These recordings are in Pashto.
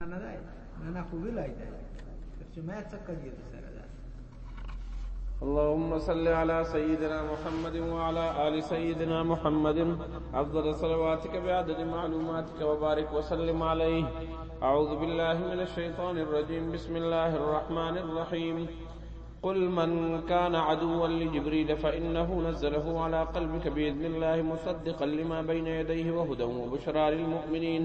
نه دی نه نه خو ویلای دی چې ما څه کړی سره ده اللهم صل على سيدنا محمد وعلى آل سيدنا محمد أفضل صلواتك بعدد معلوماتك وبارك وسلم عليه أعوذ بالله من الشيطان الرجيم بسم الله الرحمن الرحيم قل من كان عدوا لجبريل فإنه نزله على قلبك بإذن الله مصدقا لما بين يديه وهدى وبشرى للمؤمنين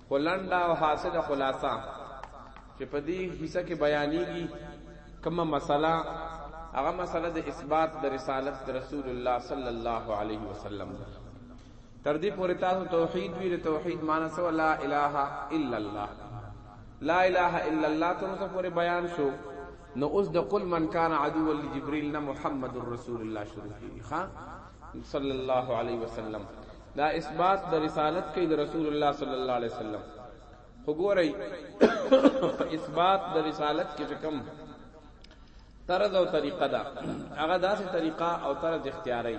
خو لنډه او حاصله خلاصه چې په دې حصہ کې بیانېږي کومه مسله هغه مسله د اثبات د رسالت د رسول الله صلی الله علیه وسلم تر دې پورې تاسو توحید ویل توحید معنی سو لا اله الا الله لا اله الا الله تر اوسه پورې بیان شو نو اوس د قل من کان عدو لجبريل نه محمد رسول الله شروع کیږي ها صلی الله علیه وسلم دا اثبات د رسالت کوي د رسول الله صلی الله علیه وسلم خو ګورئ په اثبات د رسالت کې کوم طرز او طریقه ده هغه داسې طریقه او طرز اختیاري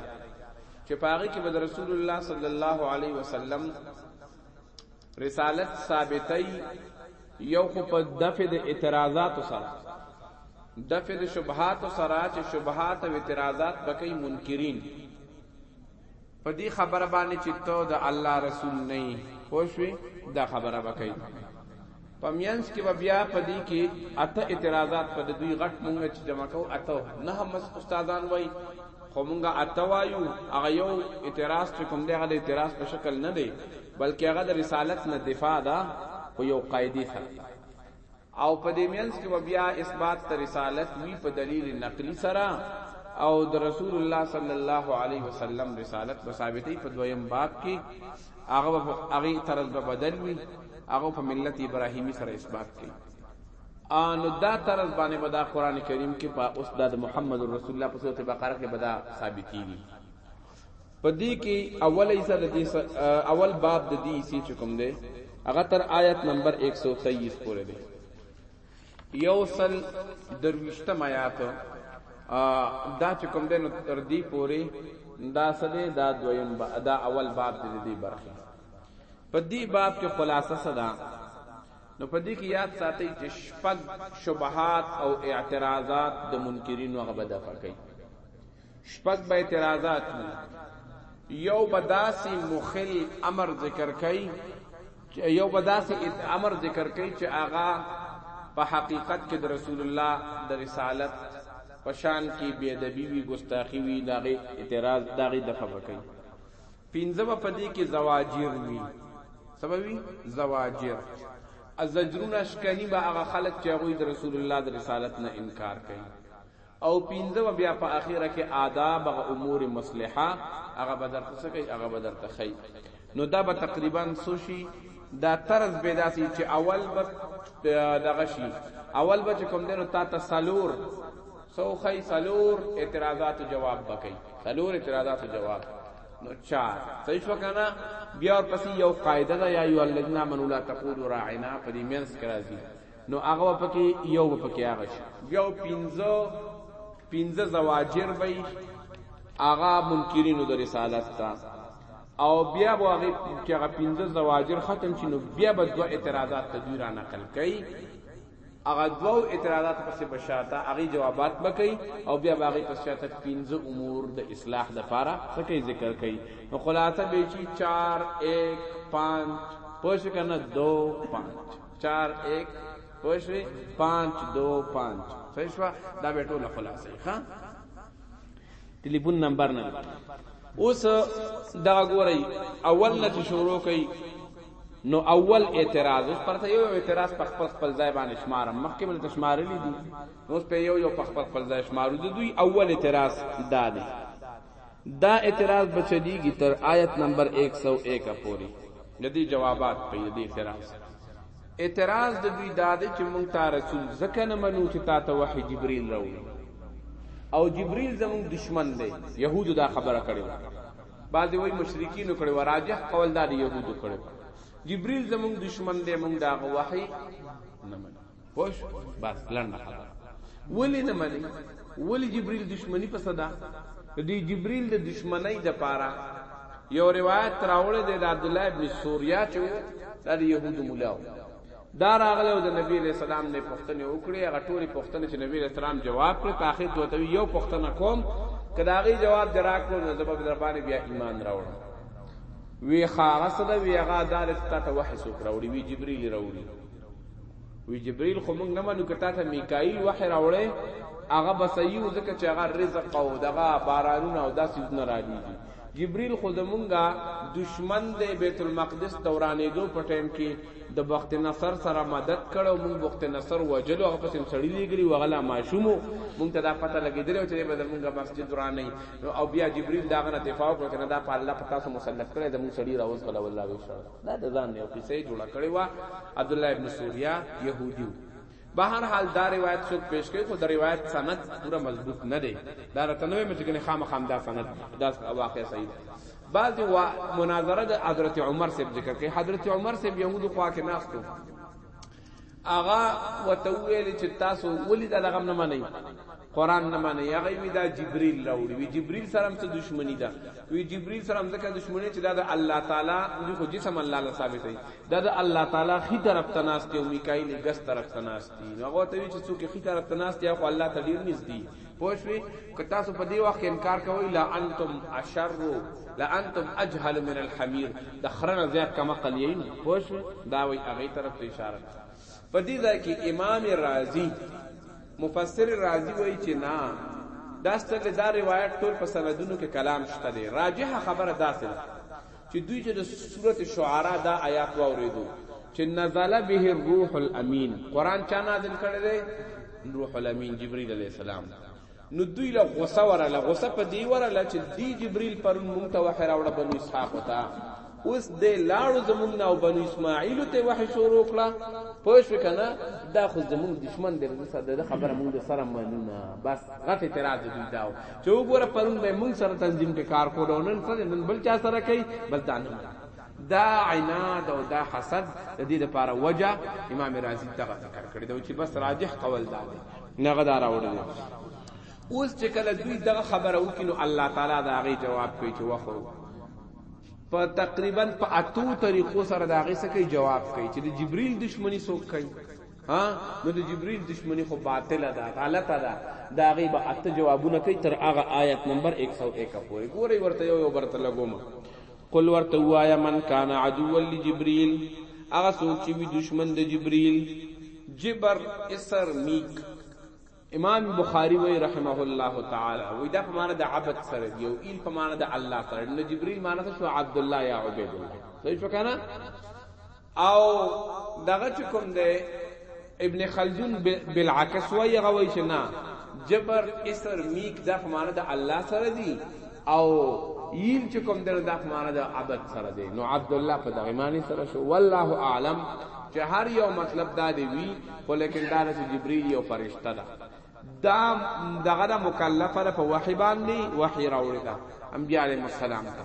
چې پاغه کې بد رسول الله صلی الله علیه وسلم رسالت ثابتای یو خو په دفع د اعتراضات سره دفع د شبهات سره چې شبهات او اعتراضات بکې منکرین په دې خبره باندې چې ته د الله رسول نه یې پوښوي دا خبره وکړي پمینس کې بیا په دې کې اته اعتراضات په دوی غټ مونږ چې جمع کو اته نه هم استادان وای خو مونږ اته وایو هغه یو اعتراض چې کوم دی هغه د اعتراض په شکل نه دی بلکې هغه د رسالت نه دفاع ده خو یو قاعده سره او په دې مینس کې بیا اثبات تر رسالت وی په دلیل نقلی سره او د رسول الله صلی الله علیه وسلم رسالت به ثابتې په دویم باب کې هغه هغه طرز به بدل وی هغه په ملت ابراهیمی سره اثبات کړي ان دا طرز باندې به دا قران کریم کې په اوس د محمد رسول الله په سورته بقره کې به دا ثابتېږي په دې کې اول ایسه د دې اول باب د دې ایسه چکم دی هغه تر آیت نمبر 123 پورې دی یو سل درویشتم آیات دا چکم دی نو تر دې پورې دا سده دا دویم با دا اول باب د دې برخه په دې باب کې خلاصه صدا نو په دې کې یاد ساتي چې شپږ شبهات او اعتراضات د منکرینو غبده پکې شپږ به اعتراضات وي، یو به داسې مخل امر ذکر کوي یو به داسې امر ذکر کوي چې هغه په حقیقت کې د رسول الله د رسالت په شان کې بې ادبي وي ګستاخي وي داغه اعتراض داغه دفع وکړي پنځه به پدې کې زواجر وي سببي زواجر ازجرون اشکنی به هغه خلق چې هغه د رسول الله د رسالت نه انکار کوي او پنځمه بیا په اخره کې آداب هغه امور مصلحه هغه به درته څه کوي هغه به درته ښیي نو دا به تقریبا څه شي دا طرز به داسي چې اول به دغه شي اول به کوم دنو تا ته سلور سو خی سلور اعتراضات جواب بکې سلور اعتراضات جواب نو چار صحیح شو کنه بیا پسې یو قاعده ده یا ایو الذین آمنوا لا تقولوا راعنا په دې مینس کې راځي نو هغه پکې یو پکې هغه شي بیا پنځه پنځه زواجر وي هغه منکرینو د رسالت ته او بیا به هغه چې هغه پنځه زواجر ختم شي نو بیا به دوه اعتراضات تدویرا نقل کوي هغه دوه اعتراضات پسې بشاته هغه جوابات بکې او بیا هغه پسې شاته پنځه امور د اصلاح د پاره څه کوي ذکر کوي نو خلاصه به چی 4 1 5 پوښ کنه 2 5 چار ایک پوشوی پانچ دو پانچ صحیح شوا دا به ټول خلاصې ښا ټلیفون نمبر نه اوس دا ګورئ اول نه شروع کړي نو اول اعتراض اوس پرته یو اعتراض په خپل خپل ځای باندې شمارم مخکې مل تشمارلې دي نو اوس په یو یو په خپل خپل ځای شمارو د دوی اول اعتراض دا دی دا اعتراض به چلیږي تر آیت نمبر 101 پورې د دې جوابات په دې اعتراض اعتراض د دوی دا دی چې مونږ ته رسول ځکه نه منو چې تا ته وحی جبرئیل راوړي او جبريل زموږ دشمن دی يهودو دا خبره کړې و بعضی وای مشرکین کړي و راجح قول دا دی يهودو کړي جبريل زموږ دشمن دی موږ دا وحي نه منو خوش بس لنډه خبره ولی نه منی ولی جبريل دشمنی په صدا دی جبريل د دشمنی د پاره یو روایت راوړی دی د عبد الله ابن سوریا چې د يهودو مولاو دا راغله او د نبی علیہ السلام نه پښتنه وکړي هغه ټولې پښتنه چې نبی علیہ السلام جواب کړ تاخیر دوته یو پښتنه کوم کداغي جواب دراکو نو زبب دربانې بیا ایمان راوړم وی خاغه سره وی هغه دالت ته وحی سو کراوړي وی جبرئیل راوړي وی جبرئیل خو موږ نه منو کته ته میکائیل وحی راوړې هغه بسایو ځکه چې هغه رزق او دغه بارانونه او داسې نه رالیږي جبرئیل خو زمونږه دشمن دی بیت المقدس تورانېدو په ټیم کې د بخت نصر سره مدد کړو مونږ بخت نصر وجلو هغه پسې سړی لګري وغلا ماشومو مونږ ته دا پته لګیدل چې به زمونږه مسجد ورانه او بیا جبرئیل داغه نه دفاع وکړ کنه دا په الله پتا سو مسلط کړی زمونږ سړی راوځ کله والله وشاله دا د ځان یو قصه جوړه کړې و عبد الله ابن سوریا يهودي بهر حال دا روایت څوک پیش کوي خو دا روایت سند پورا مضبوط نه دی دا راته نوې مې چې خام خام دا سند دا واقع صحیح دی بعضی وا مناظره د حضرت عمر سے ذکر کوي حضرت عمر سے يهودو خوا کې ناستو هغه وته ویل چې تاسو ولې دا لغم نه منئ قران نه منئ هغه وی دا جبرئیل راوړي وی جبرئیل سره هم څه دښمنی ده وی جبرئیل سره هم ځکه دښمنی چې دا د الله تعالی دی خو جسم الله له ثابت دی دا د الله تعالی خي طرف ته ناس دی او میکائیل ګس طرف ته ناس دی نو هغه ته وی چې څوک خي طرف ته ناس دی خو الله ته ډیر نږدې پوه شوې که تاسو په دې وخت کې انکار کوئ لا انتم اشر لا انتم اجهل من الحمیر د خره نه زیات کم عقل یې نه پوه شوې دا وایي هغې طرف ته اشاره ده په دې ځای کې امام رازي مفسر رازي وایي چې نه دا ستل دا روایت ټول په سندونو کې کلام شته دی راجح خبره داسې ده چې دوی چې د سورته شعرا دا آیات واوریدو چې نزل به الروح الامین قران چا نازل کړی دی روح الامین جبرئیل علیہ السلام نو دوی له غوسه وراله غوسه په دی وراله چې دی جبرئیل پر مونږ ته وحی راوړ بنو اسحاق وتا اوس د لاړو زمونږ او بنو اسماعیل ته وحی شروع کړه پوه شو کنه دا خو زمونږ دشمن دی د سره د خبره مونږ سره منونه بس غټ اعتراض دی دا چې وګوره پرون به مونږ سره تنظیم کې کار کولو نن سره نن بل چا سره کوي بل تا نه دا عناد او دا حسد د دې لپاره وجه امام رازی دغه ذکر کړی دا چې بس راجح قول دا دی نه غدا راوړل اوس چې کله دوی دغه خبره وکړو الله تعالی دا غي جواب کوي چې وخورو په تقریبا په اتو طریقو سره دا غي سکه جواب کوي چې د جبريل دشمنی سو کوي ها نو د جبريل دشمنی خو باطله ده غلطه ده دا غي به اته جوابونه کوي تر هغه آیت نمبر 101 پورې ګوري ورته یو یو برته لګوم قل ورته وایا من کان عدو لجبريل هغه څوک چې وی دشمن د جبريل جبر اسر میک امام بخاری وی رحمه الله تعالی وی دا معنا د عبد سره دی او ایل په معنا د الله سره نو جبريل معنا شو عبد الله یا عبید الله صحیح شو کنه او دغه چې کوم دی ابن خلدون بالعکس وایي هغه وایي چې نه جبر اسر میک دا معنی د الله سره دی او یل چې کوم در دا معنی د عبد سره دی نو عبد الله په دغه معنی سره شو والله اعلم چې هر یو مطلب دا دی وی خو لیکن دا چې جبرئیل یو فرشته ده دا دغه د مکلفه ده په وحی باندې وحی راوړی دا انبیاء علیهم السلام ته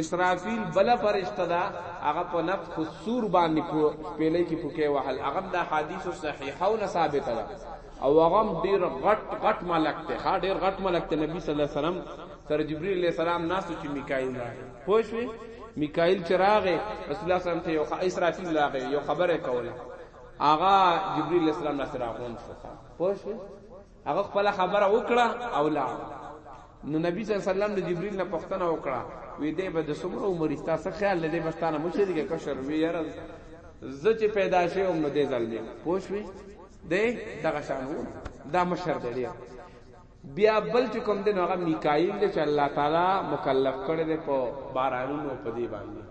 اسرافیل بل فرشتہ دا هغه په نفخ السور باندې په پیلې کې پکې وحل هغه د حدیث صحیحه او ثابت ده او هغه ډیر غټ غټ ملک ته ها ډیر غټ ملک ته نبی صلی الله علیه وسلم تر جبرئیل علیہ السلام ناس چې میکائیل راغی پوه شئ میکائیل چراغه رسول الله صلی الله علیه وسلم ته یو اسرافیل راغی یو خبره کوله آغا جبرئیل علیہ السلام ناس راغون شو پوه شئ هغه خپل خبره وکړه او لاړ نو نبی صلی الله علیه وسلم د جبرئیل نه پوښتنه وکړه وې دې به د څومره عمر استا څه خیال لدې بستانه مشرګه کشر وی یاره زه چې پیدا شې هم نو دې ځل دې پوښوي دې دغه شان وو دا مشر دی بیا بل چې کوم دین هغه میکائیل دی چې الله تعالی مکلف کړی دی په بارانونو په دی باندې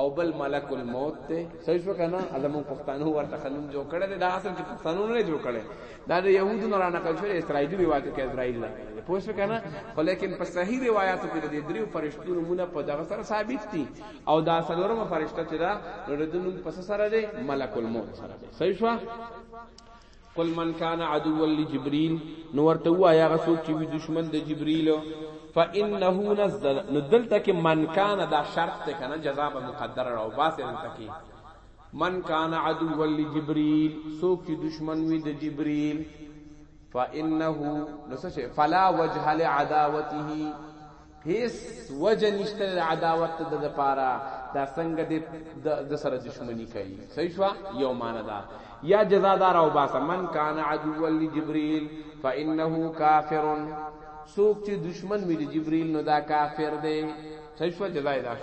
او بل ملک الموت ته صحیح شو کنه ادمو پښتنو ورته خنوم جوړ کړي دا اصل کې پښتنو نه جوړ کړي دا د يهودو نه رانه کړي شوی اسرایلی روایت کې اسرایل نه پوه شو کنه خو لیکن په صحیح روایت کې د دریو فرشتو نمونه په دغه سره ثابت دي او دا سلورمه فرشته چې دا نو د نوم پس سره دی ملک الموت سره دی صحیح شو قل من کان عدوا لجبريل نو ورته وایي هغه څوک چې وي دشمن د جبريل فانه نزل نو دلته کې من کان دا شرط ته کنه جزاء مقدر راو باسه دلته کې من کان عدو لجبريل سوک چې دشمن وي د جبريل فانه نسشه فلا وجه لعداوته هیس وجه نشته د عداوت د لپاره دا څنګه د د سره دښمنی کوي صحیح شو یو معنی دا یا جزا دار او باسه من کان عدو لجبريل فانه کافر سوک چې دشمن مې د جبريل نو دا کافر دی صحیح شو جزا دا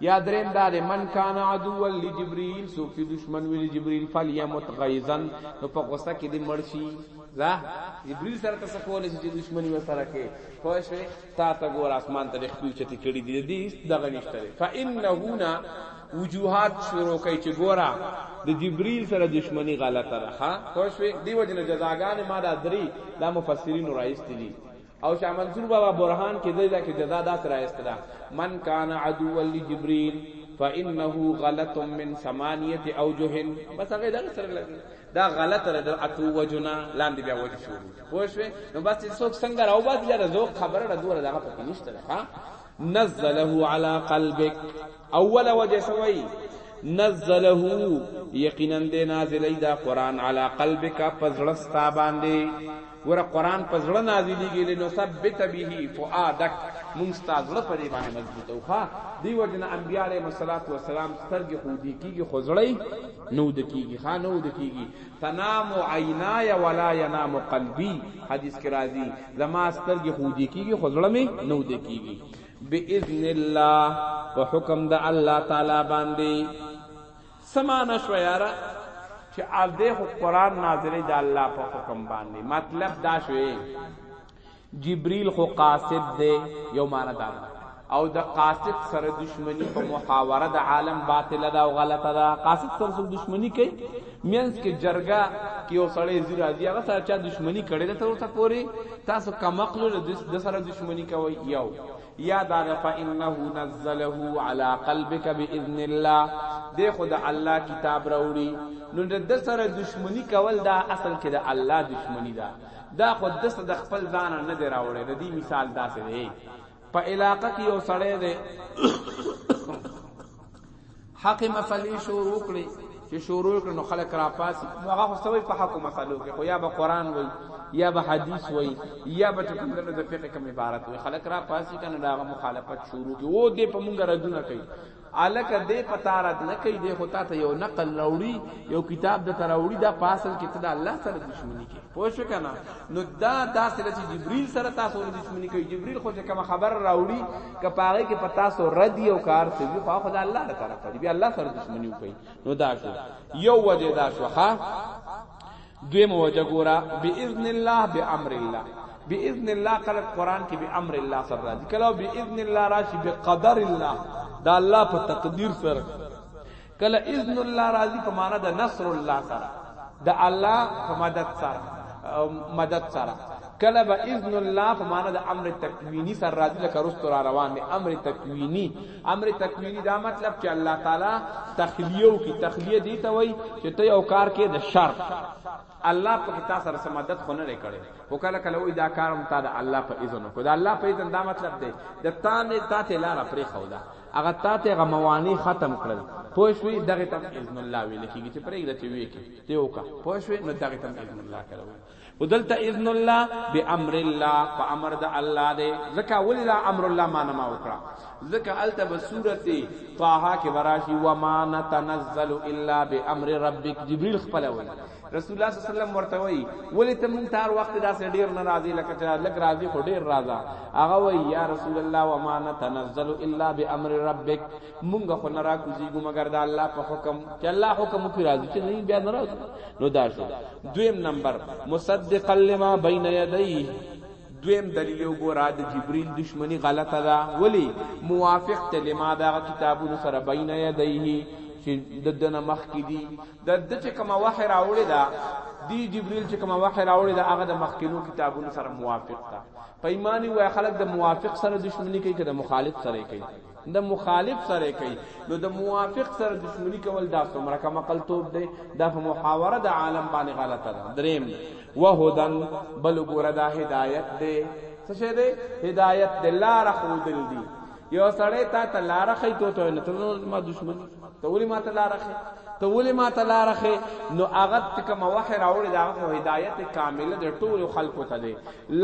یا دریم دا د من کان عدو لجبريل سو چې دشمن ویل جبريل فلیمت غیظن نو په غوسه کې دې مرشي لا جبريل سره تاسو کولای شئ چې دشمنی وسره کې خو شي تا ته ګور اسمان ته خپل چتی کړي دي دې دغه نشته فانه نا وجوهات شروع کوي چې ګورا د جبريل سره دشمنی غلطه ده ها خو شي دی وجنه جزاګان ما دا دري دا مفسرین راځي او شاه منصور بابا برهان کې دای دا کې جزا دا سره استدا من کان عدو لجبريل فانه غلط من ثمانيه اوجه بس هغه دا سره لګي دا غلط را ده اتو وجنا لاندې بیا وځي شو پوه شو نو بس څوک څنګه راو باسي دا زو خبره ده دوره دا پکې نشته ها نزله على قلبك اوله وجه سوی نزله یقینا دی نازلی دا قران علی قلبک پزړستا باندې ور قران پزړه نازلیږي لنو ثبت به فؤادک مونږ تاسو له پرې باندې مضبوطو ښا دی وجنه انبیاء علیهم الصلاۃ والسلام سترګې خو دی کیږي خو زړی نو د کیږي ښا نو د کیږي تنام عینای ولا ینام قلبی حدیث کې راځي زما سترګې خو دی کیږي خو زړه می نو د کیږي باذن الله په حکم د الله تعالی باندې سمانه شو یاره چې از دې خو قران نازلې د الله په حکم باندې مطلب دا شوې جبريل خو قاصد دی یو معنا دا او د قاصد سره دښمنی په محاوره د عالم باطل دا او غلطه ده قاصد سره دښمنی کوي مینس کې جرګه کې یو سړی زی راځي هغه سره چا دښمنی کړې ده تر اوسه پوري تاسو کمقلو د سره دښمنی کوي یو یا دا فانه نزله علی قلبک باذن الله دی خو د الله کتاب راوړي نو د سره دښمنی کول دا اصل کې د الله دښمنی ده دا خو د خپل ځان نه دی راوړي د دې مثال داسې دی په علاقه کې یو سړی دی حق مسلې شروع کړي چې شروع کړي نو خلک را پاسي نو هغه خو په حق مسلو کې خو یا به قران وای یا به حدیث وای یا به کوم د فقه کوم عبارت وای خلک را پاسي کنه دا مخالفت شروع کی وو دې په مونږ ردونه کوي الک دې پتارت نه کوي دې هوتا ته یو نقل راوړي یو کتاب د تراوړي دا پاسل کې ته د الله سره دښمنی کې پوه شو کنه نو دا داسې چې جبريل سره تاسو له دښمنی کوي جبريل خو کوم خبر راوړي کپاره کې پتا سو رد یو کار ته وي خو خدای الله تعالی کوي بیا الله سره دښمنی کوي نو دا شو یو وجه دا شو ها دوی موجه ګورا باذن الله بامر الله باذن الله کله قران کې بامر الله سره راځي کله باذن الله راشي بقدر الله دا الله په تقدیر سره کله اذن الله راضی په معنا د نصر الله سره د الله په مدد سره مدد سره کله به اذن الله په معنا د امر تکوینی سره راضی لکه رستو را روان دی امر تکوینی امر تکمیلی دا مطلب چې الله تعالی تخلیو کی تخلیه دی ته وای چې ته یو کار کې د شر الله په کتا سره سمادت خو نه لري او کله کله وای دا کارم تا د الله په اذن کو دا الله په اذن دا مطلب دی د تا نه تا ته لار پرې خو دا هغه تا ته غموانی ختم کړل پوه شوې دغه تم اذن الله ویل کیږي چې پرې د چوي کې ته وکا پوه شوې نو دغه تم اذن الله کړو خو دلته اذن الله بامر الله په امر د الله دی ځکه ولې دا امر الله معنا ما وکړه ځکه الته به سورته طه کې وراشي و ما نتنزل الا بامر ربک جبريل خپل وي رسول الله صلی الله علیه وسلم ورته وي ولې ته مونږ تار وخت داسې ډیر ناراضي لکه چې لک راضي خو ډیر راضا هغه وي یا رسول الله و ما نتنزل الا بامر ربک مونږ خو نه راکوزیږو مګر د الله په حکم چې الله حکم کوي راځي چې نه بیا نه راځي نو دا شو دویم نمبر مصدقا لما بین یدیه دویم دلیل وګوره د جبرئیل دشمنی غلطه ده ولی موافق ته لما دا کتابونو سره بین یدیه چې د دنه مخ کې دي د د چې کومه وحی راوړې ده دی جبرئیل چې کومه وحی راوړې ده هغه د مخکینو کتابونو سره موافق ده پیمانی وای خلک د موافق سره دشمنی کوي که د مخالف سره کوي د مخالف سره کوي نو د موافق سره دښمنی کول دا څومره کم عقل توب دی دا په محاوره د عالم باندې غلطه ده دریم وهدن بل ګوره دا هدایت دی څه شه دی هدایت د لار خودل دی یو سړی تا ته لار خې ته ته نه ته ما دښمنی ته ولې ماته لار اخې ته ولې ماته لار اخې نو هغه کوم وحی راوړي دا خو هدایت کامله د ټول خلکو ته دی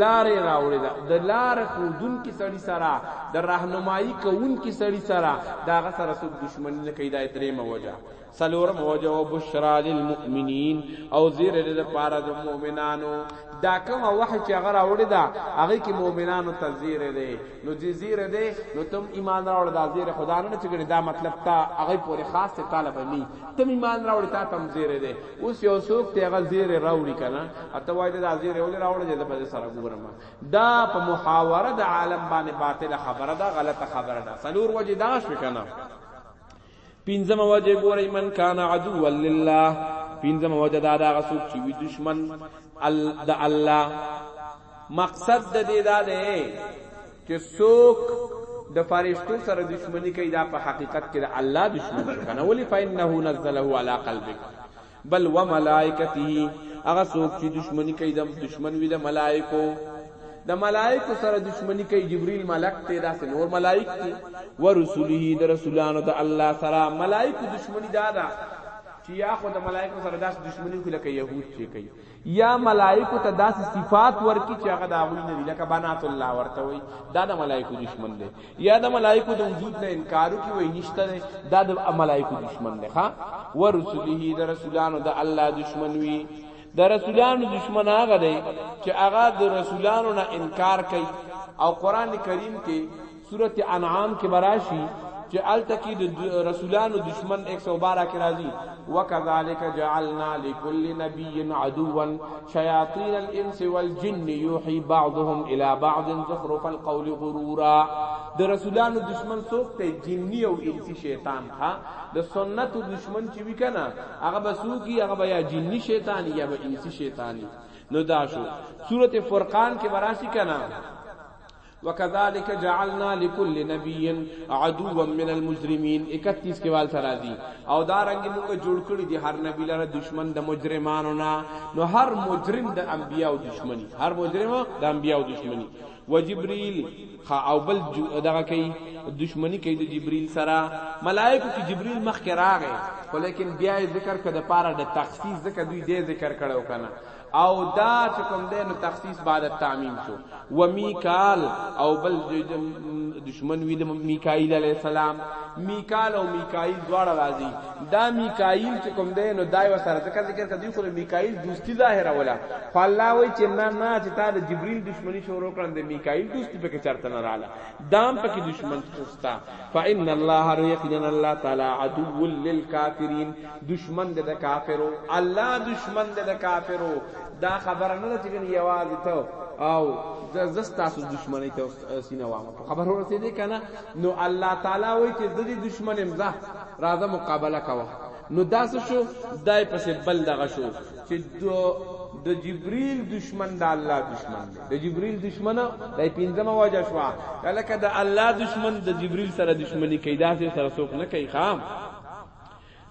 لارې راوړي دا د لار خودون کې سړی سره د راهنمایي کوون کې سړی سره دا غ سره څوک دښمنی نه کوي دا درې موجه سلور موجه او بشرا للمؤمنین او زیر د پاره د مؤمنانو دا کوم وحی چې هغه راوړي دا هغه کې مؤمنانو ته زیر دی نو دې زیره دې نو تم ایمان راوړ دا زیره خدا نه چې ګنې دا مطلب تا هغه پورې خاص ته طالب نه تم ایمان راوړ تا تم زیره دې اوس یو څوک ته هغه زیره راوړي کنه اته وای دا زیره ول راوړ دې په سره ګورم دا په محاوره د عالم باندې باطل خبره ده غلطه خبره ده سلور وجه دا شو کنه پنځمه وجه ګورئ من کان عدو لله پنځمه وجه دا دا غسوک چې وی دشمن د الله مقصد د دې دا دی چې څوک د فرشتو سره دشمنی کوي دا په حقیقت کې د الله دشمن شو کنه ولی فإنه نزله علی قلبک بل و ملائکته هغه څوک چې دشمنی کوي د دشمن وي د ملائکو د ملائکو سره دشمنی کوي جبريل ملک ته داسې نور ملائک دي ورسوله د رسولانو د الله سره ملائکو دشمنی دادا چې یا خو د ملائکو سره داسې دشمنی کوي لکه يهود چې کوي یا ملائکو ته داسې صفات ورکړي چې هغه د هغوی نه دي لکه بنات الله ورته وایي دا د ملائکو دشمن دی یا د ملائکو د وجود نه انکار وکړي وایي نشته دی دا د ملائکو دشمن دی ښه ورسله د رسولانو د الله دشمن وي د رسولانو دشمن هغه دی چې هغه د رسولانو نه انکار کوي او قران کریم کې سورت انعام کې براشي چې الته کې د رسولانو دشمن 112 کې راځي وکذالک جعلنا لكل نبي عدوا شياطين الانس والجن يوحي بعضهم الى بعض زخرف القول غرورا د رسولانو دشمن څوک ته جنی او انسی شیطان ها د سنت دشمن چې وکنه هغه بسوکی هغه بیا جنی شیطان یا به انسی شیطانی نو دا شو سورته فرقان کې براشي کنا وكذلك جعلنا لكل نبي عدوا من المجرمين 31 کې وال سره دي او دا رنګ موږ جوړ کړی دي هر نبی لره دشمن د مجرمانو نه نو هر مجرم د انبیا او دشمنی هر مجرم د انبیا او دشمنی وجبريل خا او بل دغه کوي دشمنی کوي د جبريل سره ملائکه کې جبريل مخ کې راغی ولیکن بیا ذکر کده پاره د تخصیص ذکر دوی دې ذکر کړو کنه او دا چې کوم دی نو تخصیص بعد تعمیم شو و میکال او بل دشمن وی د میکائیل علی السلام میکال او میکائیل دواړه راځي دا میکائیل چې کوم دی نو دای وسره ذکر ذکر کدی خو میکائیل دوستی ظاهره ولا خو الله وی چې نه نه چې تا د جبرئیل دشمنی شروع کړم د میکائیل دوستی پکې چرته نه رااله دام پکې دشمن سستا فان الله یقینا الله تعالی عدو للکافرین دشمن دې د کافرو الله دشمن دې د کافرو دا خبره نه ده چې ګنې یوازې ته او زه ستاسو دشمنی ته سینه وامه په خبره ورسېدې که نه نو الله تعالی وایي چې زه دې دشمن یم ځه راځه مقابله کوه نو داسې شو دای پسې بل دغه شو چې د جبريل دشمن د الله دشمن دی د جبريل دشمن د پنځمه واجه شو کله کده الله دشمن د جبريل سره دشمنی کوي داسې سره څوک نه کوي خام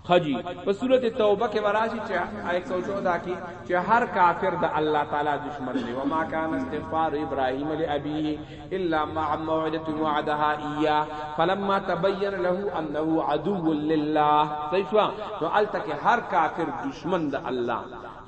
ښه جی په سورت توبه کې به راشي چې آیت سو او چوده کې چې هر کافر د الله تعالی دشمن دی وما کان استغفار ابراهیم لابیه الا مع موعده وعدها ایاه فلما تبین له انه عدو لله صحیح شو نو الته کې هر کافر دشمن د الله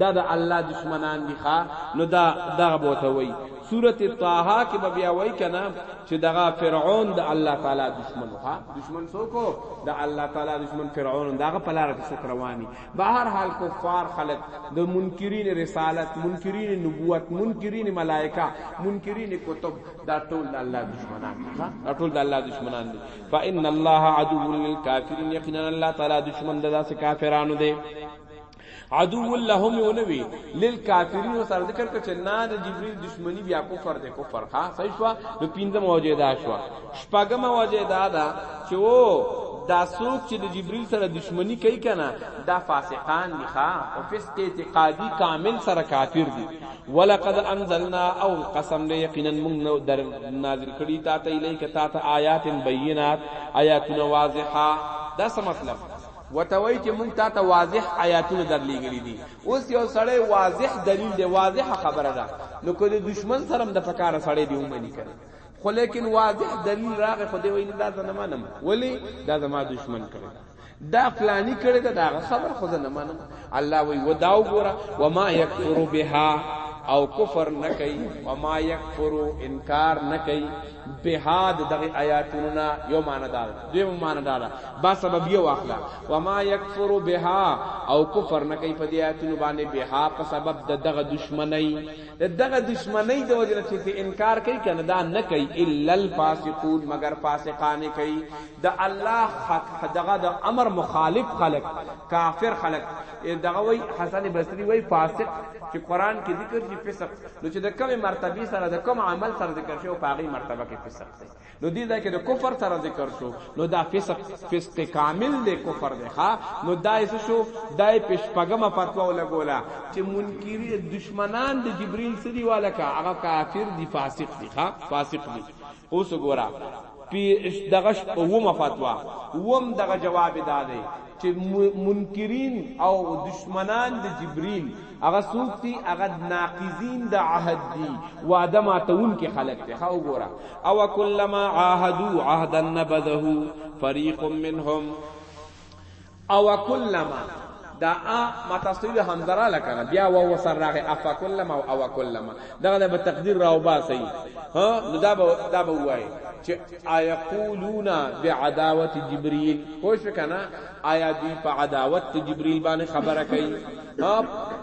دا د الله دشمنان دي ښا نو دا دغه بوته وای سورت طه کې به بیا وای کنه چې دغه فرعون د الله تعالی دشمن ښا دشمن څوک د الله تعالی دشمن فرعون دغه پلار کې څوک رواني به هر حال کفار خلق د منکرین رسالت منکرین نبوت منکرین ملائکه منکرین کتب دا ټول د الله دشمنان دي ښا دا ټول د الله دشمنان دي فان الله عدو للکافرین یقینا الله تعالی دشمن د داسې کافرانو دی عدو الله می ونه وی للکافرین سره ذکر کړ چې نه د جبرئیل دشمنی بیا کفر د کفر ښا صحیح شو نو پنځم وجه دا شو شپږم وجه دا ده چې وو دا څوک چې د جبرئیل سره دشمنی کوي کنه دا فاسقان دي ښا او فسق اعتقادي کامل سره کافر دي ولقد انزلنا او قسم له یقینا موږ در نازل کړي تا ته الیک تا ته آیات بینات آیاتنا واضحه دا څه مطلب وته وای چې مونږ تا ته واضح آیاتونه درلیږلي دي اوس یو سړی واضح دلیل دی واضح خبره ده نو کله دشمن سره د پکاره سړی دی ومني کړي خو لیکن واضح دلیل راغی خو دی وای نه دا زنه منم ولی دا زما دشمن کړي دا فلانی کړي دا, دا خبر خو زنه منم الله وی وداو ګورا وما یکفر بها او کفر نکي وما یکفر انکار نکي بهاد دغه آیاتونو نه یو معنی دا دویم معنی دا ده با سببیه واخلا وما یکفر بها او کفر نه کوي په دې آیاتونو باندې بها په سبب د دغه دشمنی د دغه دشمنی د وجه نه چې انکار کوي کنه دا نه کوي الا الفاسقون مگر فاسقان کوي د الله حق دغه د امر مخالف خلق کافر خلق دغه وای حسن بصری وای فاسق چې قران کې ذکر شي فسق نو چې د کومې مرتبه سره د کوم عمل سره ذکر شو په هغه مرتبه کې فسق دی نو دې ځای کې د کفر سره ذکر شو نو دا فسق فسق کامل دی کفر دی ښا نو دا یې شو دا یې پښپګمه فتوا ولګولا چې منکری دشمنان د جبرئیل سری والا کا هغه کافر دی فاسق دی ښا فاسق دی اوس وګوره پی دغه اومه فتوا اوم دغه جواب دا دی چې منکرین او دشمنان د جبرئیل هغه څوک دي هغه ناقضین د عهد دي وعده ماتون کې خلق ته خو ګوره او کلمہ عهدو عهدا نبذه فریق منهم او کلما دا ا ما تاسو ته حمزه را لکنه بیا و و سر راغه اف کلما او او کلما دغه به تقدیر راو با سي ها نو دا به دا به وای چې ايقولون بعداوت جبريل خوش کنا آیا دی په عداوت جبريل باندې خبره کوي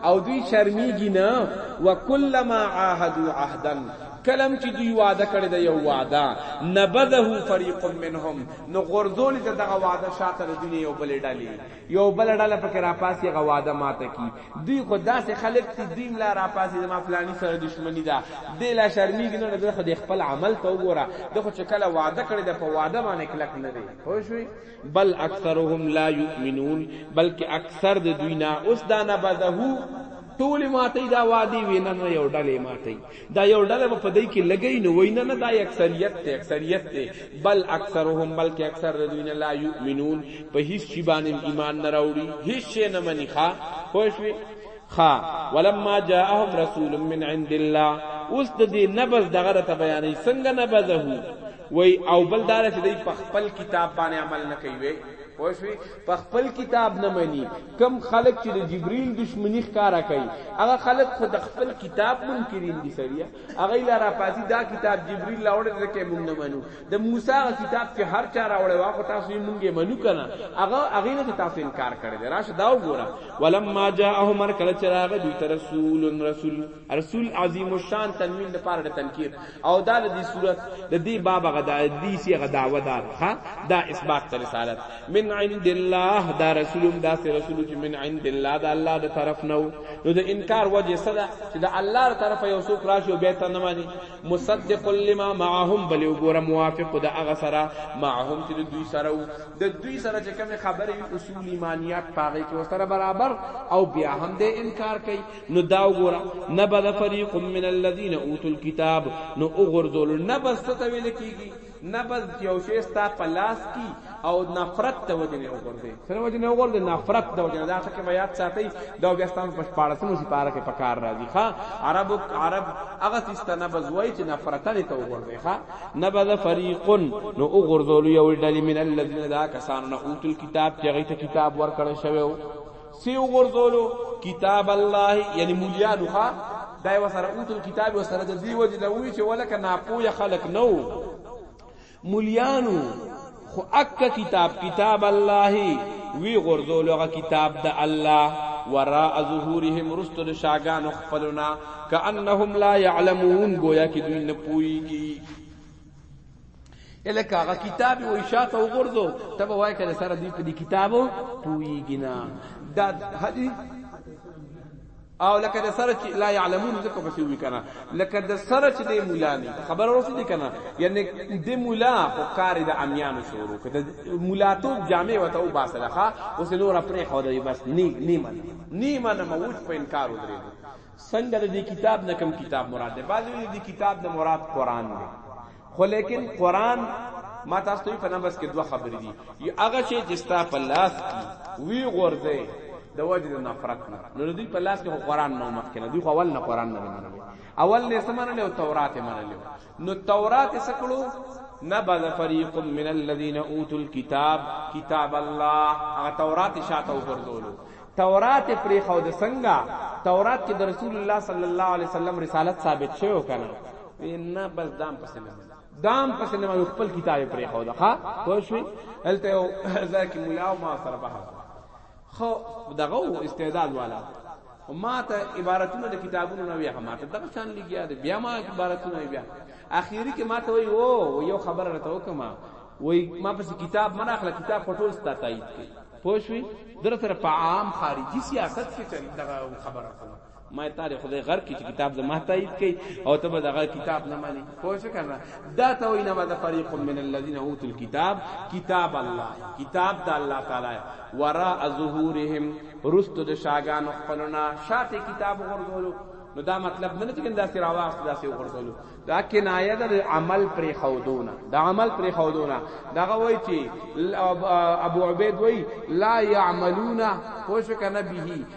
او دوی شرمېږي نه وکلما عاهدوا عهدا کلم چې دوی وعده کړی د یو وعده نبذه فريق منهم نو غورځولي ته دغه وعده شاته د دنیا یو بل ډلې یو بل ډله پکې راپاسي هغه وعده ماته کی دوی خو داسې خلک دي دوی ملا راپاسي د ما فلانی سره دښمنی ده دی لا شرمیږي نه د خو د خپل عمل ته وګوره د خو چې کله وعده کړی د په وعده باندې کلک نه دی پوه شوي بل اکثرهم لا یؤمنون بلکې اکثر د دوی نه اوس دا نه بده ټول ماته دا وادي وینن یو ډلې ماته دا یو ډله به په دې کې لګی نو وای نه نه دا اکثریت ته اکثریت ته بل اکثرهم بلکې اکثر د دوی نه لا یؤمنون په هیڅ شی باندې ایمان نه راوړي هیڅ شی نه مني ښا خو شوي خا ولما جاءهم رسول من عند الله اوس د دې نبذ دغه ته بیانې څنګه نبذه وی او بل دار چې دی په خپل کتاب باندې عمل نه کوي وشوي په خپل کتاب نه مني کم خلک چې د جبريل دشمني ښکارا کوي هغه خلک خو د خپل کتاب منکرین دي سړیا هغه لاره پاسي دا کتاب جبريل لاوړل ځکه مونږ نه منو د موسی هغه کتاب چې هر چا راوړل واخو تاسو یې مونږ منو کنه هغه هغه نه تاسو انکار کړی دی راشه دا وګوره ولما جاءهم مر کله چې راغی دوی ته رسول رسول رسول عظیم الشان تنوین د پاره د تنکیر او دا د دې صورت د دې باب غدا دې سی غداوه دا ښا دا اثبات رسالت من عند الله دا رسولم دا سه رسول چې من عند الله دا الله د طرف نو نو د انکار وجه صدا چې دا الله تر طرف یو څوک راشي به ته نه مانی مصدق لما معهم بل وګور موافق د هغه سره معهم چې دوی سره د دوی سره چې کوم خبره اصول ایمانیات پاغه کې سره برابر او بیا هم د انکار کوي نو دا وګور نه بل فریق من الذين اوتوا الكتاب نو وګور ذل نه بس ته ویل کیږي نه بس یو شی ستا په لاس کی او نفرت ته وجه نه وګورځي سره وجه نه وګورځي نفرت ته وجه دا ټکه بیا ساتي دا بیا ستاسو په پاړسمو سي پاره کې پکار راځي ها عرب عرب هغه سیسته نه بس وای چې نفرت ته وګورځي ها نه بس فریق نو وګورځول یو ډلی من الذين دا کسان نه اوتل کتاب چې غیته کتاب ورکړ شوی سی وګرځولو کتاب الله یعنی مولیانو ښا دای وسره اوتل کتاب وسره د دی وجه نه وی چې ولکه ناپوهه خلق نو مولیانو خو اک کتاب کتاب الله وی غرزول هغه کتاب د الله وراء ظهورهم رستل شاگان خپلنا کانهم لا يعلمون گویا کی دوی نه پویږي الکه هغه کتاب وې شاته وګورځو ته به وای کړه سره دې په دې کتابو پویږي نه دا هدي او لکه د سره چې لا يعلمون ځکه پسې وی کنه لکه د سره چې د مولا نه خبر ورسې دي کنه یعنی د مولا په کار د امیانو شروع کړه مولا تو جامع وته او باسلخه اوس نور پرې خو دی بس نی نیمه نیمه نه موج په انکار ودرې څنګه د دې کتاب نه کوم کتاب مراد دی بعضی د دې کتاب نه مراد قران دی خو لیکن قران ما تاسو ته په نمبر کې دوه خبرې دي یو هغه شی چې ستا په لاس کې وی غورځي د وجه نفرت نه نو دوی په لاس کې قرآن نه مخ کنه دوی اول نه قرآن نه منل اول نه سمنل او تورات منل نو تورات څه کړو نبذ فريق من الذين اوتوا الكتاب كتاب الله هغه تورات شاته وګرځولو تورات پرې خو د څنګه تورات کې د رسول الله صلی الله علیه وسلم رسالت ثابت شوی وکنه نه بس دام پسې نه دام پسې نه خپل کتاب پرې خو ده ښا پوه شئ هلته ځکه مولا او ما سره بحث خو دغه استعداد والا ما ته عبارتونه د کتابونو نه وی ما ته دغه شان لګیا دی بیا ما عبارتونه بیا اخیری کې ما ته وی او یو خبر راته وکما وی ما پس کتاب من اخلا کتاب پټول ستا تایید کړي پوښوي در سره په عام خارجي سیاست کې دغه خبره کوم ما ته د خدای غر کې چې کتاب زما تایید کړي او ته به دغه کتاب نه مانی خو څه کنه دا ته وینا ما فریق من الذين اوتوا الكتاب کتاب الله کتاب د الله تعالی وراء ظهورهم رست د شاګان خپلنا شاته کتاب ورغولو نو دا مطلب نه چې دا سره واس دا سره ورغولو دا کنایه د عمل پر خودونه دا عمل پر خودونه دا وای چې ابو عبید وای لا يعملون خوش کنه به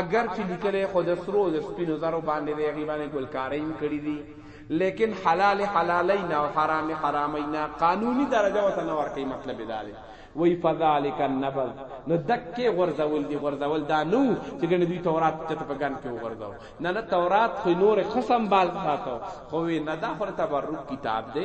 اګر چې لیکلې خو د سرو د سپینو زرو باندې دی هغې باندې ګلکارۍ هم کړي دي لیکن حلال حلالین او حرام حرامین قانوني درجه ورته نه ورکوي مطلب دا دی وی فذالک النبذ نو دکې غرزول دی غرزول دا نو چې ګنې دوی تورات چته په ګن کې وغرزاو نه نه تورات خو نور قسم بال ساتو خو نه دا خو تبرک کتاب دی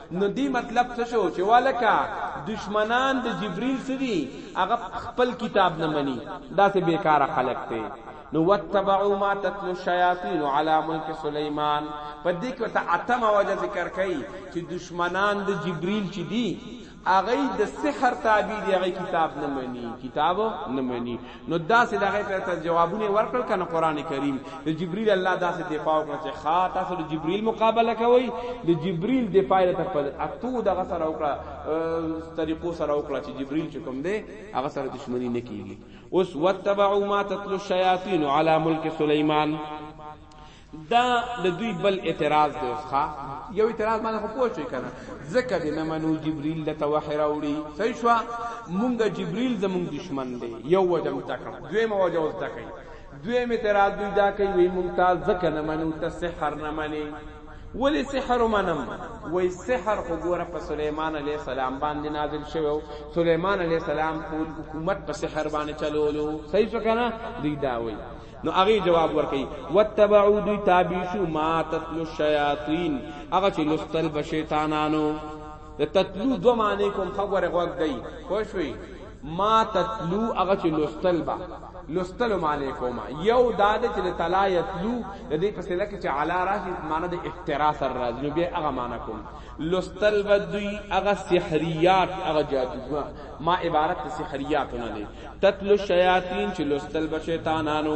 نو دی مطلب څه شو چې والکه دشمنان د جبريل سدي هغه خپل کتاب نه مني دا سه بیکاره خلق ته نو وتبعوا ما تتلو الشیاطین علی ملک سلیمان په دې کې ته اتم وجه ذکر کړي چې دشمنان د جبرئیل چې دی اغه د سحر تابع دی اغه کتاب نه مني کتاب نه مني نو داسې دغه ته ته جوابونه ورکړ کنه قران کریم د جبرئیل الله داسې دفاع وکړه چې خا تاسو د جبرئیل مقابله کوي د جبرئیل دفاع ته په اتو دغه سره وکړه طریقو سره وکړه چې جبرئیل چې کوم دی هغه سره دښمنی نه کیږي اوس وتبعوا ما تتلو الشیاطین علی ملک سلیمان دا د دوی بل اعتراض دی اوس ښا یو اعتراض باندې خو پوه شئ کنه ځکه دې نه منو جبرئیل د توحی راوړي صحیح شو مونږ جبرئیل زمونږ دشمن دی یو وجم تک دوی مو وجه اوس تک دوی می اعتراض دوی دا کوي وی مونږ تا ځکه نه منو ته سحر نه منی ولی سحر منم وی سحر خو ګوره په سليمان عليه السلام باندې نازل شوو سليمان عليه السلام ټول حکومت په سحر باندې چلولو صحیح څه کنه دی دا وی نو هغه جواب ورکړي وتبعوا دوی تابع شو ما تتلو الشیاطین هغه چې لستل به شیطانانو د تتلو دو معنی کوم خبره غوږی خوشوي ما تتلو هغه چې لستل با لستل معنی کوم یو داده چې د تلا یتلو د دې په سله کې چې علا راشي معنی د احتراس الراز نو به هغه معنی کوم لستل بدوی هغه سحریات هغه جادوګر ما عبارت سحریات نه دي تتل الشیاطین چې لوستل به شیطانانو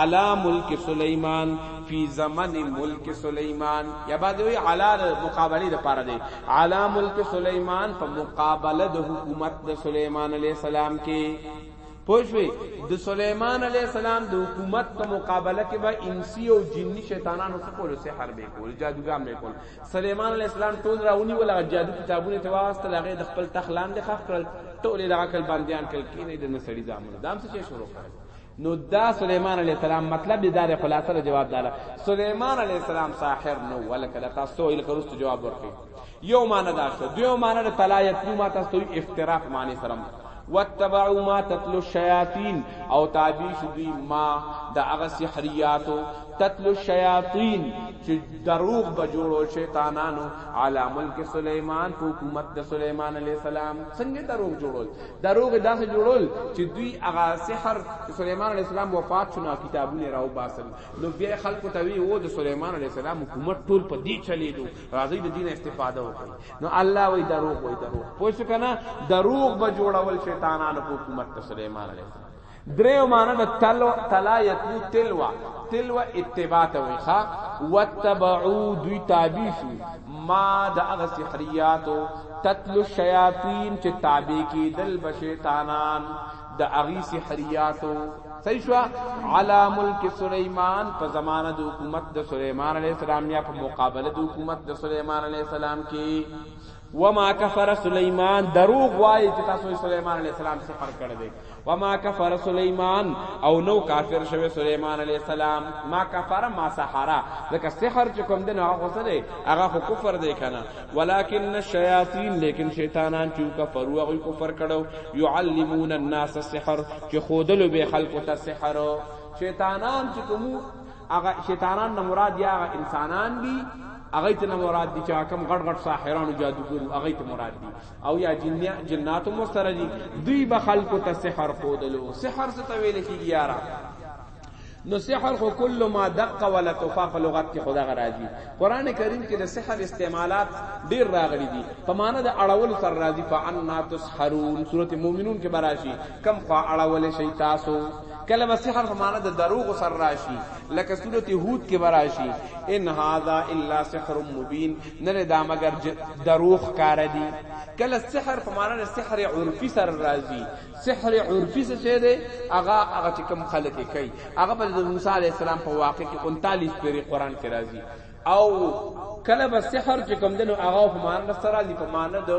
علی ملک سلیمان فی زمن ملک سلیمان یا بعد وی علی مقابله د پاره دی علی ملک سلیمان په مقابله د حکومت د سلیمان علیہ السلام کې پوښوي د سلیمان علیہ السلام د حکومت په مقابله کې به انسی او جنی شیطانانو څخه کول سحر به کول جادوګان به کول سليمان عليه السلام ټول راونی ولا جادو کتابونه ته واستل هغه د خپل تخ لاندې خخ کړل ټول د عقل باندېان کړ کینې د نسړي ځامن دام څه شروع کړ نو دا سليمان عليه السلام مطلب دې دار خلاصه جواب داله سليمان عليه السلام ساحر نو ولکه دا تاسو یې کروست جواب ورکړي یو معنی دا شو دیو معنی د طلایت نو ما تاسو افتراق معنی سره واتبعوا ما تتلو الشیاطین او تابع شو دوی ما د هغه سحریاتو تتلو الشیاطین چې دروغ به جوړو شیطانانو علی ملک سلیمان په حکومت د سلیمان علی السلام څنګه دروغ جوړول دروغ داسې جوړول چې دوی هغه سحر سلیمان علی السلام وفات شونه کتابونه راو باسل نو بیا خلکو ته وی وو د سلیمان علی السلام حکومت ټول په دې چلیدو راځي د دین استفاده وکړي نو الله وی دروغ وی دروغ پوه شو کنه دروغ به جوړول شیطانانو په حکومت ته سليمان عليه السلام دریو معنی د تلو تلا یتلو تلوا تلوا اتباع ته وی ښا وتبعو دوی تابع شو ما د هغه سحریاتو تتلو الشیاطین چې تابع کیدل بشیطانان د اغي سحریاتو صحیح شو علی ملک سلیمان په زمانه د حکومت د سلیمان علیه السلام یا په مقابله د حکومت د سلیمان علیه السلام کې وما کفر سلیمان دروغ وای چې تاسو سلیمان علیه السلام سفر کړی دی وما کفر سلیمان او نو کافر شوی سلیمان علیه السلام ما کفر ما سحرا ځکه سحر چې کوم دی نو هغه څه دی هغه کفر دی کنه ولكن الشياطين لیکن شیطانان چې کفرو هغه کفر کړو يعلمون الناس السحر چې خودلو به خلق ته سحر شیطانان چې کوم هغه شیطانان نه مراد یا هغه انسانان دي هغه ته نه مراد دي چې حکم غټ غټ ساحرانو جادوګرو هغه ته مراد دي او یا جنیا جنات مستر دي دوی به خلق ته سحر خودلو سحر څه ته ویل کیږي یارا نو سحر خو کل ما دق ولا طفا په لغت کې خدا راضي قران کریم کې د سحر استعمالات ډیر راغلي دي په معنی د اړول سر راضي فعنا تسحرون سوره مومنون کې براشي کم خو اړول شي تاسو کله به سحر په معنی د دروغ سر راشي لکه سوره هود کې براشي ان هاذا الا سحر مبین نه دا مگر دروغ کار دي کله سحر په معنی د سحر عرفي سر راضي سحر عرفی څه شی دی هغه هغه چې کوم خلک یې کوي هغه به د موسی علی السلام په واقع کې 39 پیری قران کې راځي او کله به سحر چې کوم دنو هغه هم مان سره دی په مان د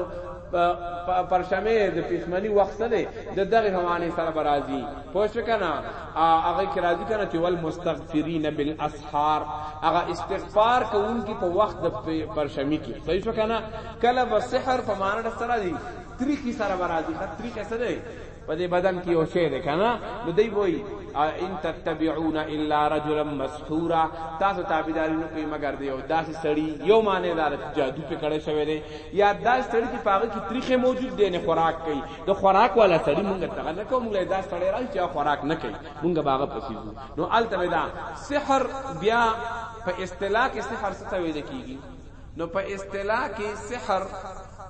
پرشمه د پښمنی وخت دی د دغه همانی سره برازي پوښ کنا هغه کی راضی کنا چې ول مستغفرین بالاسحار هغه استغفار کوونکی په وخت د پرشمی کې صحیح شو کنا کله به سحر په معنی سره دی تریخی سره به راځي ښه تریخی څه دی په دې بدن کې یو شی دی که نه نو دی به وایي ان تتبعون الا رجلا مسحورا تاسو تابعداري نه کوئ مګر د یو داسې سړي یو معنی دا ده چې جادو پرې کړی شوی دی یا داسې سړي چې په هغه کې تریخی موجود دی نه خوراک کوي د خوراک والا سړي مونږ دغه نه کوو مونږ داسې سړی راشي چې خوراک نه کوي مونږ به هغه پسې ځو نو هلته به دا سحر بیا په اصطلاح کې سحر څه ته ویل کېږي نو په اصطلاح کې سحر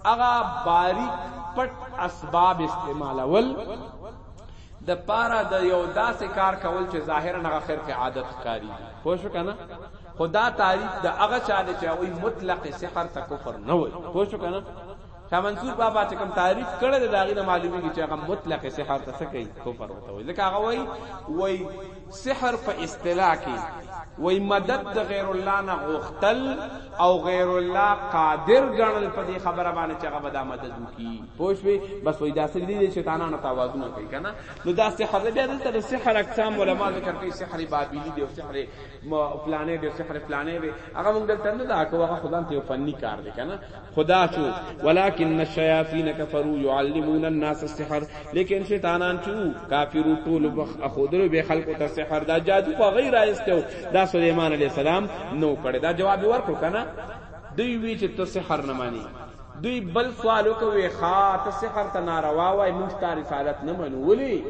هغه باریک پټ اسباب استعمالول د پارا د یو داسې کار کول چې ظاهرا هغه خرق عادت کاری پوه شو کنه خدا تعریف د هغه چاله چې وای مطلق سحر ته کفر نه وای پوه شو کنه شاه منصور بابا چې کوم تعریف کړی دا غي نه معلومیږي چې هغه مطلق سحر ته سکی کفر وته وي ځکه هغه وای وای سحر په اصطلاح کې وای مدد د غیر الله نه غوښتل او غیر الله قادر ګڼل په دې خبره باندې چې هغه به دا مدد وکي پوښوي بس وای دا سړي دي شیطانانو توازن کوي کنه نو دا سحر بیا دلته د سحر اقسام علما ذکر کوي سحر بابلی دی او سحر فلانه دی سحر فلانه دی هغه موږ دلته نه دا کوه خدای ته فنی کار دی کنه خدا چو ولكن الشياطين كفروا يعلمون الناس السحر لیکن شیطانان چو کافرو ټول بخ اخودلو به خلق ته سحر دا جادو په غیر راستو دا سليمان عليه السلام نو کړه دا جواب ورکړ کنه دوی وی چې ته سحر نه مانی دوی بل سوال کوي خا ته سحر ته ناروا وای مونږ ته رسالت نه منو ولی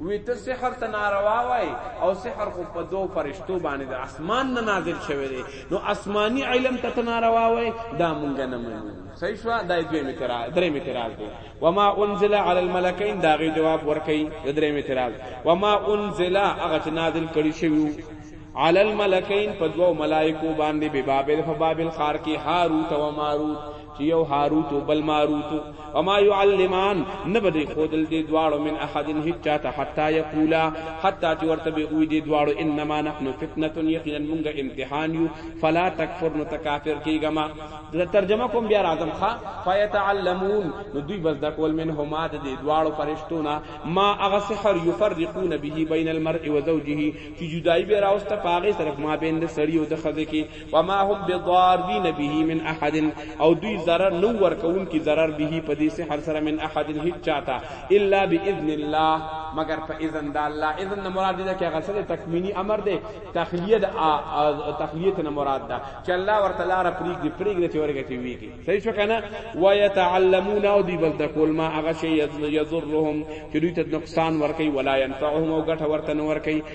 وی ته سحر ته ناروا وای او سحر خو په دو فرشتو باندې د اسمان نه نازل شوی دی نو اسماني علم ته ته ناروا وای دا مونږ نه منو صحیح شو دا دوی مترا درې متراز دی وما انزل علی الملکین دا غي جواب ورکي درې متراز وما انزل هغه چې نازل کړي شوی علی الملکین په دوو ملائکو باندې به بابل فبابل خار کې هاروت و ماروت چې یو هاروت او بل ماروت وما يعلمان نه به دی خودل دی دواړو من احد هیڅ چاته حتا یقولا حتا چې ورته به وي دی دواړو انما نحن فتنه یقینا موږ امتحان یو فلا تکفر نو تکافر کیګما دا ترجمه کوم بیا راځم ښا فیتعلمون نو دوی بس د کول من هما د دی دواړو فرشتونه ما اغه سحر یفرقون به بین المرء و زوجه چې جدای به راوسته پاغه طرف ما بین د سړی او د خزه کې وما هم بضارین به من احد او دوی zarar نو ورکون کی zarar به په دې سحر سره من احد هیڅ چاته الا باذن الله مگر په اذن د الله اذن نه مراد دې کې غسل تکمینی امر دی تخلیه د تخلیه نه مراد ده چې الله ورته لار پریګ دی پریګ دی چې ورګه چې ویږي صحیح شو کنه ويتعلمون او دی بل تکول ما هغه شی یضرهم چې دوی ته نقصان ورکي ولا ينفعهم او ګټه ورته نه ورکي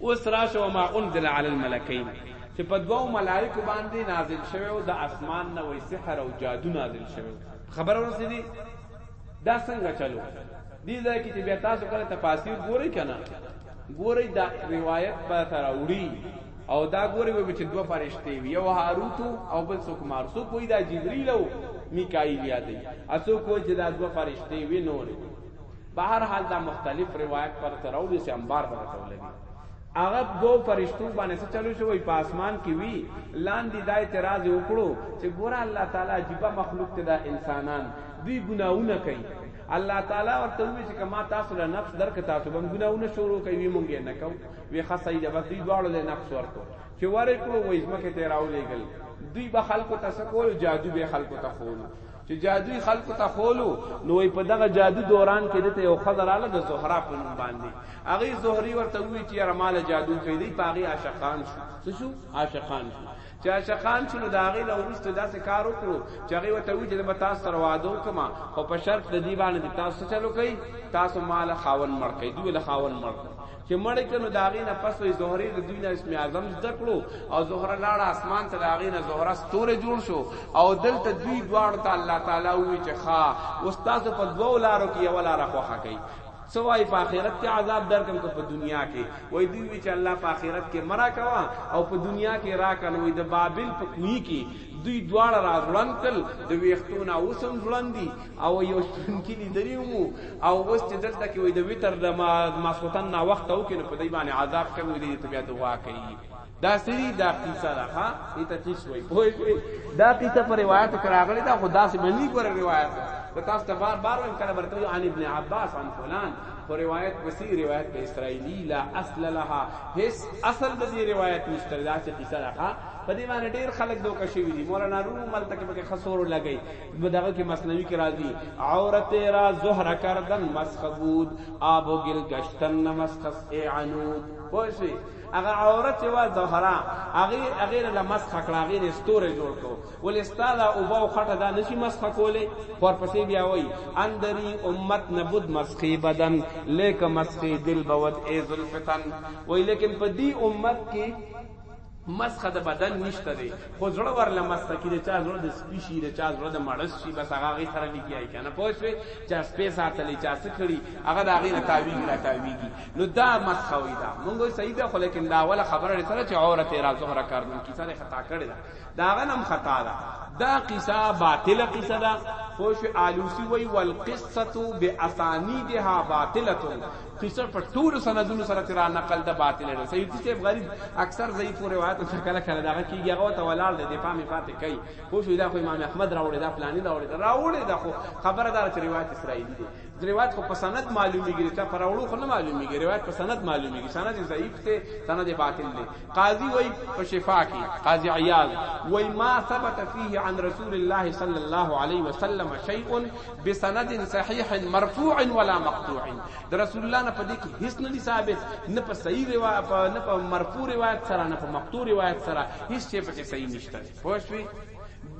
اوس راشه وما انزل علی الملکین چې په دوو ملائکو باندې نازل شوی او د اسمان نه وای سحر او جادو نازل شوی خبر ورسېدی دا څنګه چلو دې ځای کې چې بیا تاسو کله تفاسیر ګورئ کنه ګورئ دا روایت په سره وړي او دا ګوري وي چې دوه فرشتي وي یو هاروت او بل څوک مار څوک وي دا جبريل او میکائیل یادې اسو کوی چې دا دوه فرشتي وي نور بهر حال دا مختلف روایت پر تراوی سے انبار پر تولدی هغه دو فرشتو باندې څه چلو شو وي په اسمان کې وی لاندې دا اعتراض وکړو چې ګور الله تعالی عجیب مخلوق ته دا انسانان دوی ګناونه کوي الله تعالی ورته وی چې کما تاسو له نفس درک تاسو بم ګناونه شروع کوي مونږ نه کو وی خاصه یې بس دوی دواړو له نفس ورکو چې ورې کړو وې ځمکه ته راولېګل دوی به خلکو ته سکول جادو به خلکو ته خول چې جادوی خلکو ته خولو نو وي په دغه جادو دوران کې دته یو خضراله د زهرا په نوم باندې هغه زهري ورته وی چې رمال جادو کوي دی پاغي عاشقان شو څه شو عاشقان شو چې عاشقان شو نو داغه له ورسته داسې کار وکړو چې هغه ورته وی چې د تاسو سره وادو کما او په شرط د دی باندې تاسو چلو کوي تاسو مال خاون مړ کوي دوی له خاون مړ کوي چې مړ کړو دا غي نه پس وي زهري د دوی نه اسم اعظم زده کړو او زهره لاړه اسمان ته دا غي نه زهره ستوره جوړ شو او دلته دوی دواړو ته الله تعالی وی چې ښا استاد په دوو لارو کې یو لار خوخه کوي سوای په آخرت کې عذاب درکم که په دنیا کې وای دوی وی چې الله په آخرت کې مرا کوا او په دنیا کې را کنه وای د بابل په کوی کې دوی دواړه راځړن کل د ویختونه اوسم ځړندي او یو شونکی لیدلی وو او اوس چې دلته کې وي د ویتر د ماسوتن نا وخت او کې په دې باندې عذاب کوي دې ته بیا دعا کوي دا سری دا قصه ده ها دې ته تیس وای پوه شئ دا قصه پر روایت کراغلی دا خدا سے بنی پر روایت ده تاسو ته بار بار ویم کله برته عن ابن عباس عن فلان خو روایت پسې روایت په اسرایلی لا اصل لها هیڅ اصل د دې روایت نشته دا چې قصه راخه په دې باندې ډېر خلک دوکه شوي دي مولانا روم ملته کې پکې خسور لګي دغه کې مصنوی کې راځي عورت را زهر کردن مسخ بود آب و گل گشتن مسخس ای عنود پوښي هغه عورت وا زهرا هغه هغه له مسخ کړه هغه نه ستوره جوړ کو ول استاد او باو خټه دا نشي مسخ کوله پر پسې بیا وای اندري امت نبود مسخي بدن لیک مسخي دل بود ای ذل فتن وای لیکن په دې امت کې مسخ د بدن نشته دی خو زړه ورله مسخ کی د چا زړه د سپی شي د چا زړه د مړس شي بس هغه غي سره لګیای کنه پوه شوې چا سپې ساتلې چا څه کړي هغه د هغې نه تاویږي را تاویږي نو دا مسخ وي دا مونږ صحیح ده خو لیکن دا اوله خبره لري سره چې عورت را ظهر کار دن کی سره خطا کړي دا دا غنم خطا ده دا قصه باطل قصه ده پوه شوې آلوسی وی والقصه باسانیدها باطله قصه په ټول سندونو سره تیرا نقل د باطل نه سیدی صاحب غریب اکثر ضعیف روایت څخه کله کله دغه کیږي هغه ته ولال دی د پامې پاتې کوي خو شو دا خو امام احمد راوړی دا پلاني راوړی دا راوړی دا خو خبره دار چې روایت اسرائیلی دی د روایت خو په سند معلومیږي ته پر وړو خو نه معلومیږي روایت په سند معلومیږي سند ضعیف ته سند باطل دی قاضي وای په شفا کې قاضي عياض وای ما ثبت فيه عن رسول الله صلى الله عليه وسلم شيء بسند صحيح مرفوع ولا مقطوع در رسول الله نه پدې کې هیڅ نه ثابت نه په صحیح روایت نه په مرفوع روایت سره نه په مقطوع روایت سره هیڅ شی پکې صحیح نشته پوښوي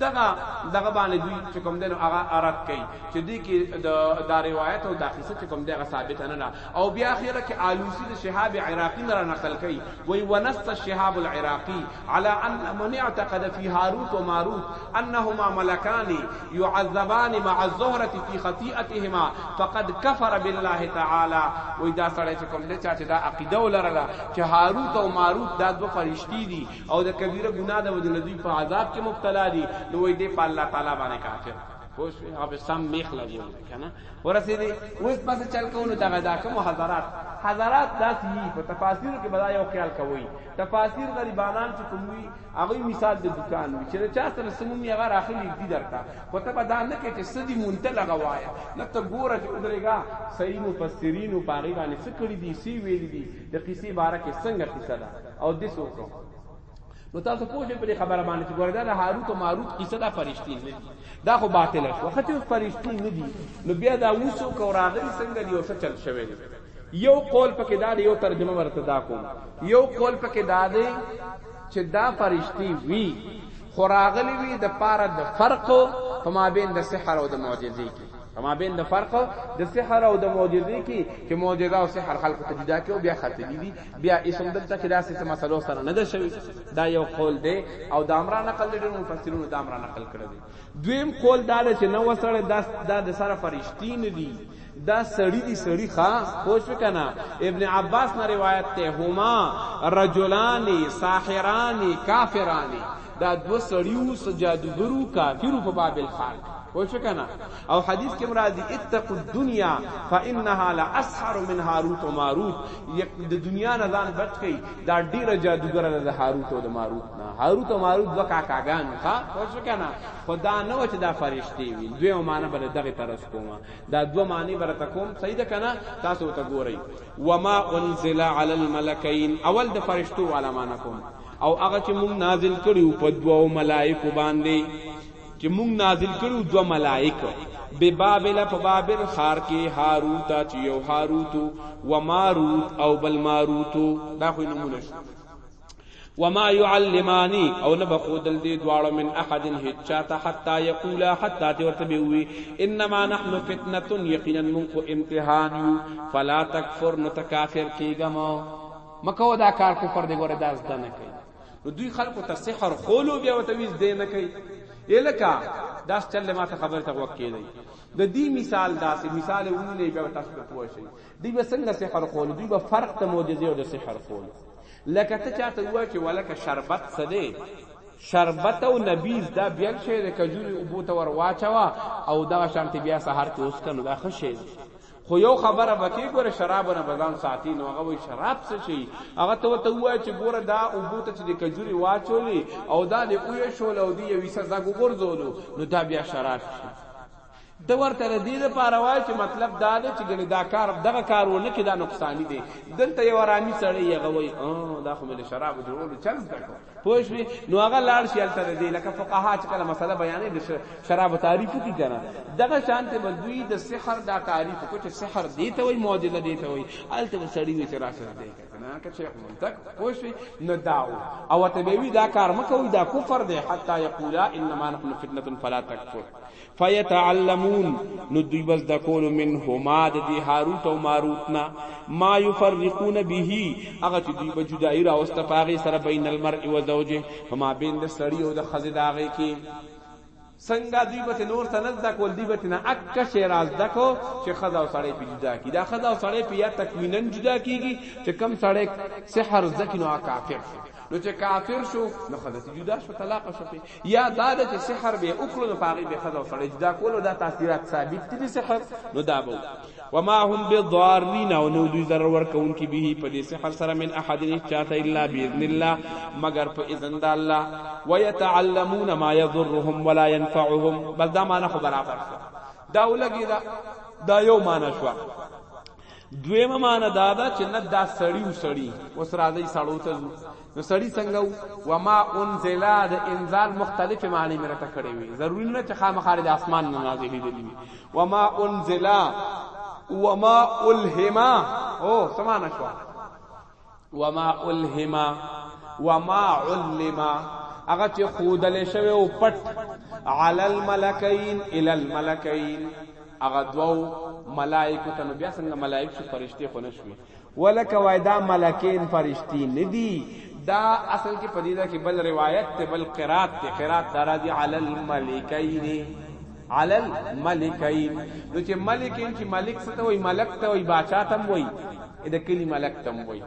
دغه دغه باندې دوی چې کوم دنو هغه ارات کوي چې دې کې د دا روایت او دا قصه چې کوم دغه ثابت نه ده او بیا اخیره کې آلوسی د شهاب عراقی نه نقل کوي وی ونست الشهاب العراقی على ان من اعتقد في هاروت وماروت انهما ملكان يعذبان مع الزهره في خطيئتهما فقد كفر بالله تعالى وی دا سره چې کوم دې چې دا عقیده ولرله چې هاروت او ماروت دا دوه فرشتي دي او د کبیره ګناه د وجې نه دوی په عذاب کې مبتلا دي نو وای دی په الله تعالی باندې کافر پوه شوې هغه به سم میخ لګولې که نه ورسېدې اوس پسې چل کوو نو دغه دا کوم حضرات حضرات داسې وي په تفاسیرو کې به دا یو خیال کوئ تفاسیر غریبانان چې کوم وي هغوی مثال د دوکان وي چې د چا سره څه مومي هغه راخلي ږدي درته خو ته به دا نه کوې چې څه دي مونته لغه وایه نه ته ګوره چې ودرېږه صحیح مفسرینو په هغې باندې څه کړي دي څه ویلي دي د قیسې باره کې څنګه قیسه ده او دې څوک نو تاسو پوه شئ په دې خبره باندې چې ګوردا د هاروت او ماروت قصه دا فرشتي نه دي دا خو باطل شو خو چې فرشتي نه دي نو بیا دا وسو کو راغلي څنګه دی او څه چل شوی دی یو قول پکې دا دی یو ترجمه ورته دا کوم یو قول پکې دا دی چې دا فرشتي وی خو راغلي وی د پاره د فرق په مابین د سحر او د معجزې کې اما بین د فرق د سحر او د معجزې کې چې معجزه او سحر خلق ته جدا کې او بیا خاطر دي بیا اسم دلته کې داسې مسلو سره نه ده شوی دا یو قول دی او د امر نقل لري مفسرونو د امر نقل کړی دی دویم قول دا دی چې نو وسره دا د سره فرشتي نه دي دا سړی دی سړی ښا پوښ وکنا ابن عباس نه روایت ته هما رجلان ساحران کافران دا دوه سړی وو څه جادوګرو کافرو په بابل ښار کې پوه شو کنه او حدیث کې مرادي اتقوا الدنيا فانها لاسحر من هاروت و ماروت یک د دنیا نه ځان بچ کئ دا ډیره جادوګر ده د هاروت او د ماروت نه هاروت او ماروت دوه کاکاګان ښا پوه شو کنه خدا نه و چې دا فرشتي وي دوی معنی بل دغه طرز کومه دا دوه معنی برته کوم صحیح ده کنه تاسو ته ګورئ وما انزل على الملكين اول د فرشتو علمانکم او هغه چې مونږ نازل کړیو په دوو ملائکو باندې چې مونږ نازل کړیو دوه ملائک به بابل په بابل خار کې هاروت چې یو هاروت و ماروت او بل ماروت دا خو نمونه شو وما يعلماني او نه بخودل دي دواړو من احد هچاته حتا يقولا حتا دي ورته وي انما نحن فتنه يقينا منكم امتحان فلا تكفر نتكافر کیګم مکو دا کار کو پر دی ګوره داس دنه کوي نو دوی خلکو ته سحر خولو بیا وته ویز دی نه کوي الکا داس چل ما ته خبر ته وکی دی د دې مثال داسې مثال ونی بیا تاسو ته پوه شئ دی به څنګه سحر خول دی به فرق ته معجزه او د سحر خول لکه ته چاته وای چې ولکه شربت سده شربت او نبیز دا بیا شی د کجوري او بوته ور واچوا او دا شانتی بیا سحر کې اوس کنه دا خشه خو یو خبره بکی ګوره شراب نه بزان ساتي نو هغه وی شراب څه شي هغه ته ته وای چې ګوره دا او بوته چې د کجوري واچولې او دا د اوې شول او دی یوې سزا ګورځولو نو دا بیا شراب شي د ورته د دې لپاره وای چې مطلب دا دی چې ګنې دا کار دغه کارونه کې دا نقصان دي دلته یو رامي سړی یغه وای دا خو مې شراب جوړول چل تکو پوه شوې نو هغه لاړ شي هلته د دې لکه فقها چې کله مسله بیانې د شراب تعریف کی کنه دغه شانت به دوی د سحر دا تعریف کو چې سحر دی ته وای معجزه دی ته وای هلته به سړی وي چې راشه دی کنه که شیخ منتق پوه شوې نو دا او ته به وی دا کار مکوې دا کفر دی حتی یقولا انما نحن فتنه فلا تکفر فیتعلمون نو دوی بس د کول منهما د دی هاروت او ماروت نا ما یفرقون به هغه چې دوی به جدای راوست پاغه سره بین المرء و زوجه فما بین د سړی او د خزې داغه کې څنګه دوی به نور څه نه زده کول دوی به نه اک شی را زده کو چې خزا او سړی په جدا کی دا خزا او سړی په یا تکمینا جدا کیږي چې کم سړی سحر زکه نو کافر نو چې کافر شو نو خزا جدا شو طلاق شو یا دا ده چې سحر به وکړو نو پاغي به خزو سره جدا کولو دا تاثیرات ثابت دي سحر نو دا به وما هم بضارین او نو دوی ضرر ورکون کی به په دې سحر سره من احد چاته الا باذن الله مگر په اذن د الله ويتعلمون ما يضرهم ولا ينفعهم بل دا معنا خو برابر دا ولګی دا دا یو معنا شو دویمه معنی دا ده چې نه دا سړی و سړی اوس راځي سړو ته ځو نو سړی څنګه و ما انزل د انزال مختلفه معنی مې راته کړې وي ضروري نه چې خامخا د اسمان نه نازلې دي و ما انزل و ما الهما او سمانه شو وما الهما وما علما هغه چې خودل شوی او پټ علی الملکین الی الملکین هغه دوو ملائکه ته بیا څنګه ملائک شو فرشتي خو نشوي ولک وایدا ملکین فرشتي ندی دا اصل کې پدیده کې بل روایت ته بل قرات ته قرات دارا دی علی الملکین علی الملکین نو چې ملکین چې ملک څه ته وای ملک ته وای باچا تم وای د کلی ملک تم وای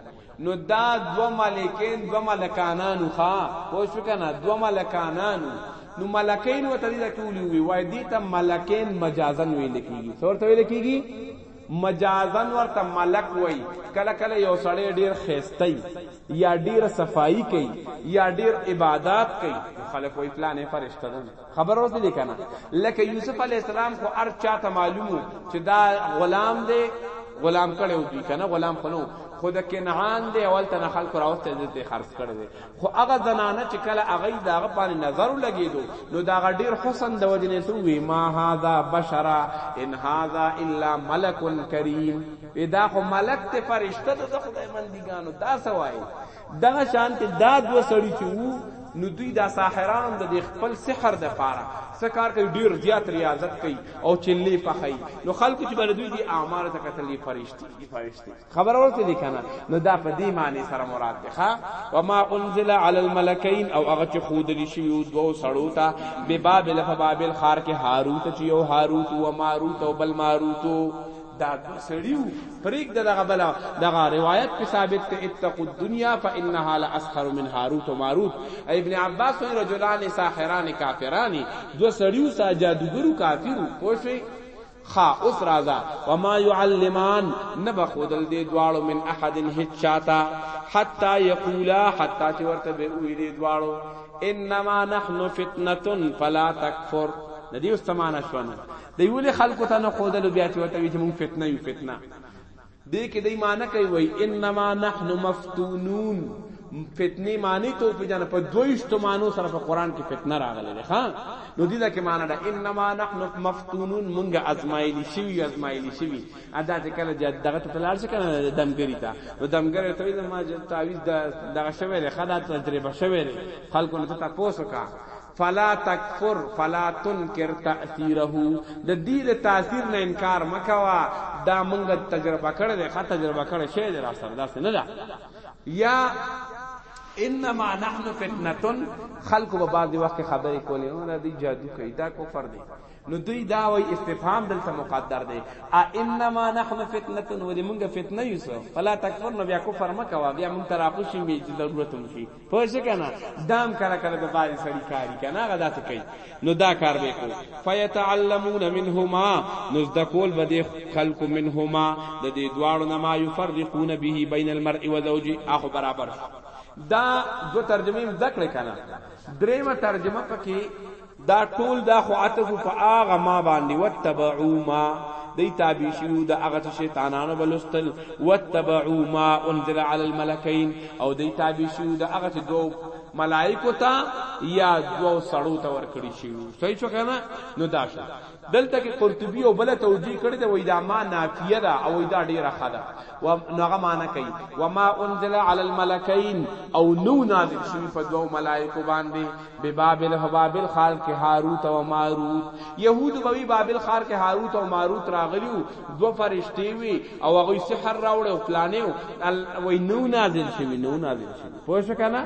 نو دا دو ملکین دو ملکانانو ښا پوه شو کنه دو ملکانانو نو ملکین وته دې ټول وی وای دي ته ملکین مجازن ویل کیږي څور ته ویل کیږي مجازن ورته ملک وای کله کله یو سړی ډیر خېستای یا ډیر صفائی کوي یا ډیر عبادت کوي خلک وای پلانې فرشتہ ده خبر اوس دې کنه لکه یوسف علی السلام خو ار چاته معلومو چې دا غلام دی غلام کړو دی کنه غلام خلو خود کنعان دی اول تن خلق راوسته دې خرڅ کړی دی خو هغه زنانه چې کله هغه داغه باندې نظر لګیدو نو داغه ډیر حسن د وجنې سو وی ما هاذا بشرا ان هاذا الا ملک کریم دا خو ملک ته فرشته د خدای مندګانو دا سوای دغه شانت دا دوه سړي چې وو نو دوی دا ساحران د خپل سحر د پاره سکار کوي ډیر زیات ریاضت کوي او چلی پخای نو خلکو چې بل دوی دي اعمال ته کتل فرشتي دي فرشتي خبر اورته دي کنه نو دا په دې معنی سره مراد ده ها و ما انزل علی الملکین او هغه چې خود لري شی او دوه سړو ته به بابل فبابل خار کې هاروت چې یو هاروت و ماروت او بل ماروت دا دو سړیو پریک دغه بل دغه روایت په ثابت ته اتقوا الدنيا فانها لاسخر من هاروت و ماروت ابن عباس وی رجلان ساحران کافران دو سړیو سا جادوګرو کافرو پوښی خا اوس رازا وما يعلمان نبخودل دې دواړو من احد هیڅ چاته حتا یقولا حتا چې ورته به وی دې دواړو انما نحن فتنه فلا تکفر ندی اوس سمانه شونه دی ولې خلکو ته نه خودلو بیا چې ورته وي چې مونږ فتنه یو فتنه دې کې دی معنی کوي وای انما نحن مفتونون فتنه معنی ته په جن په دویشت معنی سره په قران کې فتنه راغله ده ها نو دې دا کې معنی ده انما نحن مفتونون مونږ ازمایلی شوی ازمایلی شوی ادا ته کله جد دغه ته لار څه کنه دمګری تا نو دمګری ته ما تعویز دغه شوی ده خدا تجربه شوی ده خلکو ته تاسو کا فلا تکفر فلا تنکر تأثیره د دې د تاثیر نه انکار مه کوه دا مونږ تجربه کړی دی ښه تجربه کړی شوی دی راسره داسې نه ده یا انما نحن فتنتن خلق به بعضی وخت خبرې کولې نو دا دی جادو کوي دا کفر دی نو دوی دا وای استفهام دلته مقدر دی ا انما نحن فتنتن ولې مونږ فتنه یوسو فلا تکفر نو بیا کفر مکوا بیا مونږ تراخوشي می چې ضرورت هم شي پوه شئ کنه دام کله کله د باري سړی کاری کنه هغه داسې کوي نو دا کار به کو فیتعلمون منهما نو د کول به د خلق منهما د دې دواړو نه ما یفرقون به بین المرء و زوجه اخو برابر دا دو ترجمه ذکر کنه دریمه ترجمه پکې دا ټول دا خو عطف په هغه ما باندې وتبعو ما دی تابع شیو د هغه چې شیطانانو بلستل وتبعو ما انزل علی الملکین او دی تابع شیو د هغه چې دوه ملائکو ته یا دوه سړو ته ورکړی شیو صحیح شو کنه نو دا شو دلته کې قرطبی او بل توجیه کړی دی وای دا ما نافیه ده او دا ډیره خده و نغه معنا کوي وما انزل على الملكين او نو نازل شوی په دوو ملائکه باندې به بابل هو بابل خار کې هاروت او ماروت يهود بوي بابل خار کې هاروت او ماروت راغلیو دو فرشتي وي او هغه سحر راوړ او پلانې او نو نازل شوی نو نازل شوی پوه شو کنه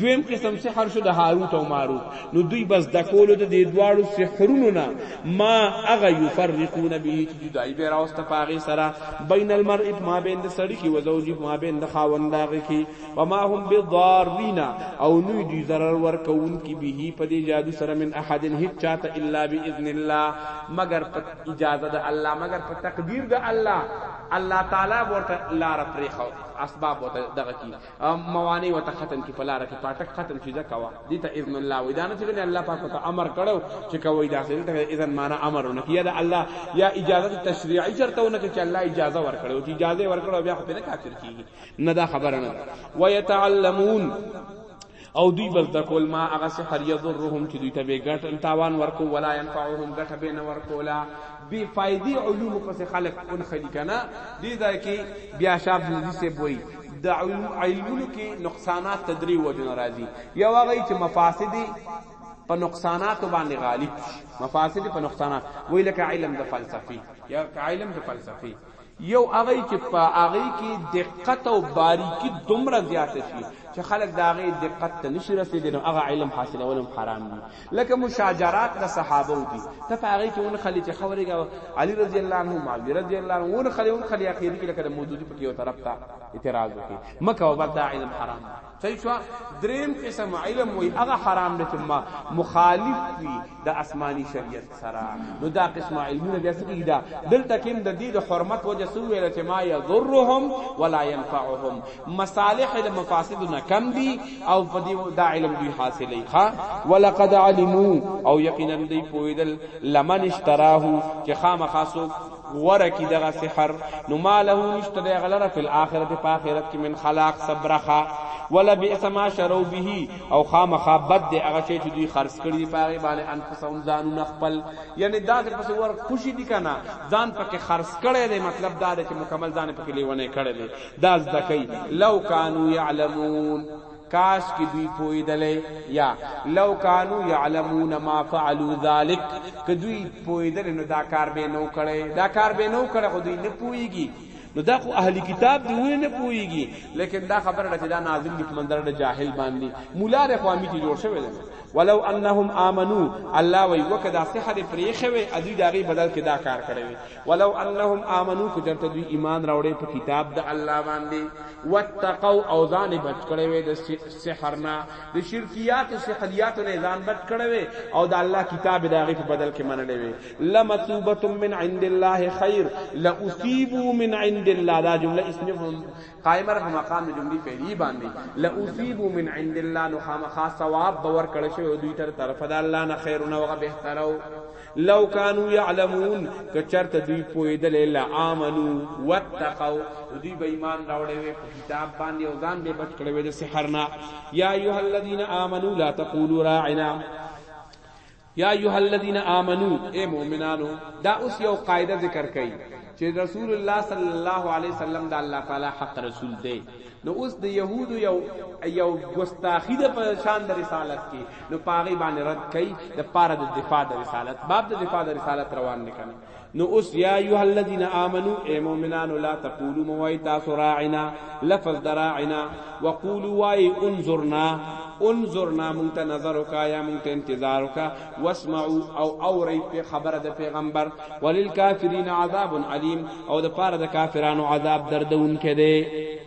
دویم قسم سحر شو د هاروت او ماروت نو دوی به زده کولو د دې دواړو سحرونو نه ما هغه یفرقون به چې جدایي به راوسته په هغې سره بین المرء په مابین د سړي کې و زوجي په مابین د خاوند د هغې کې وما هم بضارین او نوی دوی ضرر ورکوونکي به په دې جادو سره من احد هیڅ چاته الا باذن الله مگر په اجازه د الله مگر په تقدیر د الله الله تعالی ورته لار پرې خو اسباب ورته دغه کی موانع وته ختم کی پلار کی پاټک ختم شي ځکه وا دي ته اذن الله وې دا نه چې الله پاک ته امر کړو چې کوي دا سره ته اذن معنا امر نه کیه دا الله یا اجازه تشریعي چرته نه چې الله اجازه ورکړو چې اجازه ورکړو بیا خو نه کافر کیږي نه دا خبره نه ويتعلمون او دوی به زده کول ما هغه څه هر یضرهم چې دوی ته به ګټ تاوان ورکو ولا ينفعهم ګټ به نه ورکولا بی فائدې علوم پس خلق اون خلی کنا دې ځای کې بیا شاب نزی سے بوئی د علمونو کې نقصانات تدری وجه ناراضي یا واغی چې مفاسد په نقصانات باندې غالب شي مفاسد په نقصانات وی لکه علم د فلسفي یا علم د فلسفي یو هغه یې چې په هغه کې دقت او باریکي دومره زیاته شي چې خلک د هغې دقت ته نشي رسېدی نو هغه علم حاصلول هم حرام دي لکه مشاجرات د صحابو دي ته په هغې کې ونښلې چې ښه ورېږه علي رضی الله عنه معاویه رضی الله عنه ونښلې ونښلې اخري کې لکه د مودودي پکې یو طرف ته اعتراض وکړي مه کوه بس دا علم حرام دی صحیح شو دریم قسم علم وی هغه حرام نه چې ما مخالف وي د آسماني شریعت سره نو دا قسم علمونه بیا څه کیدا دلته کې د دې د حرمت وجه سو ویل چې ما یضرهم ولا ينفعهم مصالح د مفاسد نه کم دي او په دې دا علم دوی حاصلې ښا ولقد علموا او یقینا دوی پویدل لمن اشتراه چې خامخاسو غوره کی دغه سحر نو ماله نشته د غلره فل اخرت په اخرت کې من خلاق صبرخه ولا بئس ما شرو به او خامخا بد د هغه شی چې دوی خرج کړي په هغه باندې انفسهم ځانونه خپل یعنی دا څه پس ور خوشی دي کنه ځان پکې خرج کړي دی مطلب دا دی چې مکمل ځان پکې لیونه کړي دی دا ځکه لو کانوا یعلمون کاش کی دوی پویدلی یا لو کانو یعلمون ما فعلوا ذلک که دوی پویدلی نو دا کار به نو کړی دا کار به نو کړی خو دوی نه پویږي نو دا خو اهلی کتاب دی ونه نه پويږي لیکن دا خبره ده چې دا ناظم دې مندر د جاهل باندې مولا د قومي ته جوړ شوی دی ولو انهم امنو الله وی وکدا صحه پرې شوی ادي داغي بدل کې دا کار کړی ولو انهم امنو که چرته دوی ایمان راوړې په کتاب د الله باندې واتقوا او ځان بچ کړي وي د سحرنا د شرکیات او سحریات نه ځان بچ کړي وي او د الله کتاب داغه په بدل کې منلې وي لمثوبه من عند الله خير لاصيبوا من عند الله دا جمله اسمه قائمه په مقام د جملې فعلی باندې لاصيب من عند الله نو خامخا ثواب باور کړی شوی دوی تر طرف د الله نه خیرونه وغه بهترو لو کانو یعلمون که چرته دوی پویدل لا امنو واتقوا دوی به ایمان راوړې وي په کتاب باندې او ځان به بچ کړې وي د سحر نه یا ایه الذین آمنو لا تقولوا راعنا یا ایه الذین آمنو اے مؤمنانو دا اوس یو قاعده ذکر کړي چې رسول الله صلی الله علیه وسلم دا الله تعالی حق رسول دی نو اوس د يهودو یو یو ګستاخی د پرشان د رسالت کې نو پاغي باندې رد کړي د پاره د دفاع د رسالت باب د دفاع د رسالت روان نه کنه نو اوس یا ایه الذین آمنو ای مؤمنانو لا تقولوا موای تاسو راعنا لفظ دراعنا وقولوا وای انظرنا انظرنا مونږ ته نظر وکا یا مونږ ته انتظار وکا واسمعوا او اوري په خبره د پیغمبر وللکافرین عذاب علیم او د پاره د کافرانو عذاب دردون کده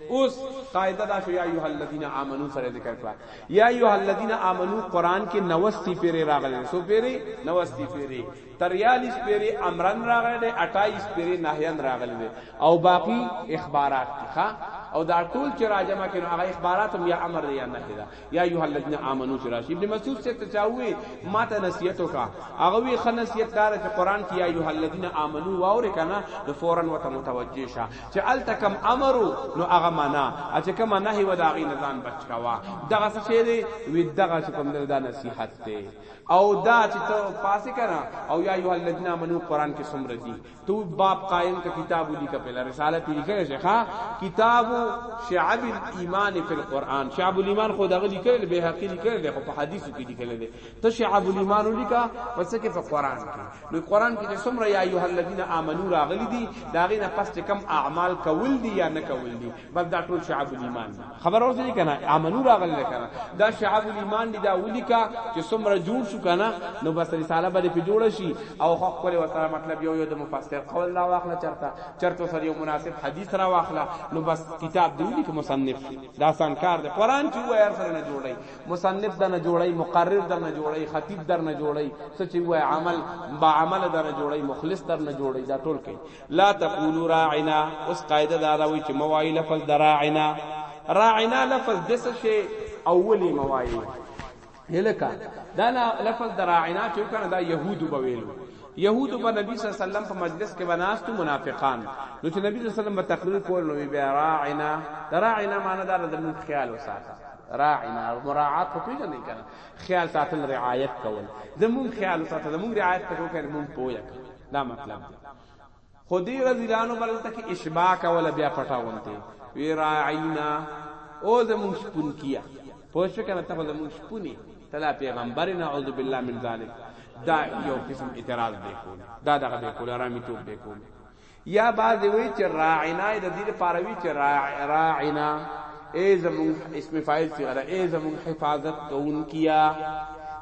اوس قاعده دا شو یا ایه الذین آمنو سره ذکر کړه یا ایه الذین آمنو قران کې 90 پیری راغلی سو پیری 90 پیری 43 پیری امرن راغلی دی 28 پیری نهیان راغلی دی او باقی اخبارات دي ها او دا ټول چې راجمه کینو هغه اخبارات هم یا امر دی یا نهی ده یا ایها الذین آمنو چې راشي ابن مسعود سے ته چاوي ماته نصیحت وکا هغه وی خ نصیحت دار چې قران کې یا ایها الذین آمنو واور کنا نو فورا وته متوجه شه چې التکم امرو نو هغه معنا چې کما نهي ودا غي نزان بچ کوا دغه څه شی دی وی دغه چې کوم دا نصیحت دی او دا چې ته پاسې کنا او یا ایها الذین آمنو قران کې سمره دی تو باب قائم کا کتاب لکھا پہلا رسالہ پہ لکھے شیخا کتاب شعب الايمان فی القرآن شعب الايمان خود هغه لیکل به حقی لیکل دی خو په حدیثو کې لیکل دی ته شعب الايمان لیکا پس کې په قرآن کې نو قرآن کې څومره یا ایه الذین آمنو راغلی دی دا غي نه پس کم اعمال کول دی یا نه کول دی بس دا ټول شعب الایمان دي خبر اوس دي کنه امنو راغل کنه دا شعب الایمان دي دا ولیکا چې څومره جوړ شو کنه نو بس رساله باندې په جوړ شي او حق کولې وسره مطلب یو یو د مفسر قول لا واخله چرته چرته سره یو مناسب حدیث را واخله نو بس کتاب دی ولیک مصنف دا آسان کار دی قران چې وای سره نه جوړي مصنف دا نه جوړي مقرر دا نه جوړي خطیب دا نه جوړي سچ وای عمل با عمل دا نه جوړي مخلص دا نه جوړي دا ټول کوي لا تقولوا راعنا اوس قاعده دا ده وی چې موای لفظ دراعنا راعنا لفظ دس شي اولی موای هلکا دا لفظ دراعنا چې کنه دا يهودو بویل يهودو په نبی صلی الله علیه وسلم په مجلس کې بناستو منافقان نو چې نبی صلی الله علیه وسلم په تقریر کول نو بیا راعنا راعنا معنی دا د موږ خیال وساته راعنا مراعات خو پیژنې کنه خیال ساتل رعایت کول زموږ خیال ساتل زموږ رعایت کوو کنه موږ پوهه دا مطلب دی خودی رضی الله عنه بلته کې اشباع کوله بیا پټاونته وی راعینا او زمون شپون کیا پوښ کنه ته زمون شپونی تلا پیغمبر نعوذ بالله من ذلک دا یو قسم اعتراض دی کول دا دغه دی کول رامی توپ دی کول یا بعض وی چې راعینا د دې لپاره وی چې راعینا اے زمون اسم فاعل سی غره اے زمون حفاظت کون کیا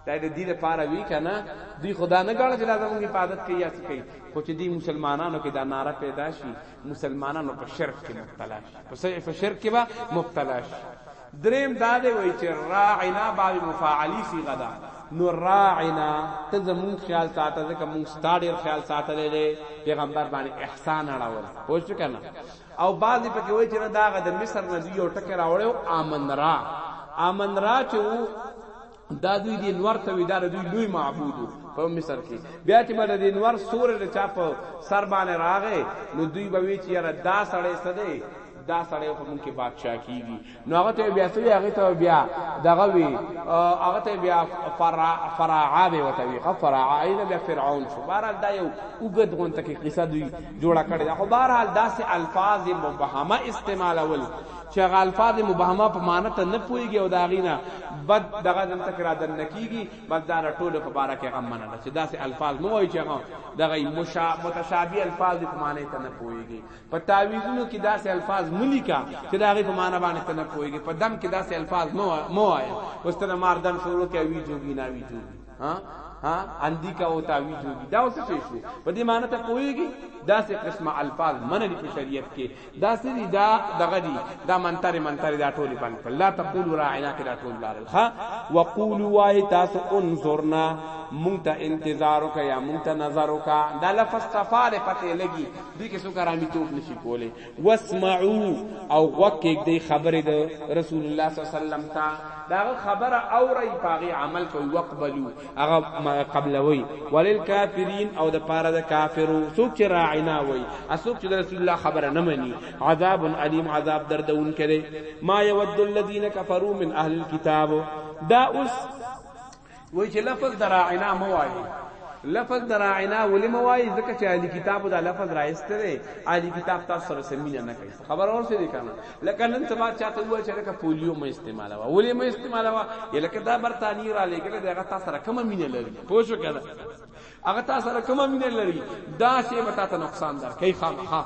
دا د دې لپاره وی کنه دی خدا نه غواړي چې دا زموږ حفاظت کوي یا څه کوي خو چې دی مسلمانانو کې دا ناره پیدا شي مسلمانانو په شرک کې مبتلا شي په سې په شرک کې به مبتلا شي دریم دا دی وای چې راعنا باب مفاعلی سی غدا نو راعنا ته زمون خیال ساته ځکه مون ستاډیر خیال ساتلې پیغمبر باندې احسان اړول پوښتنه او بعضی پکې وایي چې نه دا غد مصر نه دی یو ټکی راوړیو امن را امن را چې وو دا دوی دی نور ته وی دا دوی لوی معبود په مصر کې بیا چې بل دی نور سور له چا په سر باندې راغې نو دوی به وی چې یاره دا سړی سده دا سړی خو مونږ کې بادشاہ کیږي نو هغه ته بیا سوی هغه ته بیا دغه وی هغه ته بیا فرع فرعا به وته وی فرعا ایدا بیا فرعون شو بهرحال دا یو وګد غون ته کې قصه دوی جوړه کړی دا خو بهرحال داسې الفاظ مبهمه استعمال اول چې هغه الفاظ مبهمه په معنی ته نه پويږي او دا غینا بد دغه دن تکرار دن نکیږي بس دا ټول په بارا کې غم منه چې داسې الفاظ مو وایي چې هغه دغه متشابه الفاظ په معنی ته نه پويږي په تعویذونو کې داسې الفاظ ملیکا چې دا غي په معنا باندې ته نه پويږي په دم کې داسې الفاظ مو مو آیا واستنه مار دم شروع کوي وی جوګي نه وی جوګي ها ها اندی کا او تعویذ جوګي دا اوس څه شو په دې معنی ته پويږي داسې قسمه الفاظ منه دي په شریعت کې داسې دي دا دغه دي دا منتر منتر دا ټول باندې کړ لا تقول راعنا کې دا ټول لار ها وقولوا وای تاسو انظرنا مونږ ته انتظار وکیا مونږ ته نظر وکا دا لفظ صفاله پته لګي دې کې څوک آرامي توپ نشي کولی واسمعو او غوږ کېږدئ خبرې د رسول الله صلی الله علیه وسلم ته د هغه خبره اورئ په هغې عمل کوئ واقبلو هغه قبلوئ وللکافرین او د پاره د کافرو څوک چې راعنا وایي څوک چې د رسول الله خبره نه مني عذاب علیم عذاب دردونکی دی ما یود الذین کفروا من اهل الكتاب دا اوس وای چې لفظ دراعنا مو وایي لفظ دراعنا ولې مو وایي ځکه چې اهلی کتاب دا لفظ راایسته دی اهلی کتاب تاسو سره سمینه نه کوي خبر اور سره کنه لکه نن سبا چاته وای چې لکه پولیو مې استعماله وا ولې مې استعماله وا لکه دا برتانی را لګل دا تاسو سره کومه مینه لري پوه شو کنه هغه تاسو سره کومه مینه لري دا شی به تاسو نقصان در کوي خامخا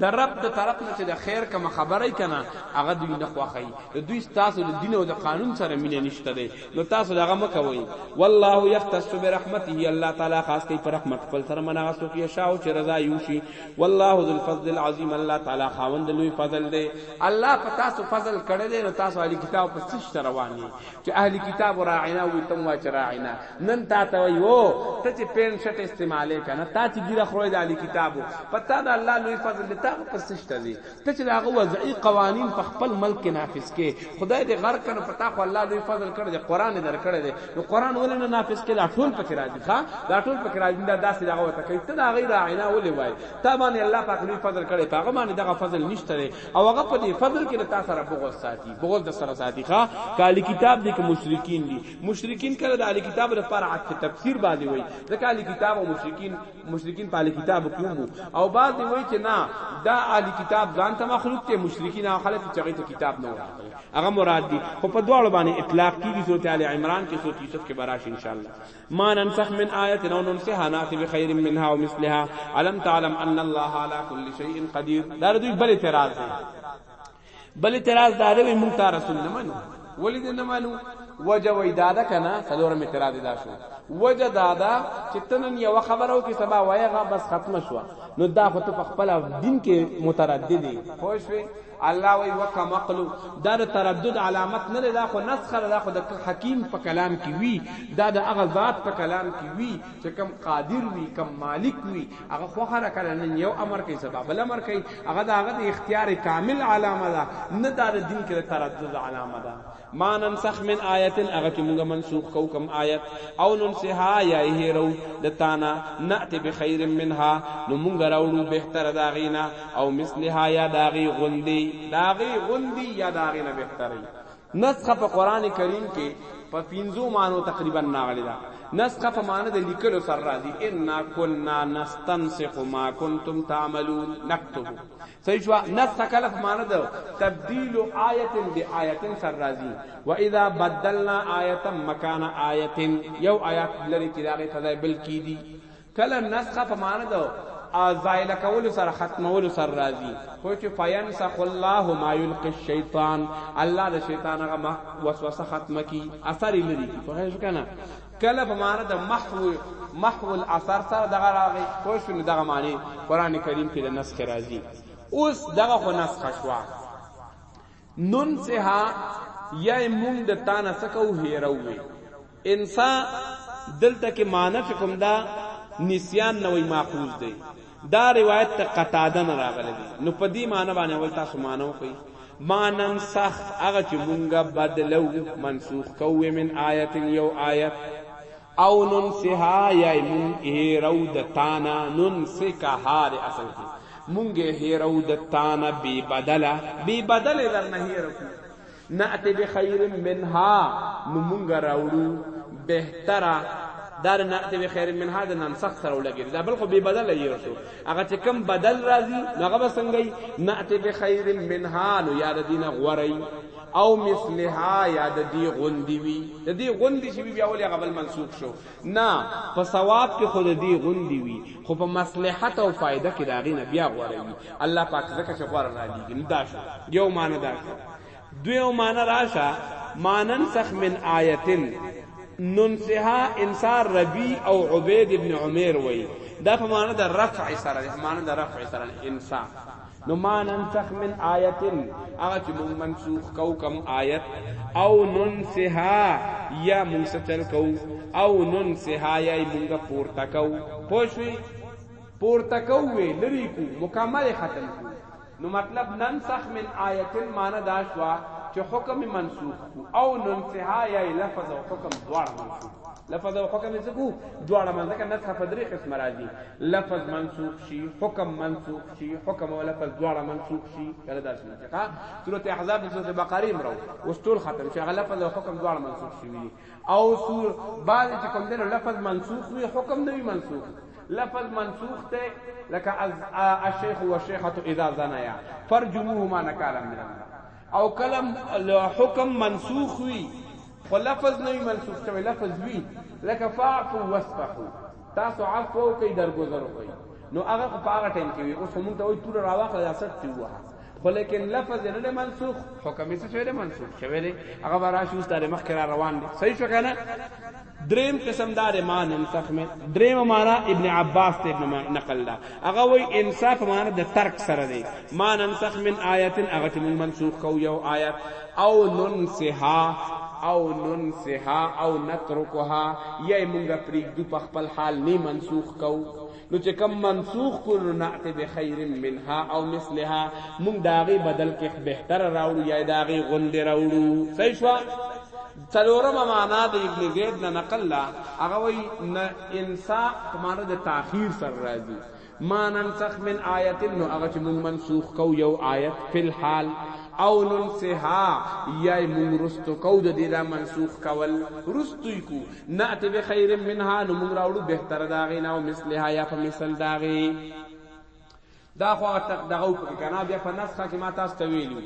د رب د طرف نه چې د خیر کوم خبره ای کنه هغه دوی نه خوخی د دوی تاسو د دین او د قانون سره مینه نشته دی نو تاسو دغه مکوئ والله یختص برحمته الله تعالی خاص کوي پر رحمت خپل سره منغه سوک یشاء چې رضا یوشي والله ذو الفضل العظیم الله تعالی خاوند لوی فضل دی الله په تاسو فضل کړی دی نو تاسو علی کتاب په څه روان یې چې اهل کتاب راعنا وي تم وا چې راعنا نن تا ته وي او ته چې پین شټ استعمالې کنه تا چې ګیره خروي د اهل کتابو پتا د الله لوی فضل ته په سشته دي ته چې داغه وضعي قوانين په خپل ملک کې نافذ کې خدای دې غر کنه پتا خو الله لوی فضل کړ دې قران دې درکړ دې نو قران ولې نه نافذ کې لا ټول پکې راځي ښا دا ټول پکې راځي دا داسې دغه وته کوي ته دا غیر راعنا ولې وای تا باندې الله پاک لوی فضل کړي پاغه باندې دغه فضل نشته او هغه په دې فضل کې له تاسو سره بغض ساتي بغض د سره ساتي ښا کالی کتاب دې کې مشرکین دي مشرکین کله د علی کتاب لپاره عکس تفسیر باندې وای ځکه علی کتاب او مشرکین مشرکین په علی کتاب کې وو او بعد دی وای چې نه دا علی کتاب ځان ته مخلوق ته مشرکین او خلک چې ته کتاب نه وراغلی هغه مراد دي خو په دواړو باندې اطلاق کیږي سورته ال عمران کې سورته یوسف کې براش ان شاء الله ما ننسخ من آية أو ننسها نأتي بخير منها أو مثلها ألم تعلم أن الله على كل شيء قدير دا دوی بل اعتراض دی بل اعتراض دا دی مونږ ته رسول نه منو ولې نه منو وجه وای دادا کنه څلورم اعتراض دا شو وجه دادا چې تنن یو خبر او کې سبا وایغه بس ختم شو نو دا خو ته په خپل دین کې متردد دی خوښ الله وی وکم عقلو دا د تردد علامت نه ده خو نسخه ده خو د حکیم په کلام کې وی دا د هغه ذات په کلام کې وی چې کم قادر وی کم مالک وی هغه خو هر کله نه یو امر کوي سبب بل امر کوي هغه د هغه د اختیار کامل علامه ده نه دا د دین کې تردد علامه ده ما ننسخ من آیت هغه چې موږ منسوخ کو کم آیت او ننسها یا هیرو د تانا نأت بخیر منها نو موږ راوړو بهتر دا غینا او مثلها یا داغي غوندي داغي غوندي یا داغي نه بهتري نسخه په قران کریم کې په پینزو مانو تقریبا ناغلی دا نسخه په معنی د لیکلو سره راځي ان كنا نستنسخ ما كنتم تعملون نكتب صحیح شو نس تکلف معنی ده تبديل آیت بآیت سر راضی و اذا بدلنا آیت مکان آیت یو آیات لری چې داغه فضای بل کی دي کله نسخه په معنی ده زایل کول سره ختمول سره راضی خو چې فینسخ الله ما یلقی الشیطان الله د شیطان هغه وسوسه ختمه کی اثر لري په هیڅ کنه کله په معنا د محو محو الاثر سره دغه راغی خو شو نه دغه معنی قران کریم کې د نسخ راځي اوس دغه خو نسخ شوا نن سها یا مون د تانه سکو هیروي انسان دلته کې معنی کوم دا نسیان نوې ماخوذ دی دا روایت ته قتاده نه راغلی دی نو په دې معنی باندې اول تاسو معنی وکړئ مانن سخ هغه چې مونږه بدلو منسوخ کوو من آیت یو آیت او ننسها یا مون هیرو د تانا ننسکا هار اصل کې مونږه هیرو د تانا بی بدلا بی بدل درنه هیرو نأتي بخير منها نو مونږ راوړو بهتره دار نأتي بخير منها د ننسخ سره ولګي دا بل خو به بدل یو شو هغه چې کم بدل راځي هغه بسنګي نأتي بخير منها نو یاد دینه غوري او مثلها یا د دی غوندی وی د دی غوندی شی بیا ولې غبل منسوخ شو نه په ثواب کې خو د دې غوندې وي خو په مصلحت او فایده کې د هغې نه بیا غوره وي الله پاک ځکه چې غوره رالیږي نو دا شو یو معنی دا شو دویم معنی راشه ما ننسخ من آیتن ننسها انصار ربی او عبید ابن عمیر وی دا په معنی د رفع سره په معنی د رفع سره انصار نو ما ننسخ من آیت هغه چې مونږ منسوخ کو کم آیت او ننسها یا مونږ ستل کو او ننسها یا مونږ پورته کو پوښوي پورته کو وی لری کو مکمل ختم کو نو مطلب ننسخ من آیت معنی دا شوا چې حکم منسوخ کو او ننسها یا لفظ او حکم دواړه منسوخ لفظ او حکم څه کو دواړه منځکه نسخ په درې قسم راځي لفظ منسوخ شي حکم منسوخ شي حکم او لفظ دواړه منسوخ شي کله داسې نه ښه سورته احزاب سورته بقره امرو اوس ټول ختم شي هغه لفظ او حکم دواړه منسوخ شي وي او سور بعد چې کوم دنه لفظ منسوخ وي حکم نه وي منسوخ لفظ منسوخ ته لکه از الشيخ والشيخه اذا زنايا فرجموهما نکالا من الله او کله حکم منسوخ وي خو لفظ نه منسوخ شوی لفظ وي لکه فاعفو واصفحو تاسو عفو کوي درگذر کوي نو هغه خو په هغه ټیم کې وي اوس هم ته وي تور راواخله دا سټ وه خو لیکن لفظ نه منسوخ حکم یې څه شوی منسوخ شوی دی هغه راشي اوس د مخ کې را روان دي صحیح شو کنه دریم قسم دا دی ما ننسخ من دریم معنا ابن عباس ته ابن نقل دا هغه وای انسا په معنا د ترک سره دی ما ننسخ من آیت هغه چې موږ منسوخ کو یو آیت او ننسها او ننسها او نترکها یې موږ پرېږدو په خپل حال نه منسوخ کو نو چې کم منسوخ کړو نعت بخیر منها او مثلها مونږ داغي بدل کې بهتر راوړو یا داغي غوندې راوړو صحیح شو څلورمه معنا د ابن زید نه نقل ده هغه وایي نه انسا په معنا د تاخیر سره راځي ما ننسخ من آیت نو هغه چې موږ منسوخ کو یو آیت په الحال او ننسها یا موږ رستو کو د دې دا منسوخ کول رستوي کو نأت بخیر منها نو موږ راوړو بهتر داغې نه او مثلها یا په مثل داغې دا خو هغه تق دغه په کنا بیا په نسخه کې ما تاسو ته ویلو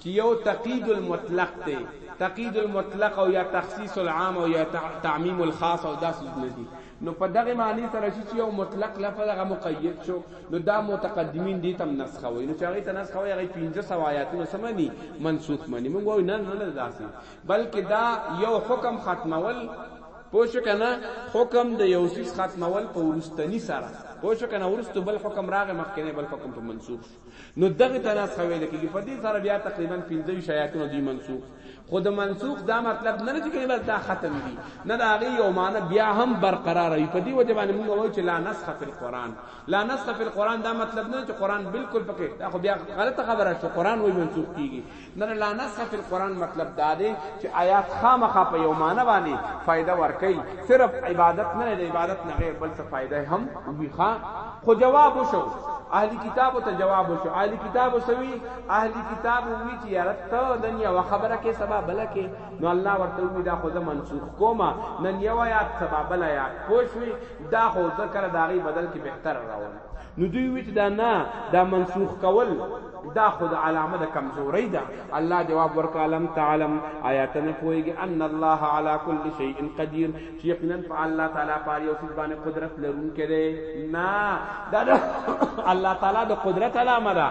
چې یو تقید المطلق دی تقید المطلق او یا تخصیص العام او یا تعمیم الخاص او دا څه نه دي نو په دغه معنی سره چې یو مطلق لفظ هغه مقید شو نو دا متقدمین دي تم نسخه وي نو چې هغه ته نسخه وي هغه 15 آیاتونه سمني منسوخ مني موږ وایو نه نه داسي بلکې دا یو حکم ختمول پوه شو کنه حکم د یو څیز ختمول په ورستنی سره پوه شو کنه ورستو بل حکم راغې مخکنه بل حکم په منسوخ شو نو دغه تناس خویل کیږي په دې سره بیا تقریبا 15 شایتونه دی منسوخ خود منسوخ دا مطلب نه چې کله دا ختم دي نه دا غي یو معنی بیا هم برقرار وي په دې وجه باندې موږ وایو چې لا نسخ فی القرآن لا نسخ فی القرآن دا مطلب نه چې قرآن بالکل پکې دا خو بیا غلطه خبره شو قرآن وایي منسوخ کیږي نه لا نسخ فی القران مطلب دا دی چې آیات خامخا په یو معنی باندې فائدہ ورکړي صرف عبادت نه دی عبادت نه غیر بل څه فائدہ هم وی ښا خو جواب وشو اهلی کتاب ته جواب وشو اهلی کتاب وسوي اهلی کتاب وی چې یاره ته نن یو خبره کې سبا بل کې نو الله ورته وی دا خو زه منسوخ کوم نن یو آیات سبا بل آیات پوښوي دا خو ذکر داغي بدل کې بهتر راوړي نو دوی وی چې دا نه دا منسوخ کول دا خود علامه د کمزوري ده الله جواب ورکړه لم تعلم آیات نه پويږي ان الله على كل شيء قدير چې یقینا په الله تعالی پاره یو څه باندې قدرت لرونکي دی نه دا الله تعالی د قدرت علامه ده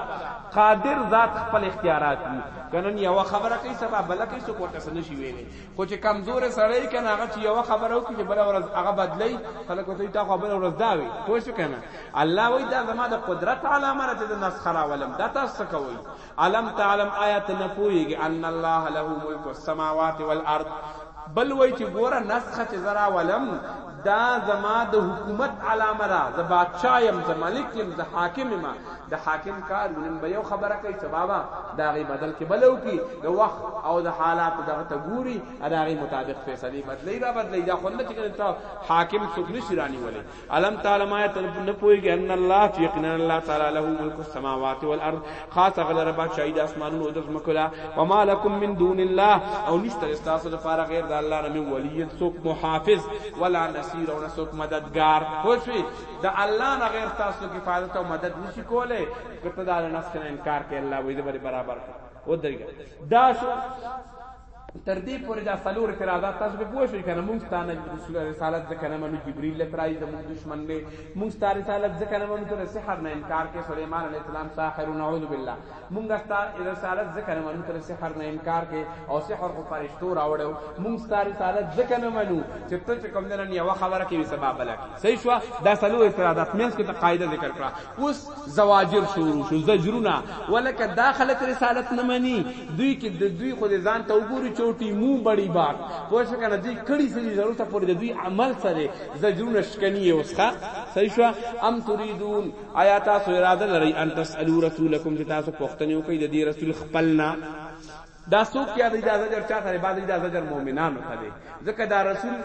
قادر ذات خپل اختیارات دي کنن یو خبره کوي سبا بل کوي څوک ورته سن شي ویلې خو چې کمزور سړی کنه هغه چې یو خبره وکړي چې بل ورځ هغه بدلی خلک وته تا خو بل ورځ دا وي پوه شو کنه الله وی دا زما د قدرت علامه ده چې نس خرا ولم دا تاسو کوي علم تعلم آیات نه پويږي ان الله له ملک السماوات والارض بل وای چې ګوره نسخه چې زرا ولم دا زما د حکومت علامه را ز بادشاہ يم ز ملک يم ز حاکم ما د حاکم کار وي نن به یو خبره کوي سبا به د هغې بدل کې بله وکړي د وخت او د حالاتو دغه ته ګوري د هغې مطابق فیصلې بدلوي را بدلوي دا خو نه چې ته حاکم څوک نشي رانیولی الم تعالی ما ته نه پوهېږي ان الله چې یقینا الله تعالی له ملک السماوات والارض خاص هغه لره بادشاهي د اسمانونو او د ځمکو ده وما لکم من دون الله او نشته ستاسو لپاره غیر د الله نه من ولی څوک محافظ ولا نصیر او نه څوک مددګار پوه شوې د الله نه غیر تاسو کې حفاظت او مدد نشي کولای که ته دا نفس نه انکار کوي الله وې دې بری برابر او درګه دا شو تر دې پورې دا سلور اعتراضات تاسو به پوه شئ کنه موږ ستانه رسول رسالت ځکه نه منو جبرئیل له ترای زموږ دشمن نه موږ ستاره رسالت ځکه نه منو ته سحر نه انکار کوي سليمان عليه السلام ساحر نعوذ بالله مونږ ستا رسالت ځکه نه منو تر سحر نه انکار کې او سحر خو فرشتو راوړو مونږ ستا رسالت ځکه نه منو چې ته چې کوم دنه یو خبره کې سبا بل کې صحیح شو دا سلو اعتراضات مینس کې ته قاعده ذکر کړه اوس زواجر شروع شو زجرونه ولکه داخله رسالت نه مني دوی کې د دوی خو ځان ته وګوري چوټي مو بڑی بات پوه شو کنه دوی کړي سړي ضرورت پورې دوی عمل سره زجرونه شکنی اوسخه صحیح شو ام تريدون آیا تاسو اراده لرئ ان تسالو رسولکم چې تاسو پوښتنه وکړئ د دې رسول خپلنا دا څوک چې د اجازه جر چا سره بعد اجازه جر مؤمنانو ته دی ځکه دا رسول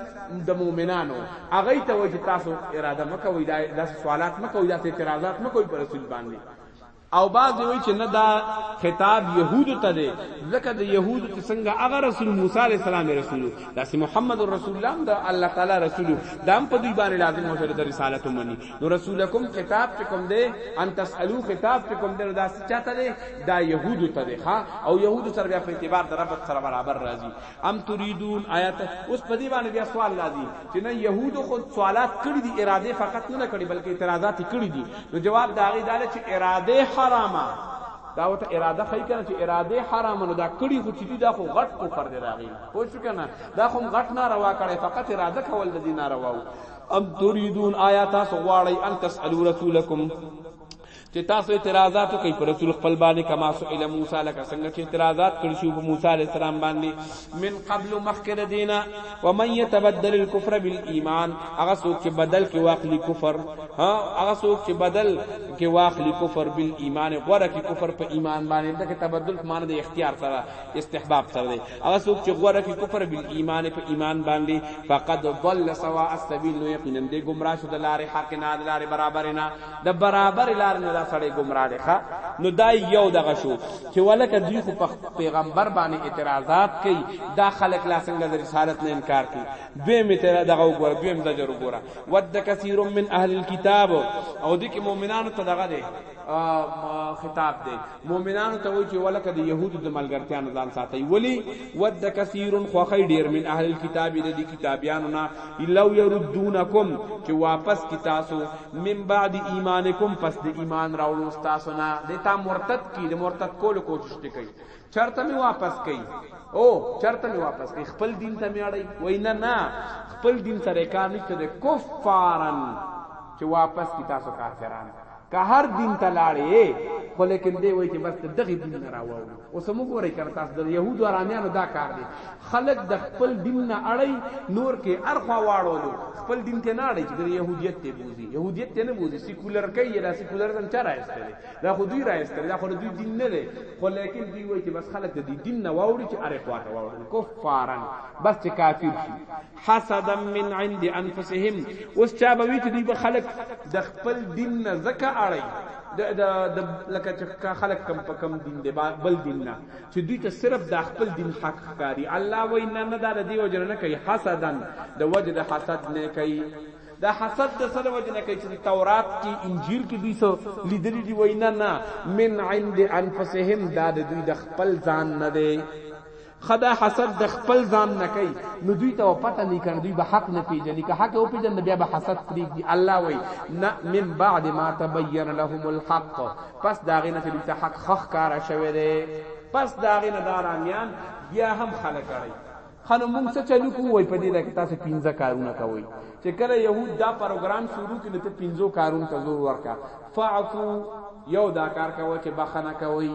د مؤمنانو هغه ته وایي چې تاسو اراده مکوئ دا د سوالات مکوئ دا اعتراضات مکوئ پر رسول باندې او بعض وی چې نه دا خطاب يهود ته دی ځکه د يهود چې څنګه هغه رسول موسی عليه السلام رسول داسې محمد رسول الله دا الله تعالی رسول دا هم په دوی باندې لازم او شرط رسالت مني نو رسولکم خطاب چې کوم دی ان تسالو خطاب چې کوم دی نو دا څه چاته دی دا يهودو ته دی ښا او يهودو سره بیا په اعتبار د ربط سره برابر راځي ام تريدون آیات اوس په دې باندې بیا سوال راځي چې نه يهودو خود سوالات کړی دي اراده فقط نه کړی بلکې اعتراضات کړی دي نو جواب دا غي دا چې اراده حرامه دا وته اراده خی کنه چې اراده حرام نه دا کړي خو چې دا خو غټ کفر دی راغی پوه شو کنه دا خو غټ نه روا کړي فقط اراده کول د دین روا وو ام تريدون آیا تاسو غواړی ان تسالو رسولکم چې تاسو اعتراضات کوي پر رسول خپل باندې کما سئل موسی لکه څنګه چې اعتراضات کړی شو په موسی علی السلام باندې من قبل مخکر دینا ومن يتبدل الكفر بالايمان هغه څوک چې بدل کې واخلي کفر ها هغه څوک چې بدل کې واخلي کفر بالايمان غره کې کفر په ایمان باندې دا کې تبدل معنی د اختیار سره استحباب سره دی هغه څوک چې غوړه کې کفر بل ایمان په ایمان باندې فقد ضل سواء السبيل نو یقینا دې گمراه شو د لارې حق نه د لارې برابر نه د برابر لار نه دا سړی گمراه دی ښا نو دا یو دغه شو چې ولکه دوی خو په پیغمبر باندې اعتراضات کوي دا خلک لا څنګه د رسالت نه انکار کوي دوی می تر دغه وګوره دوی می زجر وګوره ود کثیر من اهل الكتاب او دې کې مؤمنانو ته دغه دی خطاب دی مؤمنانو ته وایي چې ولکه د يهودو د ملګرتیا نه ځان ساتي ولی ود کثیر خوخی ډیر من اهل الكتاب د کتابیانو نه لو يردونکم چې واپس کی تاسو من بعد ایمانکم پس د ایمان راوړو تاسو نه د تا مرتد کی د مرتد کولو کوشش کوي چرته می واپس کوي او چرته می واپس کوي خپل دین ته می اړي وای نه نه خپل دین سره کار نشته د کفارن چې واپس کی تاسو کافرانو که هر دین ته لاړې یې خو لیکن دی وای چې بس د دغه دین نه راوړو اوس موږ ګورئ کنه تاسو د يهودو اراميانو دا کار دی خلک د خپل دین نه اړي نور کې ارخوا واړولو خپل دین ته نه اړي چې د يهودیت ته بوزي يهودیت ته نه بوزي سیکولر کوي دا سیکولرزم چا راځي دا خو دوی راځي دا خو دوی دین نه دی خو لیکن دوی وای چې بس خلک د دین نه واوړي چې ارخوا ته واوړي کفارن بس چې کافر شي حسدا من عند انفسهم اوس چا به وی چې دوی به خلک د خپل دین نه زکه اړي د د لکه چې خلک کم په کم دین دی بل دین نه چې دوی ته صرف د خپل دین حق ښکاری الله وی نه نه دا د دی وجه نه کوي حسدا د وجه د حسد نه کوي دا حسد د سره وجه نه کوي چې تورات کې انجیل کې دوی سو لیدلی دی وینا نه من عند انفسهم دا د دوی د خپل ځان نه دی خدا حسد د خپل ځان نه کوي نو دوی ته پته نه کړ دوی به حق نه پیژني که حق او پیژن بیا به حسد پریږدي الله وای نه من بعد ما تبین لهم الحق پس داغه نه دوی ته حق خخ کارا شوی دی پس داغه نه دارامیان بیا هم خلک اړي خنو موږ څه چلو کو وای په دې دا کې تاسو پنځه کارونه کوي چې کله يهود دا پروګرام شروع کړي ته پنځو کارون ته زور ورکا فعفو یو دا کار کوي چې بخنه کوي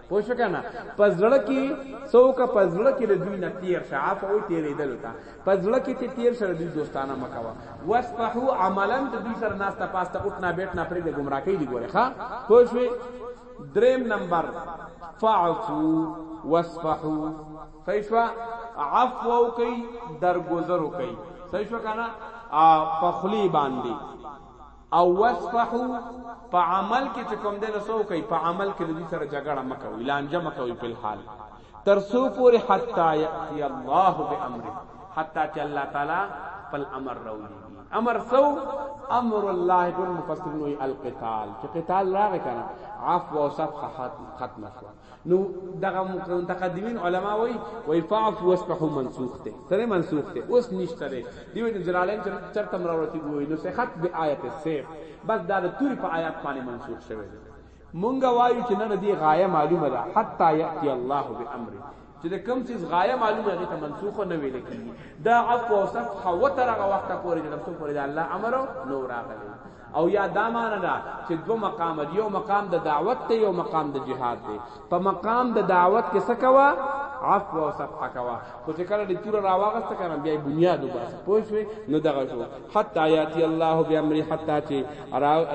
پوه شو کنه پزړه کې څوک پزړه کې د دوی نه تیر شه عفو او تیرېدل تا پزړه کې ته تیر شه د دوی دوستانه مکوا واصفحو عملا د دوی سره ناس ته پاسته اٹھنا بیٹنا پرې د گمراه کې دی ګوره ها پوه شو دریم نمبر فعفو واصفحو صحیح شو عفو او کوي درگذر کوي صحیح شو کنه په خلی باندې او وصفحو په عمل کې چې کوم دی نو سو کوي په عمل کې د دې سره جګړه مکوي لانجه مکوي په حال تر سو پورې حتا یاتی الله بامره حتا چې الله تعالی خپل امر راولي امر سو امر الله ګل مفسرین وی القتال چې قتال راغی کنه عفو او صفحه ختم شو نو دغه متقدمین علما وای وای فعف واسفحوا منسوخ ته سره منسوخ ته اوس نشته دی دیو چې جلالین چرته مرورتی وای نو صحت به آیت السیف بس دا د توري په آیات باندې منسوخ شوی دی مونږ وایو چې نه دی غایه معلومه ده حتا یاتی الله بامر چې د کم چیز غایه معلومه هغه ته منسوخ نه ویل کیږي دا عفو او صفح و تر هغه وخت پورې چې تاسو پورې د الله امر نو راغلی او یا دا معنی ده چې دو مقام دی یو مقام د دعوت دی یو مقام د جهاد دی په مقام د دعوت کې څه کوا عفو او صفح کوا خو چې کله د تور راواغسته کنه بیا بنیاد وباس پوه شو نو دغه شو حتا یاتی الله بامر حتا چې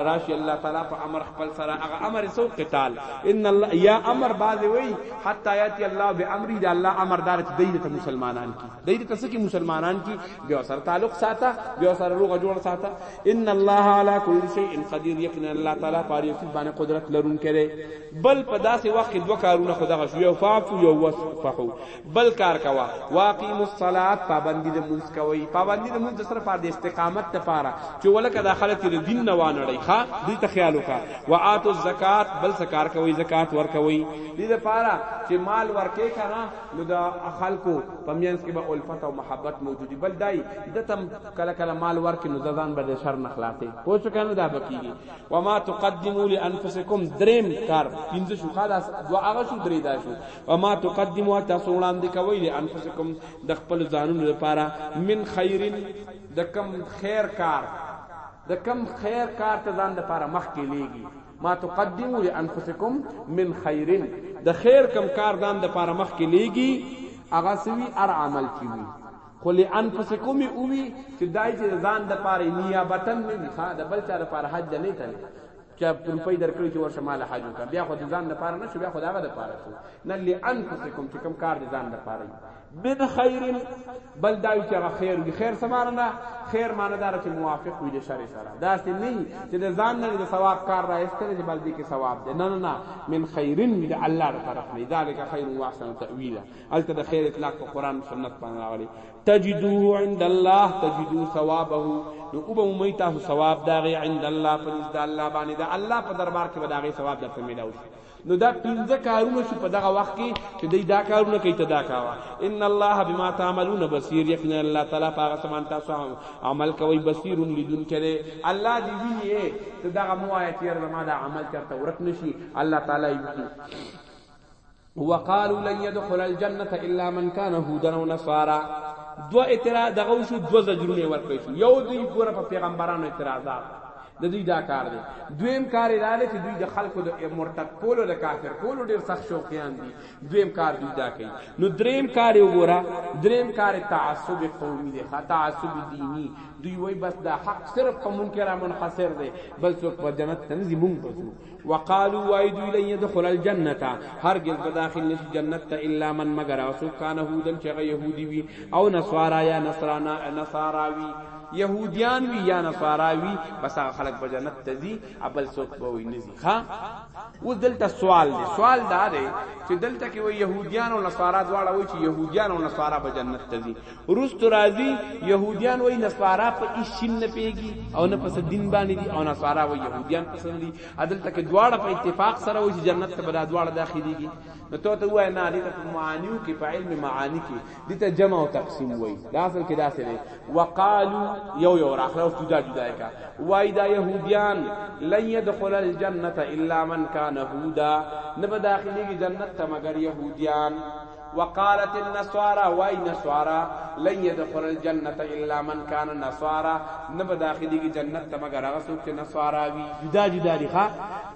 راشي الله تعالی په امر خپل سره هغه امر سو قتال ان الله یا امر باز وی حتا یاتی الله بامر دی الله امر دار چې دی ته مسلمانان کی د دې تاسو کې مسلمانان کې بیا سره تعلق ساته بیا سره روغ جوړ ساته ان الله علی کل شیء قدیر یقینا الله تعالی پر یو څه باندې قدرت لرون کړي بل په داسې وخت کې دوه کارونه خدغه شو یو فاف یو وصفحو بل کار کوا واقیم الصلاه پابندی د مونږ کوي پابندی د مونږ سره پر استقامت لپاره چې ولکه داخله تیر دین نه وانړی ښا دې ته خیال وکا واتو الزکات بل سکار کوي زکات ور کوي دې لپاره چې مال ورکې کړه نو دا خلکو په مینس کې به الفت او محبت موجودی بل دای د تم کله کله مال ورکې نو ځان به شر نه خلاصې پوه شو کنه دا بکیږي و ما تقدموا لانفسکم دریم کار پنځه شو خلاص دوا هغه شو درې دا شو و ما تقدموا تاسو وړاندې کوي لانفسکم د خپل ځانونو لپاره من خیرن د کم خیر کار د کم خیر کار ته ځان لپاره مخ کې لیږي ما تقدمو لانفسکم من خیر د خیر کم کار دان د پاره مخ کې لیږي هغه سوي ار عمل چی وی خو لانفسکم اووی چې دای چې ځان د پاره نیابتن نه دی ښا د بل چا د پاره حج نه تل چې روپۍ درکړي چې ورشه مال حج وکړه بیا خو ځان د پاره نه شو بیا خو داغه د پاره شو نه لانفسکم چې کم کار دي ځان د پاره من خیر بل داوی چې هغه خیر وي خیر سمانه نه خیر معنی دار چې موافق وي د شر سره دا سې نه چې د ځان نه د ثواب کار را استل چې بل دې کې ثواب ده نه نه نه من خیرن وي د الله تر طرف نه ذالک خیر و احسن تاویلا الته د خیر اطلاق په قران سنت باندې راغلي تجدو عند الله تجدو ثوابه نو او به مې تاسو ثواب داغه عند الله پر د الله باندې د الله په دربار کې به داغه ثواب درته ملاوي نو دا پنځه کارونه شو په دغه وخت کې چې دوی دا کارونه کوي ته دا کاوه ان الله بما تعملون بصیر یقینا الله تعالی په هغه سمان تاسو عمل کوي بصیر لیدون کړي الله دې ویني ته دا مو آیت یې زما دا عمل چرته ورک نشي الله تعالی ویني وقالوا لن يدخل الجنه الا من كان هودا ونصارى دو اعتراض دغه شو دو زجرونه ورکړي شو یو دوی ګوره په پیغمبرانو اعتراضات د دوی دا کار دی دویم کار دا دی چې دوی د خلکو د مرتد کولو د کافر کولو ډیر سخت شوقیان دي دویم کار دوی دا کوي نو دریم کار یو ګوره دریم کار تعصب قومي دی خا تعصب دینی دوی وای بس دا حق صرف په منکر منحصر دی بل څوک په جنت تنظیم مونږ وقالو وای دوی لن يدخل الجنه هرگز به داخل نشي جنت ته الا من مگر او سو کان هودن چې يهودي وي او نصارا یا نصرانا نصاراوي يهوديان وي یا نصاراوي بس هغه خلک په جنت ته ځي ابل څوک به وي نزي ها اوس دلته سوال دی سوال دا دی چې دلته کې وي يهوديان او نصارا دواړه وي چې يهوديان او نصارا په جنت ته ځي روستو راځي يهوديان وای نصارا په ایشین نه پیږي او نه پس دین باندې دي او نصارا وای يهوديان پسند دي عدل تک دواړه په اتفاق سره وای جنت ته بلا دواړه داخليږي نو ته ته وای نه دي په معانیو کې په علم معانی کې دي ته جمع او تقسیم وای دا اصل کې دا سره وقالو یو یو راخره او جدا جدا کا وای دا يهوديان لن يدخل الجنه الا من كان هودا نه داخليږي جنت ته مگر يهوديان وقالت النصارى وای نصارا لن يدخل الجنه الا من كان نصارا نه به داخلي کی جنت ته مگر هغه څوک چې نصارا وي جدا جدا دي ښا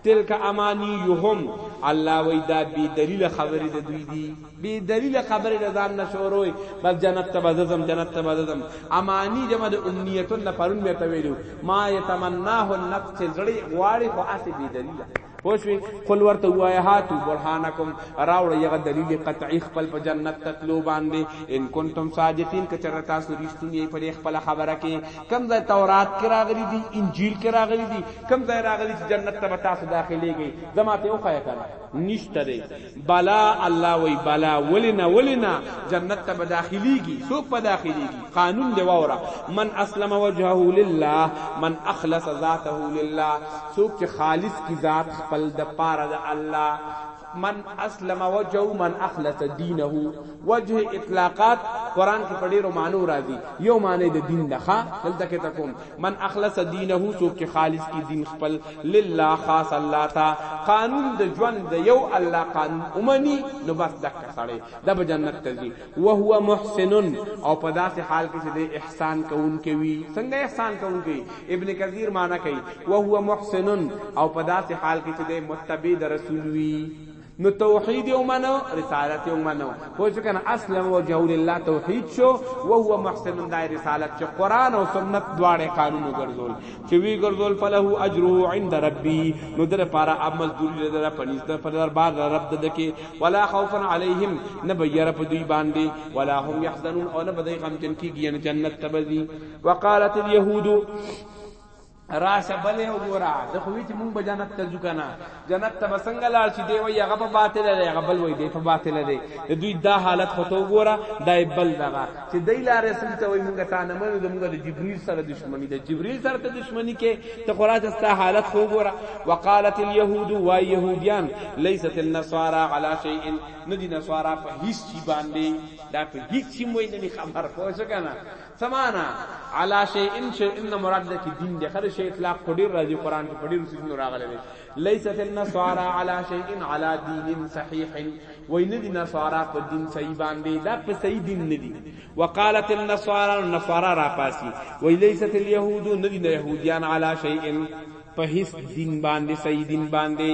تلک امانی یهم الله وای دا بی دلیل خبرې د دوی دي بی دلیل خبرې د ځان نشوروي بس جنت ته بزم جنت ته بزم امانی جمع د امنیتون نه پرون مې ته ویلو ما یتمناه النفس زړی غواړي خو اسی بی دلیل پوه شوې قل ورته ووایه هاتو برهانکم راوړئ هغه دلیل قطعي خپل په جنت ته تلو باندې ان کنتم صادقین که چېرته تاسو رښتون یئ په دې خپله خبره کې کوم ځای تورات کې راغلي دي انجیل کې راغلي دي کوم ځای راغلي چې جنت ته به تاسو داخلېږئ زه ماته وښیه که نه نشته دی بلا الله وی بلا ولنا ولنا جنت ته داخليږي څوک په داخليږي قانون دی وره من اسلم وجهه لله من اخلص ذاته لله څوک چې خالص کی ذات خپل د پاره د الله من اسلم وجهه من اخلص دينه وجه اطلاقات قران کې په ډیرو معنی راځي یو معنی د دین دخه دلته کې تکوم من اخلص دینه څوک چې خالص کی دین خپل لله خاص الله تا قانون د ژوند د یو الله قانون اومني نو بس دک سړی د به جنت ته ځي او هو محسن او په داسې حال کې چې د احسان کوونکی وي څنګه احسان کوونکی ابن کثیر معنی کوي او هو محسن او په داسې حال کې چې د متبع د رسول وي نو توحید یو منو رسالت یو منو خو چې کنه اسلم وجهه لله توحید شو او هو محسن دای رسالت چې قران او سنت دواړه قانون ګرځول چې وی ګرځول فله اجره عند ربي نو در پارا اب مزدوری در پنځ در پر دربار رب د دکی ولا خوف علیهم نبیر په دوی باندې ولا هم يحزنون او نه بدای غم جن کیږي جنت تبذی وقالت اليهود راشه بلې وګوره د خو چې مونږ به جنت ته ځو کنه جنت ته به څنګه لاړ شي دی وایي هغه په باطله دی هغه بل وایي دی په باطله دی د دوی دا حالت خو ته وګوره دا یې بل دغه چې دی لا رسول ته وایي مونږ تا نه منو زمونږ د جبریل سره دښمني ده جبریل سره ته دښمني کې ته خو راشه ستا حالت خو وګوره وقالت اليهود وایي یهودیان لیست النصارى على شیء ندی نصارا په هیڅ شي باندې دا په هیڅ شي مو نه خبر پوه شو کنه څه معنا علا شیء شیء نه مراد ده چې دین دی خره شی اطلاق خو ډیر راځي قران کې په ډیر سيزونو راغلی دی لیست النصارى علا شیء علا دین صحیح وای نه دي نصارا په دین صحیح باندې دا په صحیح دین نه دي وقالت النصارى النصارى را پاسی وای لیست اليهود نه دي يهوديان علا شیء په هیڅ دین باندې صحیح دین باندې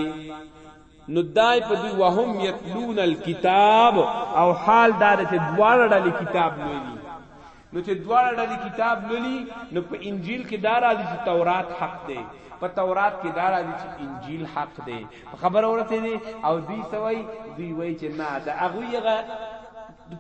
نو دای په دوی وهم یتلون الکتاب او حال دا چې دواړه ډلې کتاب لولي نو چې دواړه ډلې کتاب لولي نو په انجیل کې دا راځي چې تورات حق دی په تورات کې دا راځي چې انجیل حق دی په خبره ورته دي او دوی سوي دوی وایي چې نه دا هغه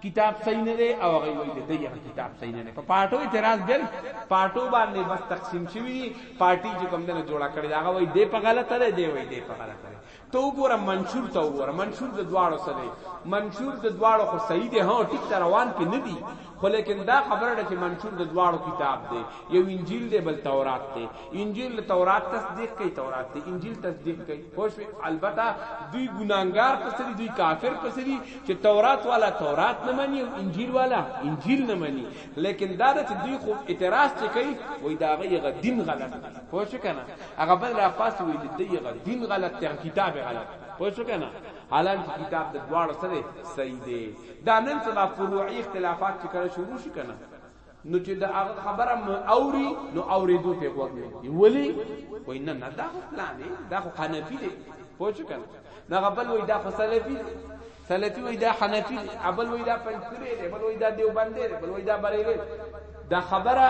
کتاب صحیح نه دی او هغه وایي چې دغه کتاب صحیح نه دی په پارټو اعتراض بل پارټو باندې بس تقسیم شوی دی پارټي چې کوم دنه جوړه کړی دا هغه وایي دی په غلطه دی دی وایي دی په غلطه دی ته وګوره منشور ته وګوره منشور د دواړو سره دی منشور د دواړو خو صحیح دی هو ټیک تر روان کې نه دی خو لیکن دا خبره ده چې منشور د دواړو کتاب دی یو انجیل دی بل تورات دی انجیل تورات تصدیق کوي تورات ته انجیل تصدیق کوي خوش البته دوی ګناګار پسري دوی کافر پسري چې تورات والا تورات نه مني او انجیل والا انجیل نه مني لیکن دا چې دوی خو اعتراض چې کوي وای دا غیغه دین غلط خوش کنه هغه بل را پاس وی چې دیغه دین غلط ته کتاب غلط خوش کنه حالان چې کتاب د دواړو سره صحیح دی دا نن سبا فروعي اختلافات چې کله شروع شي کنه نو چې د هغه خبره م اوري نو اورېدو ته غوږ نه دی ولی وای نه نه دا خو پلان دی دا خو حنفي دی پوه شو کنه دا غبل وای دا خو سلفي دی سلفي وای دا حنفي دی ابل وای دا پنځپيري دی بل وای دا دیوبند دی بل وای دا بریلي دا خبره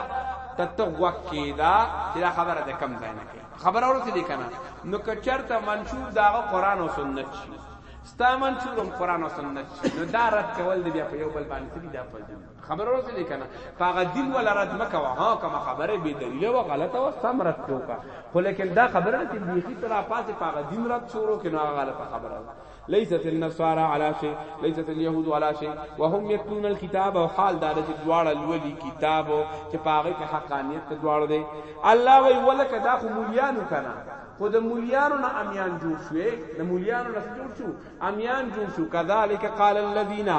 تتغوک کیدا چې دا خبره د کم ځای نه کوي خبره ورته دی کنه نو که چرته منشور دا قرآن او سنت شي ستا منشور قرآن او سنت شي نو دا رد کول دی بیا په یو بل باندې دا فضل خبر ورته دي کنه پاغه دین ولا رد مکوا ها کما خبره به دلیل او غلطه او سم رد کوکا خو لیکن دا خبره چې بیخی ترا پاس پاغه دین رد شروع کنا غلطه خبره ليست النصارى على شيء ليست اليهود على شيء وهم يتلون الكتاب او حال دا چې دواړه لولي کتاب چې پاغه کې حقانيت دواړه دي الله وی ولکه دا خو مليانو کنا خو د مولیانو نه امیان جوړ شوې د مولیانو نه جوړ شو امیان جوړ شو کذالک قال الذين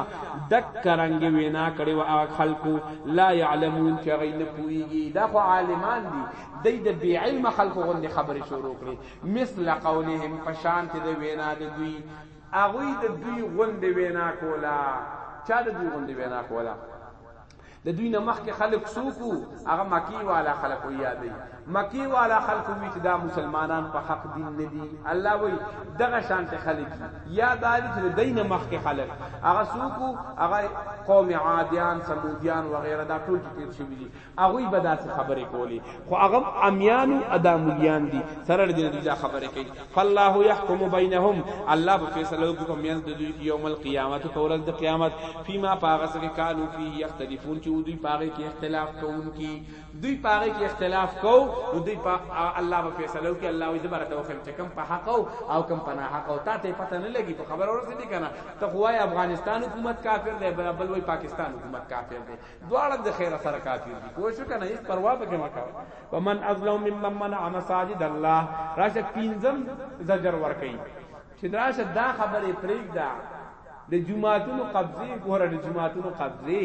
دکرنګ وینا کړي وا خلقو لا يعلمون چې غي نه پويږي دا خو عالمان دي د دې بی علم خلقو غوندي خبرې شروع کړي مثل قولهم پشان ته د وینا د دوی اغوی د دوی غوندي وینا کولا چا د دوی غوندي وینا کولا د دوی نه مخکې خلک څوک وو هغه مکی والا خلک وو یادې مکی والا خلک وی چې دا مسلمانان په حق دین نه دي الله وی دغه شانت خلک یا دال چې د دین مخکې خلک هغه څوک وو هغه قوم عادیان سمودیان و غیره دا ټول چې تیر شوی دي هغه به داسې خبرې کولی خو هغه امیانو ادمولیان دي سره دې دې خبرې کوي فالله يحكم بينهم الله په فیصله کوي په میان د دوی کې یوم القیامت په ورځ د قیامت فيما پاغه سره کانو فيه يختلفون چې دوی پاغه کې اختلاف کوونکی دوی پاغه کې اختلاف کو نو دوی په الله په فیصله کوي الله وي زبر ته وخم چې کم په حق او کم په حق او تا ته پته نه لګي په خبر اورسې دي کنه ته خو افغانستان حکومت کافر دی بل وای پاکستان حکومت کافر دی دواړه د خیره سره کافر دي پوه شو کنه هیڅ پروا به کې مکو ومن ازلم ممن منع مساجد الله راشه پینځم زجر ور کوي چې راشه دا خبره پرېګ دا د جمعاتونو قبضه ګوره د جمعاتونو قبضه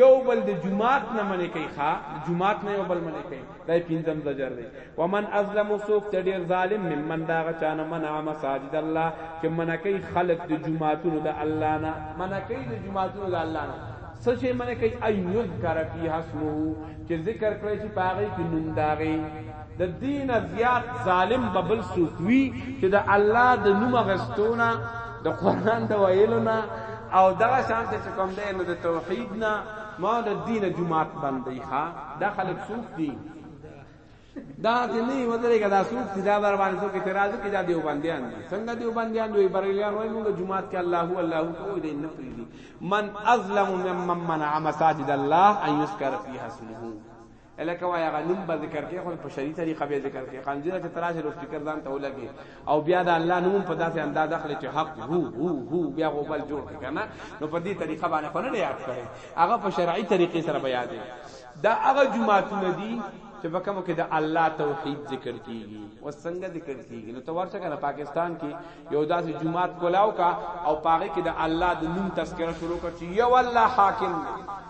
یو بل د جمعات نه منې کوي ښا جمعات نه یو بل منې کوي دای پینځم زجر دی ومن ازلم سوق ته ډیر ظالم ممن دا غچانه منع مساجد الله چې منکې خلق د جمعاتونو د الله نه منکې د جمعاتونو د الله نه سچې منکې اي یذکر فی اسمه چې ذکر کړی چې پاغي کې نوم داغي د دین زیات ظالم ببل سوقوي چې د الله د نوم غستونه د قران د ویلونه او دغه شان ته کوم دی نو د توحید نه ما د دین جمعات بندي ښا دا خلک څوک دي دا دې نه ودرېګا دا څوک دي دا بر باندې څوک اعتراض کوي دا دیوبندیان دي څنګه دیوبندیان دوی بریلیان وایي موږ جمعات کې الله هو الله هو دې نه پریدي من ازلم ممن منع مساجد الله ان یذكر فيها اسمه الکه وای هغه نوم به ذکر کې خو په شری طریقه به ذکر کې خنجره چې تراشه لو فکر ځان ته ولګي او بیا د الله نوم په داسې انداز اخلي چې حق هو هو هو بیا غو بل جوړ کړي کنه نو په دې طریقه باندې خو نه یاد کړي هغه په شرعي طریقې سره بیا دی دا هغه جمعهتون دي چې په کوم کې د الله توحید ذکر کیږي او څنګه ذکر کیږي نو تور څنګه نه پاکستان کې یو داسې جمعات کولاو کا او پاره کې د الله د نوم تذکرہ شروع کړي یو الله حاکم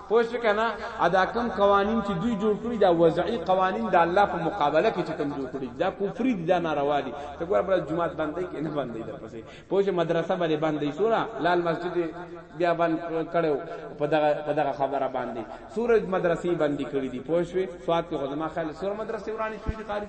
پوه شوې که نه؟ ادا کوم قوانین چې دوی جوړ کړي دا وضعي قوانین د الله په مقابله کې چې کوم جوړ کړي دا کفري دي دا ناروا دي ته ګوره بل جمعات باندې کې نه باندې در پسې پوه شوې مدرسه باندې باندې سورا لال مسجد بیا باندې کړو په دغه په دغه خبره باندې سورج مدرسې باندې کړې دي پوه شوې سواد کې خدما خل سور مدرسې ورانی شوې دي قاری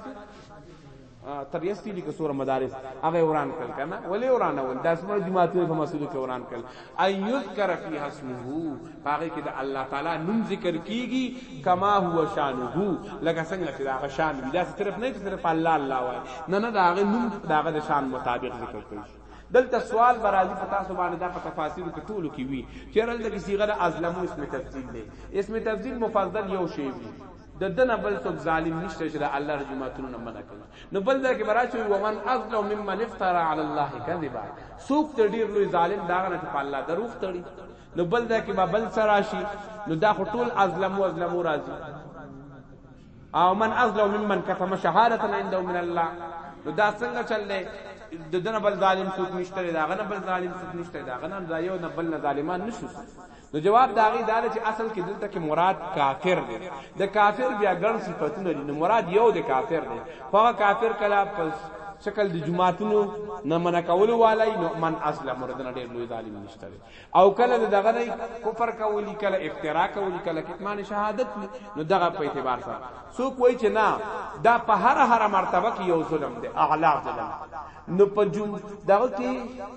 تریستی لیکه سور مدارس هغه وران کړ کنه ولی وران ول د اسمه جماعتونو په مسجد کې وران کړ اي یذکر فی اسمه هغه کې د الله تعالی نوم ذکر کیږي کما هو شانه لکه څنګه چې هغه شان دی دا صرف نه چې صرف الله الله وای نه نه دا هغه نوم دا هغه شان مطابق ذکر کړي دلته سوال برازي په تاسو باندې دا په تفاصیل کې ټولو کې وی چیرل د صيغه د ازلمو اسم تفضیل دی اسم تفضیل مفضل یو شی وی د دنه بل څوک ظالم نشته چې د الله د جماعتونو نه منع کوي نو بل ځای کې براشي ومن اظلم ممن افترى على الله كذبا څوک ته ډیر لوی ظالم دا نه چې په الله دروغ تړي نو بل ځای کې به بل سره راشي نو دا ټول اظلم او اظلم راځي او من اظلم ممن كتم شهاده عنده من الله نو دا څنګه چل دی د دنه بل ظالم څوک نشته دا غنه بل ظالم څوک نشته دا غنه دا یو نه بل ظالمان نشو نو جواب دا غي دا چې اصل کې دلته کې مراد کافر دی د کافر بیا ګڼ صفاتونه دي نو مراد یو د کافر دی خو کافر کله په شکل د جمعاتونو نه من کولو والای نو من اسلم مردن ډیر لوی ظالم نشته او کله دغه نه کفر کولی کله افترا کولی کله کتمان شهادت نو دغه په اعتبار سره سو کوئی چې نه دا په هر هر مرتبه کې یو ظلم دی اعلی ظلم نو په جم دغه کې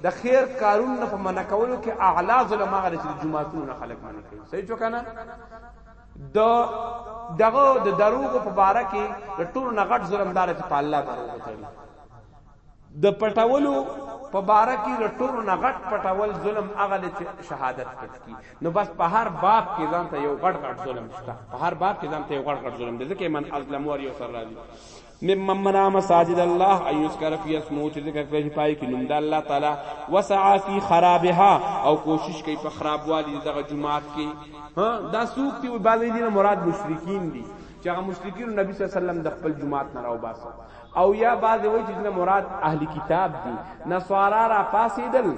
د خیر کارون نه په منع کولو کې اعلی ظلم هغه چې جمعهتون نه خلق منع کوي صحیح چو کنه د دغه د دروغ په باره کې د ټول نه غټ ظلم دار چې په الله دروغ تړي د پټولو په باره کې د ټول نه غټ پټول ظلم هغه چې شهادت پټ کی نو بس په هر باب کې ځان ته یو غټ غټ ظلم شته په هر باب کې ځان ته یو غټ غټ ظلم دي ځکه من ازلم ور یو سر راځي ممن منا مساجد الله ان يذكر في اسمه چې ذکر کړی پای کې نوم د الله تعالی وسعى في خرابها او کوشش کوي په خرابوالي دغه جماعت کې ها دا سوق دی بعض دي مراد مشرکین دي چې هغه مشرکین نبی صلی الله علیه وسلم د خپل جماعت نه راو باسه او یا بعض وایي چې مراد اهل کتاب دي نصارا را پاسیدل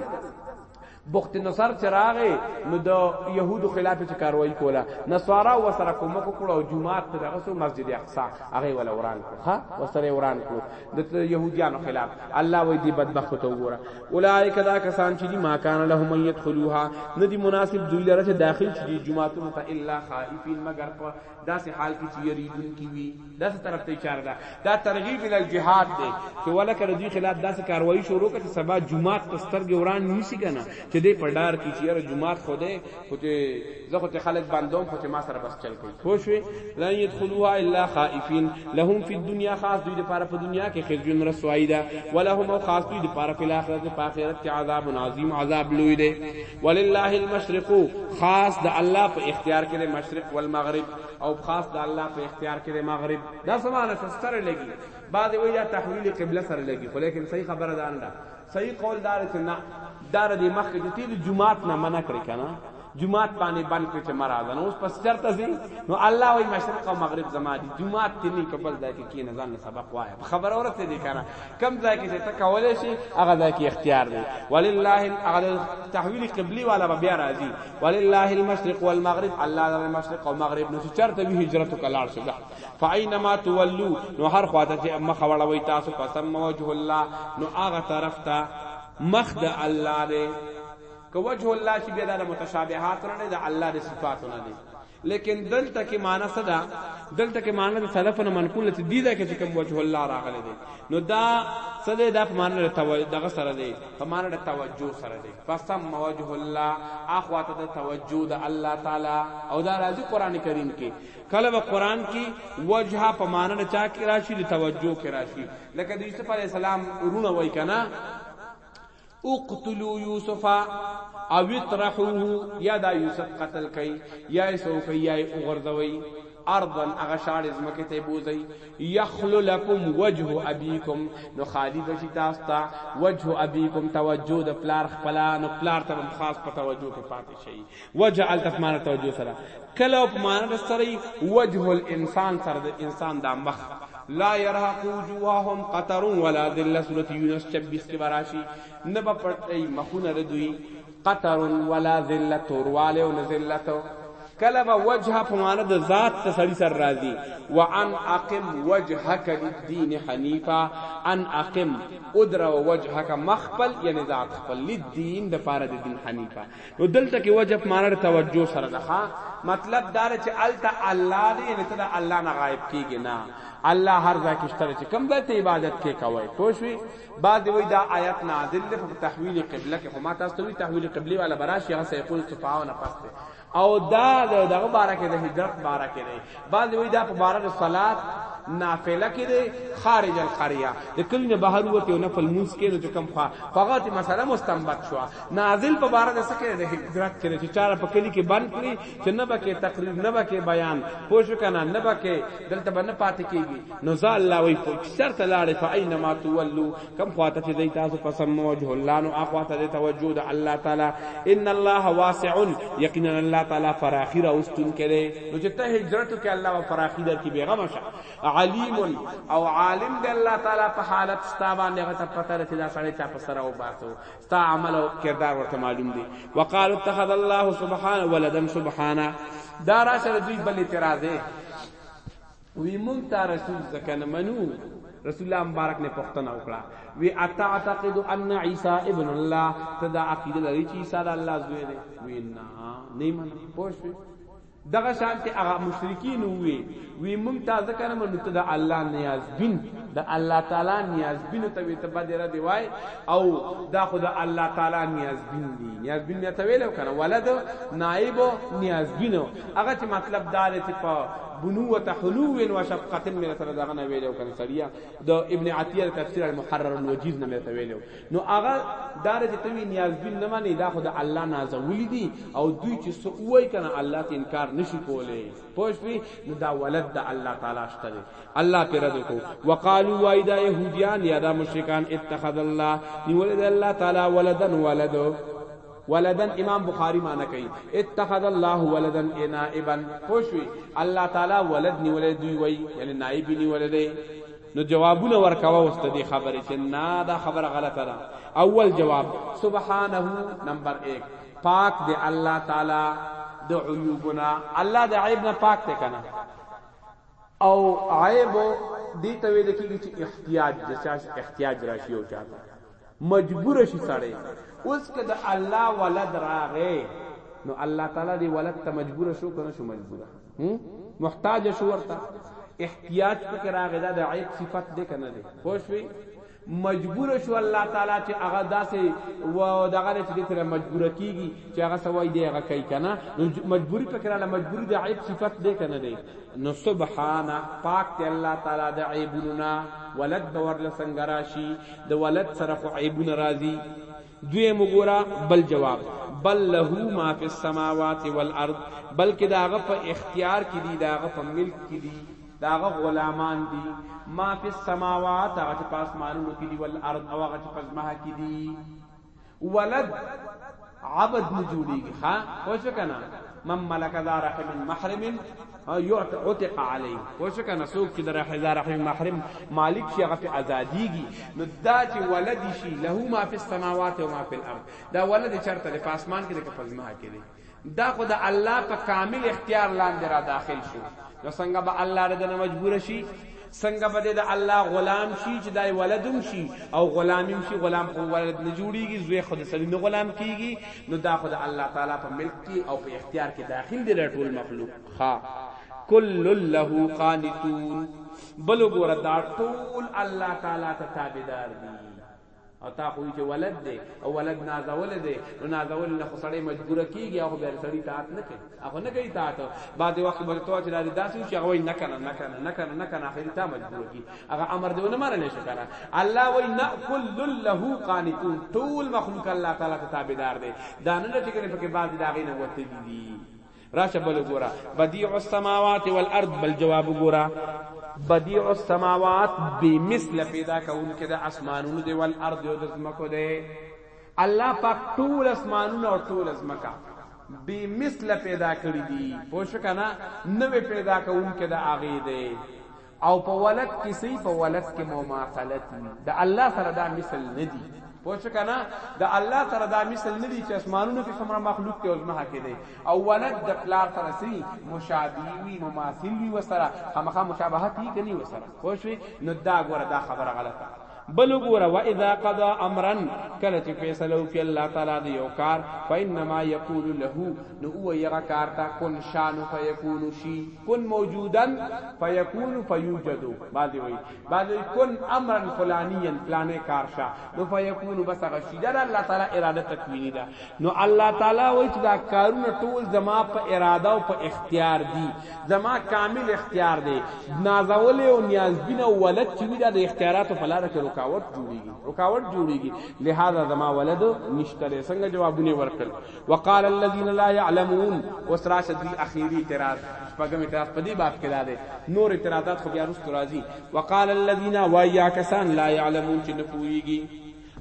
بخت نصر چې راغې نو د يهودو خلاف چې کاروایی کوله نصارا وسره کومک کړو او جمعات ته دغه سو مسجد اقصا هغه ول وران کړو ها وسره وران کړو د يهوديانو خلاف الله وې دې بدبخت ته وګوره اولایک دا کسان چې دي ما کان لهم يدخلوها ندي مناسب ذل رته داخل چې دي جمعاتونو ته الا خائفين مگر په داسې حال کې چې یریدونکي وي داسې طرف ته اشاره ده دا ترغیب ال الجهاد دی چې ولکه د دوی خلاف داسې کاروایی شروع کړي چې سبا جمعات په سترګې وران نیسی کنه چې دې په ډار کې چې یره جمعات خو دې خو ته زه خو ته خلک باندوم خو ته ما سره بس چل کوي خو شوي لا يدخلوها الا خائفين لهم في الدنيا خاص دوی لپاره په دنیا کې خزي رسوایی ده ولهم خاص دوی لپاره په آخرت کې عذاب عظیم عذاب لوی دی ولله المشرق خاص د الله په اختیار کې مشرق والمغرب او خاص د الله په اختیار کې مغرب دا سمانه سره لګي بعد وی یا تحویل قبله سره لګي خو لیکن صحیح خبره ده انده صحیح قول دار چې نه دار دې مخ کې چې د جمعات نه منع کړی کنه جمعات باندې بند کړ چې مراد نو اوس پس چرته زی نو الله وای مشرق او مغرب زما دي جمعات ته نه قبل ځای کې کینې ځان سبق وای خبر اورته دي کنه کم ځای کې ته کولای شي هغه ځای کې اختیار دی ولله هغه تحویل قبلی والا به بیا راځي ولله المشرق والمغرب الله د مشرق او مغرب نو چرته به هجرت کلاړ شي فاینما تولو نو هر خواته چې مخ وړوي تاسو پسم وجه الله نو هغه طرف ته مخ د الله دی که وجه الله چې بیا د متشابهات نه د الله د صفاتونه دی لیکن دلته کې معنی څه ده دلته کې معنی د سلفنا منقول ته دی دا کې کوم وجه الله راغلی دی نو دا څه دی دا په معنی د دغه سره دی په معنی د توجه سره دی فسم وجه الله اخوات د توجه د الله تعالی او دا راځي قران کریم کې کله به قران کې وجه په معنی د چا کې راشي د توجه کې راشي لکه د یوسف علی السلام ورونه وای کنه اقتلوا یوسف او اطرحوه یا دا یوسف قتل کئ یا سوف یا اوغرزوی ارضن اغه شاړې زمکه ته بوزي يخلو لكم وجه ابيكم نو خالي بشي تاسو ته وجه ابيكم توجه د پلار خپل نو پلار ته خاص په توجه کې پاتې شي وجه هلته په معنی د توجه سره کله او په معنی د سترۍ وجه الانسان سره د انسان دا مخ لا يرهق وجوههم قطر ولا ذله سورة یونس 26 کې براشي نه به پټي مخونه د دوی قطر ولا ذله تورواله او ذلت کله به وجه په معنی د ذات ته سړی سر راځي وان اقم وجهك للدين حنيفا ان اقم ادرا وجهك مخبل یعنی ذات خپل للدين د پاره د دین حنیفا نو دلته کې وجب مانر توجه سره ده مطلب دا چې الته الله دی یعنی ته الله نه غایب کیږي نه الله هر ځای کې شته چې کوم ځای ته عبادت کې کوي پوښوي بعد وی دا آیت نازل ده په تحویل قبله کې هم تاسو ته تحویل قبله والا براش یا سیقول صفاو نه پسته او دا دغه بارکه د هجرت بارکه دی بعض وی دا په بار د صلات نافله کې دی خارج القريه د کلی نه بهر وته نه فل مونږ کې نو چې کم خوا فغات مسله مستنبط شو نازل په بار د سکه د هجرت کې چې چاره په کلی کې بند کړی چې نه بکې تقریر نه بکې بیان پوه شو کنه نه بکې دلته باندې پاتې کیږي نو ځا الله وی شرط لاړې فاینما تولوا کم خواته چې دی تاسو قسم موجه الله نو اخواته دی توجه د الله تعالی ان الله واسع یقینا الله تعالی فراخی را واستون کړي نو چې ته هجرت کې الله و فراخی در کې بیغم شه علیم او عالم دی الله تعالی په حالت ستا باندې غته پته لري دا سړی چا په سره او باسو ستا عمل او کردار ورته معلوم دی وقالو اتخذ الله سبحانه ولدا سبحانه دا راشه دوی بل اعتراض وی مونږ تا رسول ځکه نه منو رسول الله مبارک نه پښتنه وکړه وی اتعتقد ان عیسی ابن الله ته دا عقیده لري چې عیسی د الله زوی دی وی نه نه من پوښ دغه شانته هغه مشرکین وی وی مونږ تا ذکر من ته د الله نیاز بین د الله تعالی نیاز بین ته وی ته بده را دی وای او دا خو د الله تعالی نیاز بین دی نیاز بین ته ویلو کنه ولد نائب نیاز بین هغه چې مطلب دا دی چې په بنوة حلو و شفقت مې سره دغه نه ویلو کنه سړیا د ابن عطیه تفسیر المحرر الوجیز نه مې ته ویلو نو هغه دار چې توی نیازبین نه مانی دا خو د الله نازولی دي او دوی چې سو وای کنه الله ته انکار نشي کولای پوښوي نو دا ولد د الله تعالی شته دی الله پر رد کو وقالو وای دا يهوديان یا دا مشرکان اتخذ الله نیول د الله تعالی ولدن ولدو ولدن امام بخاری معنی کوي اتخذ الله ولدن نائبا خوشوي الله تعالی ولد نیولې دوی وای یعنی نائب نیولې دی نو جوابونه ورکاوه واست دي خبره چې نه دا خبره غلطه ده اول جواب سبحانه نمبر 1 پاک دی الله تعالی د عیوبنا الله د عیب نه پاک ته کنه او عیب دې ته ویل کېږي چې احتیاج د چا احتیاج راشي او چاته مجبور شي سړی اوس که د الله ولد راغی نو الله تعالی دې ولد ته مجبور شو کنه شو مجبور محتاج شو ورته احتیاج پکې راغی دا د عیب صفت دی کنه دی خوشوي مجبور شو الله تعالی چې هغه داسې و دغه چې دې تر مجبور کیږي چې هغه سوای دی هغه کوي کنه نو مجبوری پکړه مجبوری د عیب صفت دی کنه دی نو سبحان پاک ته الله تعالی د عیبونو ولد باور لسنګراشي د ولد سره خو عیبونه راځي دویم وګوره بل جواب بل له ما فی السماوات والارض بلکې د هغه په اختیار کې دي د هغه په ملک کې دي د هغه غلامان دي ما فی السماوات هغه چې په اسمانونو کې دي والارض او هغه چې په ځمکه کې دي ولد عبد نه جوړیږي ښا پوه شو کنه من ملک ذا رحم محرم یعت عتق علیه پوښ کنه سوق چې در حزار رحم محرم مالک شي هغه په ازاديږي نو دا چې ولد شي له ما فی السماوات و ما فی الارض دا ولد چرته د پاسمان کې د کپزما کې دی دا خو د الله په کامل اختیار لاندې را داخل شو نو څنګه به الله رده مجبور شي څنګه به دی د الله غلام شي چې دای ولد هم شي او غلام هم شي غلام خو ولد نه جوړیږي زوی خو د سړي نه غلام کیږي نو دا خو د الله تعالی په ملک کې او په اختیار کې داخل دی له ټول مخلوق ښا کل له قانتون بل ګور دا ټول الله تعالی ته تابعدار دي او تا خو چې ولد دی او ولد نازول دی نو نازول نه خو سړی مجبور کیږي او بیر سړی تاعت نه کوي هغه نه کوي تاعت بعد وخت به تو چې لري داسې چې هغه نه کنه نه کنه نه کنه نه کنه اخر تا مجبور کی هغه امر دی نه منل شي کنه الله وای نه کل له قانتون ټول مخلوق الله تعالی ته تابعدار دی دا نه چې کنه پکې بعد دا غي نه وته دي راشه بل ګورا بديع السماوات والارض بل جواب ګورا بديع السماوات بمثل پیدا کون کې د اسمانونو دی والارض او د زمکو دی الله پاک ټول اسمانونه او ټول زمکا بمثل پیدا کړی دی پوښ کنا نو پیدا کون کې د اغه دی او په ولد کې سي په ولد کې مماثلت وي د الله سره دا مثل نه دي پوه شو کنه د الله سره دا مثل نه دي چې اسمانونو کې څومره مخلوق ته ازمه کې دي او ولد د پلار سره سي مشابه وي مماثل وي وسره خامخا مشابهت یې کني وسره پوه شو نو دا ګوره دا خبره غلطه بل وګوره واذا قضا امرا کله چې فیصله وکړي الله تعالی د یو کار فانما یقول له نو او یغه کار ته کن شان فیکون شی کن موجودا فیکون فیوجد بعد وی بعد کن امرا فلانیا فلانه کار شا نو فیکون بس غشی دا الله تعالی اراده تکوینی دا نو الله تعالی وایي چې دا کارونه ټول زما په اراده او په اختیار دي زما کامل اختیار دی نازول او نیازبین او ولد چې وی دا د اختیاراتو په لار کې رکاوټ جوړیږي رکاوټ جوړیږي لہذا زما ولد نشته څنګه جوابونه ورکړل وقال الذين لا يعلمون وسراش دی اخیری اعتراض شپږم اعتراض په دې باب کې داده نور اعتراضات خو بیا رست راځي وقال الذين ويا کسان لا يعلمون چې نه پويږي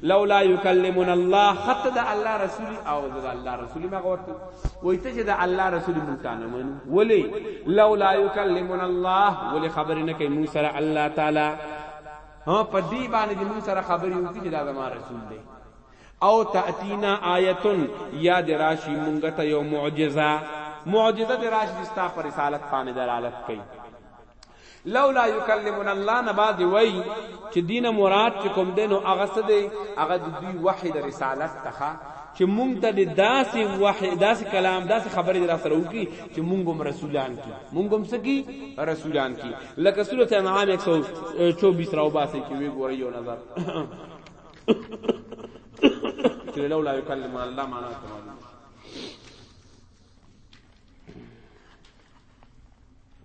لولا یکلمنا الله خط د الله رسول او د الله رسول ما غوته وای ته چې د الله رسول مونږ ته نه منو ولی لولا یکلمنا الله ولی خبر نه کوي مو سره الله تعالی ها په دې باندې مو سره خبر یو چې دا زما رسول دی او تاتینا آیتن یا دراشی مونږ ته یو معجزه معجزه دراشی ستا پر رسالت باندې دلالت کوي لولا یکلمنا الله نه بعد وای چې دینه مراد چې کوم دینو هغه څه دی هغه د دوی وحی د رسالت څخه چې مونږ ته د داسې وحی داسې کلام داسې خبرې در سره وکي چې مونږ هم رسولان کی مونږ هم سکی رسولان کی لکه سورۃ انعام 124 راو باسي کې وی ګورې یو نظر چې لولا یکلمنا الله معنا کوي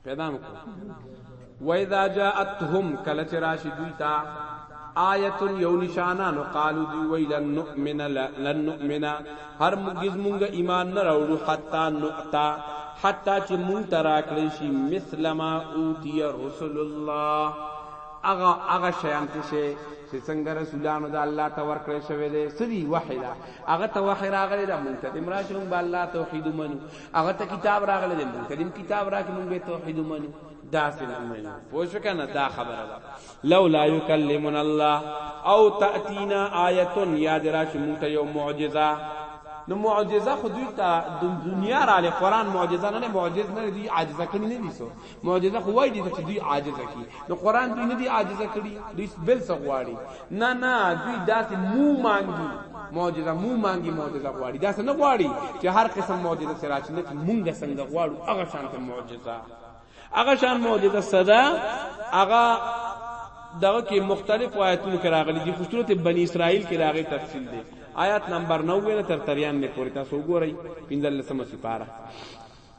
پیدا مکو و اذا جاءتهم کله چې راشي دوی ته آیت یو نشانه نو قالو دی وی لن نؤمن لن نؤمن هر مګز مونږ ایمان نه راوړو حتا نؤتا حتا چې مونږ تراکلی شي مثل ما اوتی رسول الله اغه اغه شیان څه شي چې څنګه رسولانو د الله ته ورکړې شوې ده سړي وحیدا اغه ته وحی راغلی دا مونږ ته امراشون با الله توحید منو هغه ته کتاب راغلی دی مونږ تلیم کتاب راکې مونږ به توحید ومنو دا څنګه ومنو پوه شو کنه دا خبره ده لولا یکلمنا الله او تاتینا آیه یاد راش مونږ ته یو معجزه نو معجزه خو دوی ته د دنیا را لې قران معجزه نه معجز نه دی عاجزه کړی نه دي سو معجزه خو وای دي چې دوی عاجزه کی نو قران دوی نه دی عاجزه کړي دوی بل څه غواړي نه نه دوی داسې مو مانګي معجزه مو مانګي معجزه غواړي داسې نه غواړي چې هر قسم معجزه سره چې نه چې مونږ څنګه غواړو هغه شان ته معجزه هغه شان معجزه صدا هغه دغه کې مختلف آیاتونه کراغلي دي خو صورت بنی اسرائیل کې راغلي تفصیل دي آیات نمبر 90 تر 93 پورې تاسو وګورئ 15 سمه سپاره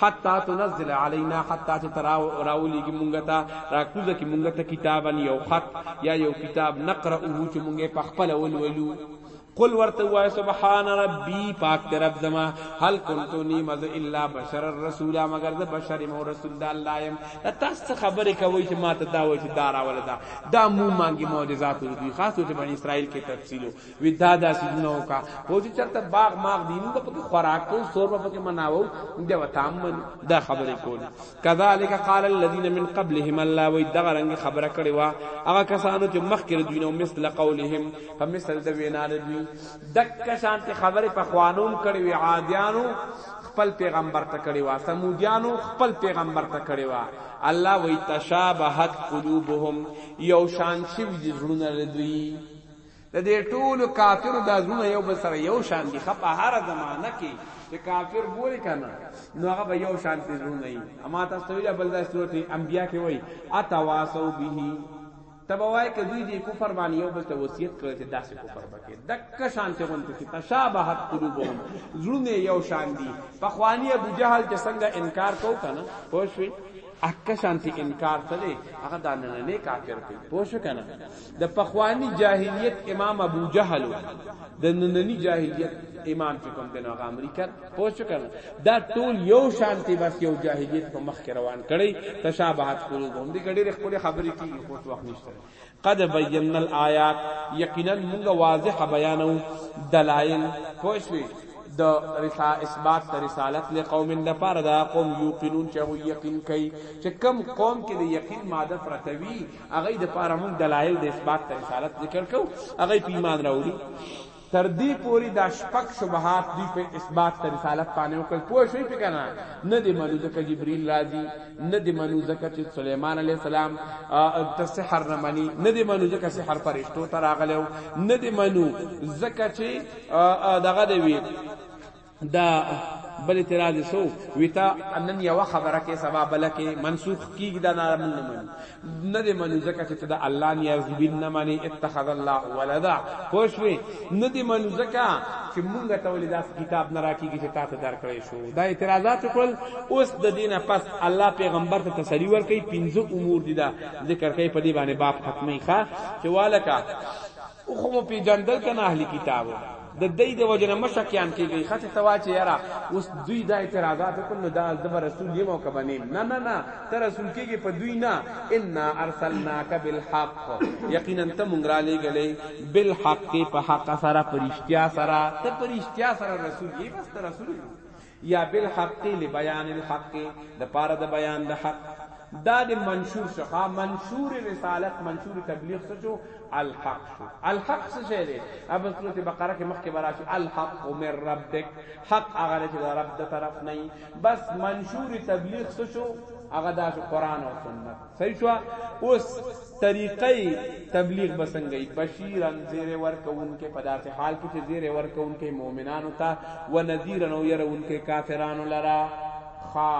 حتی تنزل علینا حتی چې ترا راولېږي مونږ ته راکوزه کې مونږ ته کتابا یو خط یا یو کتاب نقرأه چې مونږ په خپل ولولو قل ورته وای سبحان ربي پاک ته رب زما هل كنت نعمذ الا بشر الرسول مگر ز بشر مو رسول د الله يم تاسو خبره کوي چې ما ته دا وای چې دارا ولدا دا مو مانګي معجزات دي خاص ته بني اسرائيل کې تفصيل وی دا داسې نه وکا خو چې چرته باغ ماغ دین د پکې خوراک کو سور په پکې مناو د وتام من دا خبرې کول کذالک قال الذين من قبلهم الله وی دا رنګ خبره کړي وا هغه کسانو چې مخکې دوی نو مثل قولهم په مثل د وینا دوی دک شانت خبره په خوانوم کړي وی عادیانو خپل پیغمبر ته کړي وا سمودیانو خپل پیغمبر ته کړي وا الله وی تشابهت قلوبهم یو شان شوی دي زړونه دوی د دې ټولو کافرو دا زړونه یو بل سره یو شان دي خپ هر زمانہ کې چې کافر ګوري کنه نو هغه به یو شان دي زړونه یې اما تاسو ویل بل د صورت انبیا کې وای اتواسو به تبوای کې دوی دې کفر باندې یو بل ته وصیت کړی چې داسې کفر بکې دک شان ته غونته کې تشابهت قلوبهم زړونه یو شان دي په خوانی ابو جهل چې څنګه انکار کو کنه پوښوي اکه شانتی انکار ته دی هغه دانه نه کافر کوي پوښ کنه د پخواني جاهلیت امام ابو جهل و د ننني جاهلیت امام چې کوم دی نو هغه امریکا پوه شو کنه دا ټول یو شانتی بس یو جاهلیت په مخ کې روان کړي تشابهات قلوبهم دي ګډې خپل خبرې کیږي خو وخت نشته قد بینا الایات یقینا موږ واضح بیانو دلایل پوه شوي د رسا اثبات د رسالت له قوم د پاره دا قوم یقینون چې یقین کوي چې کم قوم کې د یقین ماده پرتوي هغه د پاره موږ دلایل د اثبات تر رسالت ذکر کو هغه په ایمان راوړي تر دې پوری دا شپک شبهات دی په اثبات تر رسالت باندې وکړ پوه شوی په کنه نه دی منو ځکه جبرئیل راضی نه دی منو ځکه چې سليمان علی السلام ته سحر نه منی نه دی منو ځکه سحر فرشتو ته راغلو نه دی منو ځکه چې دغه دی دا بل اعتراض سو ویتا نن یو خبره کې سبا بل کې منسوخ کیږي دا نه من نه منو نه دې منو ځکه چې دا الله نه یز بن نه منی اتخذ الله ولدا پوښوي نه دې منو ځکه چې مونږ ته ولې دا کتاب نه راکېږي چې تاسو درکړې شو دا اعتراضات کول اوس د دینه پس الله پیغمبر ته تسلی ورکړي پنځه امور دي دا ذکر کوي په دې باندې باب ختمي ښا چې والکه او خو مو پیجندل کنه اهلی کتابو د دې د وجنه مشکیان کیږي خاطر توا چې یاره اوس دوی دا اعتراضات وکړ نو دا د رسول یم او کبه نیم نه نه نه تر رسول کیږي په دوی نه ان ارسلناک بالحق یقینا ته مونږ را لېګلې بالحق په حق سره پرشتیا سره ته پرشتیا سره رسول یې بس ته رسول یې یا بالحق لبیان الحق د پاره د بیان د حق دا د منشور شخه منشور رسالت منشور تبلیغ سچو الحق شو الحق څه شی دی اب سورۃ بقره کې مخکې براشي الحق من ربک حق هغه چې د رب د طرف نه بس منشور تبلیغ سچو هغه د قران او سنت صحیح شو اوس طریقه تبلیغ بسنګي بشیرن زیر ورکونکې په داسې حال کې چې زیر ورکونکې مؤمنانو ته و نذیرن او يرونکې کافرانو لرا خا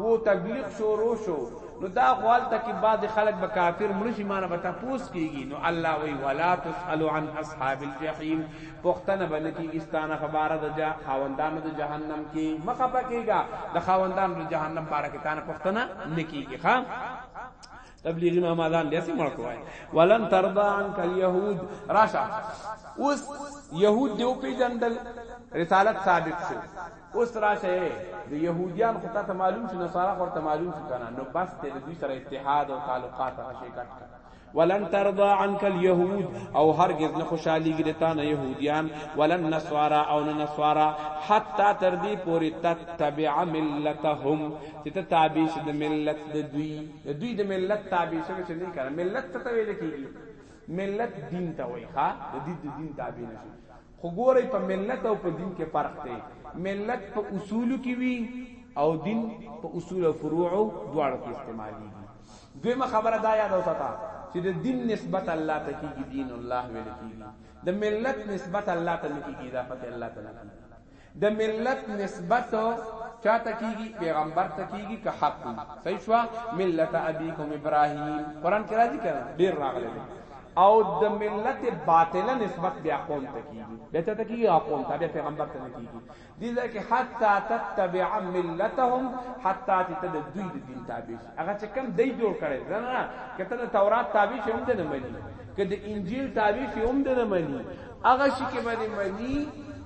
وو تبلیغ شروع شو نو دا غوال ته کې بعض خلک به کافر مړ شي مانه به تاسو کیږي نو الله وی ولا تسالو عن اصحاب الجحیم پوښتنه به نه کیږي ستانه په باره د جا خاوندانو د جهنم کې مه خفه کیږه د خاوندانو د جهنم باره کې تانه پوښتنه نه کیږي ښه تبلیغی ماما ځان دې سي مړ کوی ولن ترضا عنك اليهود راشه اوس يهود دیو پیجندل رسالت ثابت شو اوس راشه د يهوديان خو ته معلوم شو نصارا خو ته معلوم شو کنه نو بس ته دوی سره اتحاد او تعلقات هغه شي کټ ولن ترضى عنك اليهود او هرگز نه خوشاليږي د تانه يهوديان ولن نصارا او نه نصارا حتا تر دې پوري تتبع ملتهم چې ته تابع شې د ملت د دوی د دوی د ملت تابع شې چې نه کړه ملت ته ویل کیږي ملت دین ته وای ښا د دې د دین تابع نشي خو ګورې په ملت او په دین کې فرق دی ملت په اصول کې وی او دین په اصول او فروع دواړو کې استعماليږي دویمه خبره دا یاد وساته چې د دین نسبت الله ته کیږي دین الله ویل کیږي د ملت نسبت الله ته کیږي دا پته الله ته کیږي د ملت نسبت چاته کیږي پیغمبر ته کیږي که حق صحیح شو ملت ابيکم ابراهیم قران کې راځي کړه ډیر راغلی او د ملت باطله نسبت بیا قوم ته کیږي به ته کیږي او قوم ته بیا پیغمبر ته کیږي دې ځای کې حتی تتبع ملتهم حتی چې ته د دوی د دین تابع شي هغه چې کم دی جوړ کړي نه نه که ته د تورات تابع شي هم دې نه مني که د انجیل تابع شي هم دې نه مني هغه شي کې باندې مني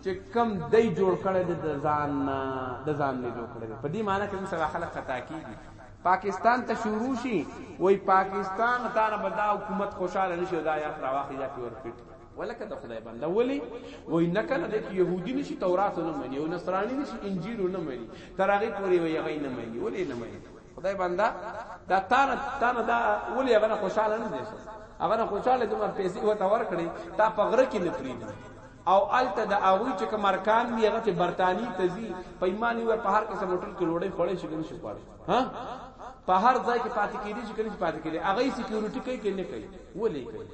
چې کم دی جوړ کړي د ځان نه د ځان نه جوړ کړي په دې معنی کې سره خلک خطا کیږي پاکستان ته شروع شي وای پاکستان ته نه بدا حکومت خوشاله نشي دا یا فراوخی دا پیور پیټ ولکه د خدای بنده ولی وای نه کنه د يهودي نشي تورات نه مني او نصراني نشي انجیل نه مني تر هغه پورې وای هغه نه مني ولی نه مني خدای بنده دا تانه تانه دا ولی هغه خوشاله نه دي هغه خوشاله د مر پیسې وته ورکړي تا په غره کې نه پریدي او الته د اوی چې کمرکان دی هغه ته برتانی تزي پیمانی ور په هر کې سمټل کې لوړې خړې شي نه شي پاره ها په هر ځای کې پاتې کېږي چې کله پاتې کېږي هغه سکیورټي کوي کې نه کوي ولې کوي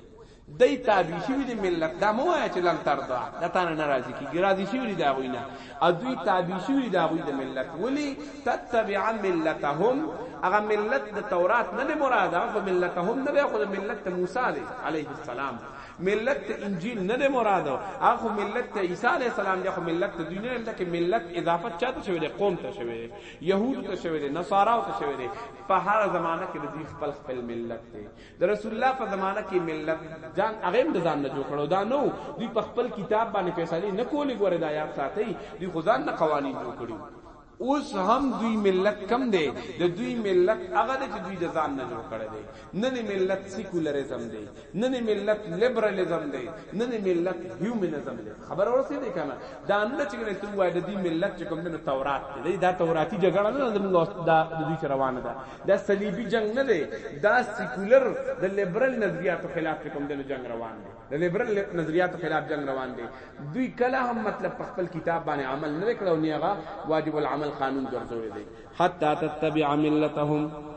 دی تابع شوی دی ملت دا مو وایه چې لن ترضا دا تانه نه راضی کیږي راضی شوی دی دا غوی نه او دوی تابع شوی دی دا غوی د ملت ولی تتبع ملتهم هغه ملت د تورات نه مراد هغه ملتهم نه خو د ملت موسی دی علیه السلام ملت انجیل نه مراد هغه ملت عیسی علیه السلام دی خو ملت دوی نه لکه ملت اضافه چاته شوی دی قوم ته شوی دی يهود ته شوی دی نصارا ته شوی دی په هر زمانہ کې د خپل خپل ملت دی د رسول الله په زمانه کې ملت ځان هغه هم د ځان نه جوړ کړو دا نو دوی په خپل کتاب باندې فیصله نه کولې ګوره دا یاد ساتي دوی خو ځان نه قوانین جوړ کړو اوس هم دوی ملت کم دی د دوی ملت هغه دی چې دوی د ځان نه جوړ کړی دی نن ملت سیکولریزم دی نن ملت لیبرالیزم دی نن ملت هیومنزم دی خبر ورسې دی کنه دا نه چې کنه څنګه وای د دوی ملت چې کوم دی تورات دی دا توراتي جګړه نه زموږ دا د دوی روانه ده دا صلیبی جنگ نه دی دا سیکولر د لیبرل نظریاتو خلاف چې کوم د جنگ روان دی د لیبرل نظریاتو خلاف جنگ روان دی دوی کله هم مطلب په خپل کتاب باندې عمل نه کړو نه هغه واجب العمل قانون ګرځولې دی حتا تتبع ملتهم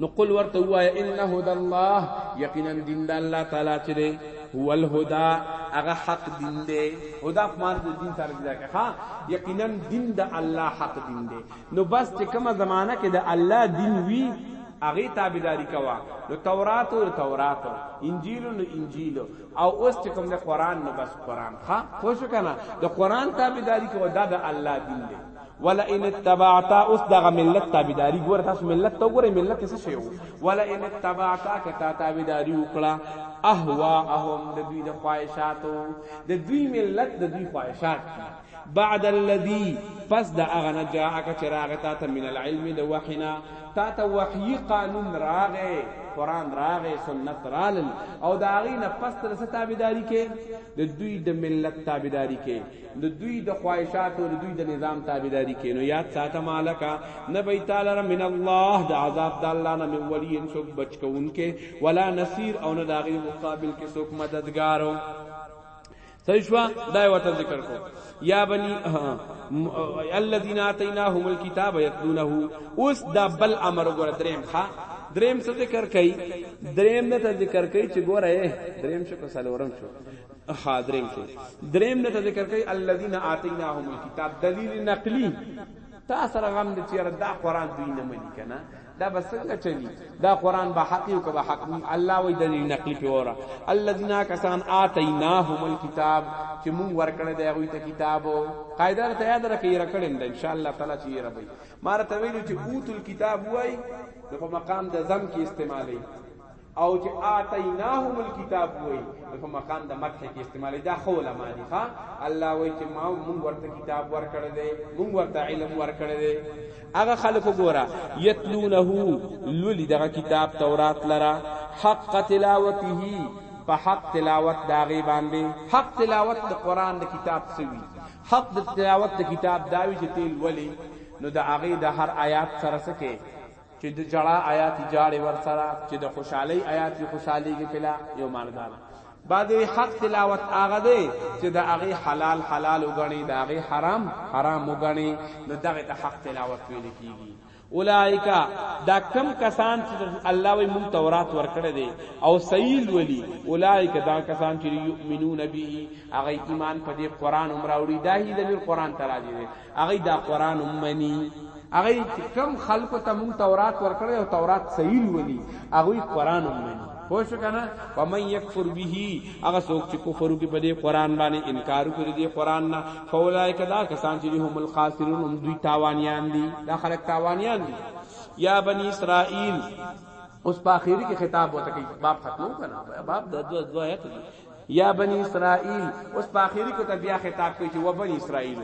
نو قل ورته وایا ان هدى الله یقینا دین د الله تعالی چې دی هو الهدى هغه حق دین دی هدا په معنی د دین سره دی ښا یقینا دین د الله حق دین دی نو بس چې کومه زمانہ کې د الله دین وی هغه تابعداري کوا نو تورات او تورات انجیل او انجیل او اوس چې کوم د قران نو بس قران ښا خو شو کنه د قران تابعداري کوا دا د الله دین دی ولا ان اتبعتا اوس دغه ملت تابعداري ګور تاسو ملت ته ګورې ملت څه شی وو ولا ان اتبعتا کتا تابعداري وکړه اهوا اهم د دوی د خواهشاتو د دوی ملت د دوی خواهشات بعد الذي پس د هغه نه جاءک چې راغې تا ته من العلم د وحی نه تا ته وحی قانون راغې قرآن راغې سنت رالل او د هغې نه پس تر څه تابعداري کې د دوی د ملت تابعداري کې د دوی د خواهشاتو د دوی د نظام تابعداري کې نو یاد ساته مالکا نه به تعالی من الله د عذاب د الله نه من ولی ان څوک بچ کوونکې ولا نصير او نه د هغې مقابل کې څوک مددګارو صحیح شو دا یو ته ذکر کو یا بنی الذين اتيناهم الكتاب يتلونه اوس دا بل امر ګور دریم ښا دریم څه ذکر کای دریم نه ته ذکر کای چې ګوره دریم شو کو سلورم شو ها دریم شو دریم نه ته ذکر کای الذين اتيناهم الكتاب دلیل نقلی تا سره غم دې چیرې دا قران دوی نه مني کنه دا به څنګه چلی دا قران به حق یو کبه حق وی الله وی دلیل نقلی په وره الذين کسان اتیناهم الكتاب چې مونږ ورکړه دی غوی ته کتاب قاعده ته یاد راکې رکړم د ان شاء الله تعالی چې ربي مار ته ویلو چې اوتل کتاب وای نو په مقام د زم کې استعمالي او چې آتیناهم الكتاب وای نو په مقام د مدح کې استعمال دا خو علماء دي ها الله وای چې ما مونږ ورته کتاب ورکړ دې مونږ ورته علم ورکړ دې هغه خلکو ګورا یتلونه لولی دغه کتاب تورات لرا حق تلاوته په حق تلاوت داغي باندې حق تلاوت د قران د کتاب سوي حق د تلاوت د کتاب داوی چې تیل ولی نو د هغه د هر آیات سره سکه چې د جړا آیات جاړې ور سره چې د خوشحالي آیات یې خوشحالي کې پلا یو مالګار بعد حق تلاوت هغه دی چې د هغه حلال حلال وګڼي د هغه حرام حرام وګڼي نو دغه ته حق تلاوت ویل کیږي اولائک دا کم کسان چې الله وی مون تورات ورکړه دي او سیل ولی اولائک دا کسان چې یؤمنون به هغه ایمان په دې قران عمراوړي دا هی د قران تراجه دي هغوی دا قرآن هم مني، هغوی چې کوم خلکو ته موږ تورات ورکړی او تورات صحیح لولي، هغوی قرآن هم مني. پوه شو که نه؟ ومن یکفر به، هغه څوک چې کفر وکړي په دې قرآن باندې، انکار وکړي د دې قرآن نه، فاولئک دا کسان چې دي هم الخاسرون، هم دوی تاوانیان دي، دا خلک تاوانیان دي. یا بنی اسرائیل، اوس په اخري کې خطاب ورته کوي، باب ختموو که نه؟ باب د دوه دوه ایته دي. یا بنی اسرائیل اوس په اخیری کې ته بیا خطاب کوي چې و بنی اسرائیل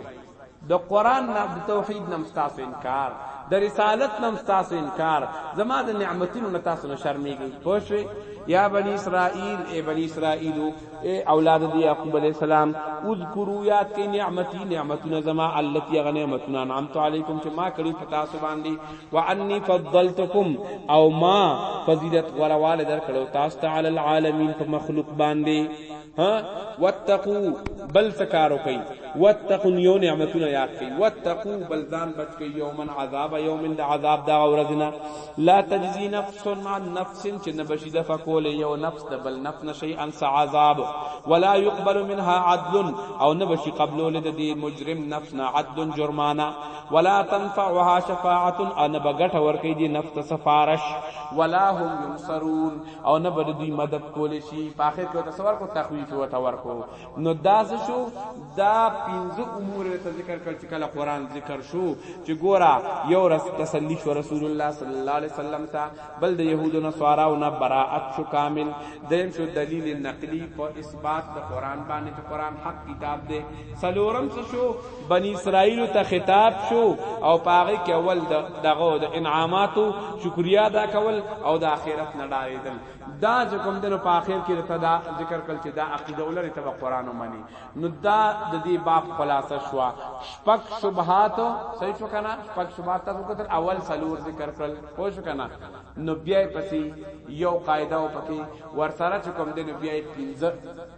د قران نه د توحید نه مستاسو انکار د رسالت نه مستاسو انکار زما د نعمتونو نه تاسو نه شرمېږي پوه شئ یا بنی اسرائیل اے بنی اسرائیل اے اولاد دی یعقوب علیہ السلام اذکروا یاد کی نعمتی نعمتنا زما التی غنیمتنا انعمت علیکم چې ما کړی پتا سو باندې وعني فضلتكم او ما فضیلت غرواله درکړو تاسو ته علی العالمین په مخلوق باندې ها واتقو بل سکارو کوي واتقوا یو نعمتونه یاد کوي واتقوا بل ځان بچ کوي یومن عذاب یوم د عذاب دا ورځنا لا تجزي نفس عن نفس چې نبشي د فکول یو نفس د بل نفس نشي ان عذاب ولا يقبل منها عدل او نبشي قبلول د دې مجرم نفس نه عدل جرمانه ولا تنفعها شفاعت او نه بغټه ورکی دی نفت سفارش ولا هم ينصرون او نه بد دوی مدد کول شي په اخر کې تصور کو تخویف او تور کو نو دا شو دا پنځه امور ته ذکر کړ چې کله قران ذکر شو چې ګورا یو رس تسلی شو رسول الله صلی الله علیه وسلم ته بل د يهودو نه سوارا او نه براءت شو کامل دیم شو دلیل نقلی په اثبات د قران باندې چې قران حق کتاب دی سلورم څه شو بنی اسرائیل ته خطاب شو او پاغه کې اول دغه د انعاماتو شکریا ادا کول او د آخرت نه ډارېدل دا چې کوم دنو په آخر کې ته دا ذکر کړل چې دا عقیده ولري ته قرآن ومني نو دا د دې باب خلاصه شو شپک شبهات صحیح شو کنه شپک شبهات تاسو کتل اول سلور ذکر کړل پوه شو کنه نو بیا پسې یو قاعده او پکې ورسره چې کوم دنو بیا 15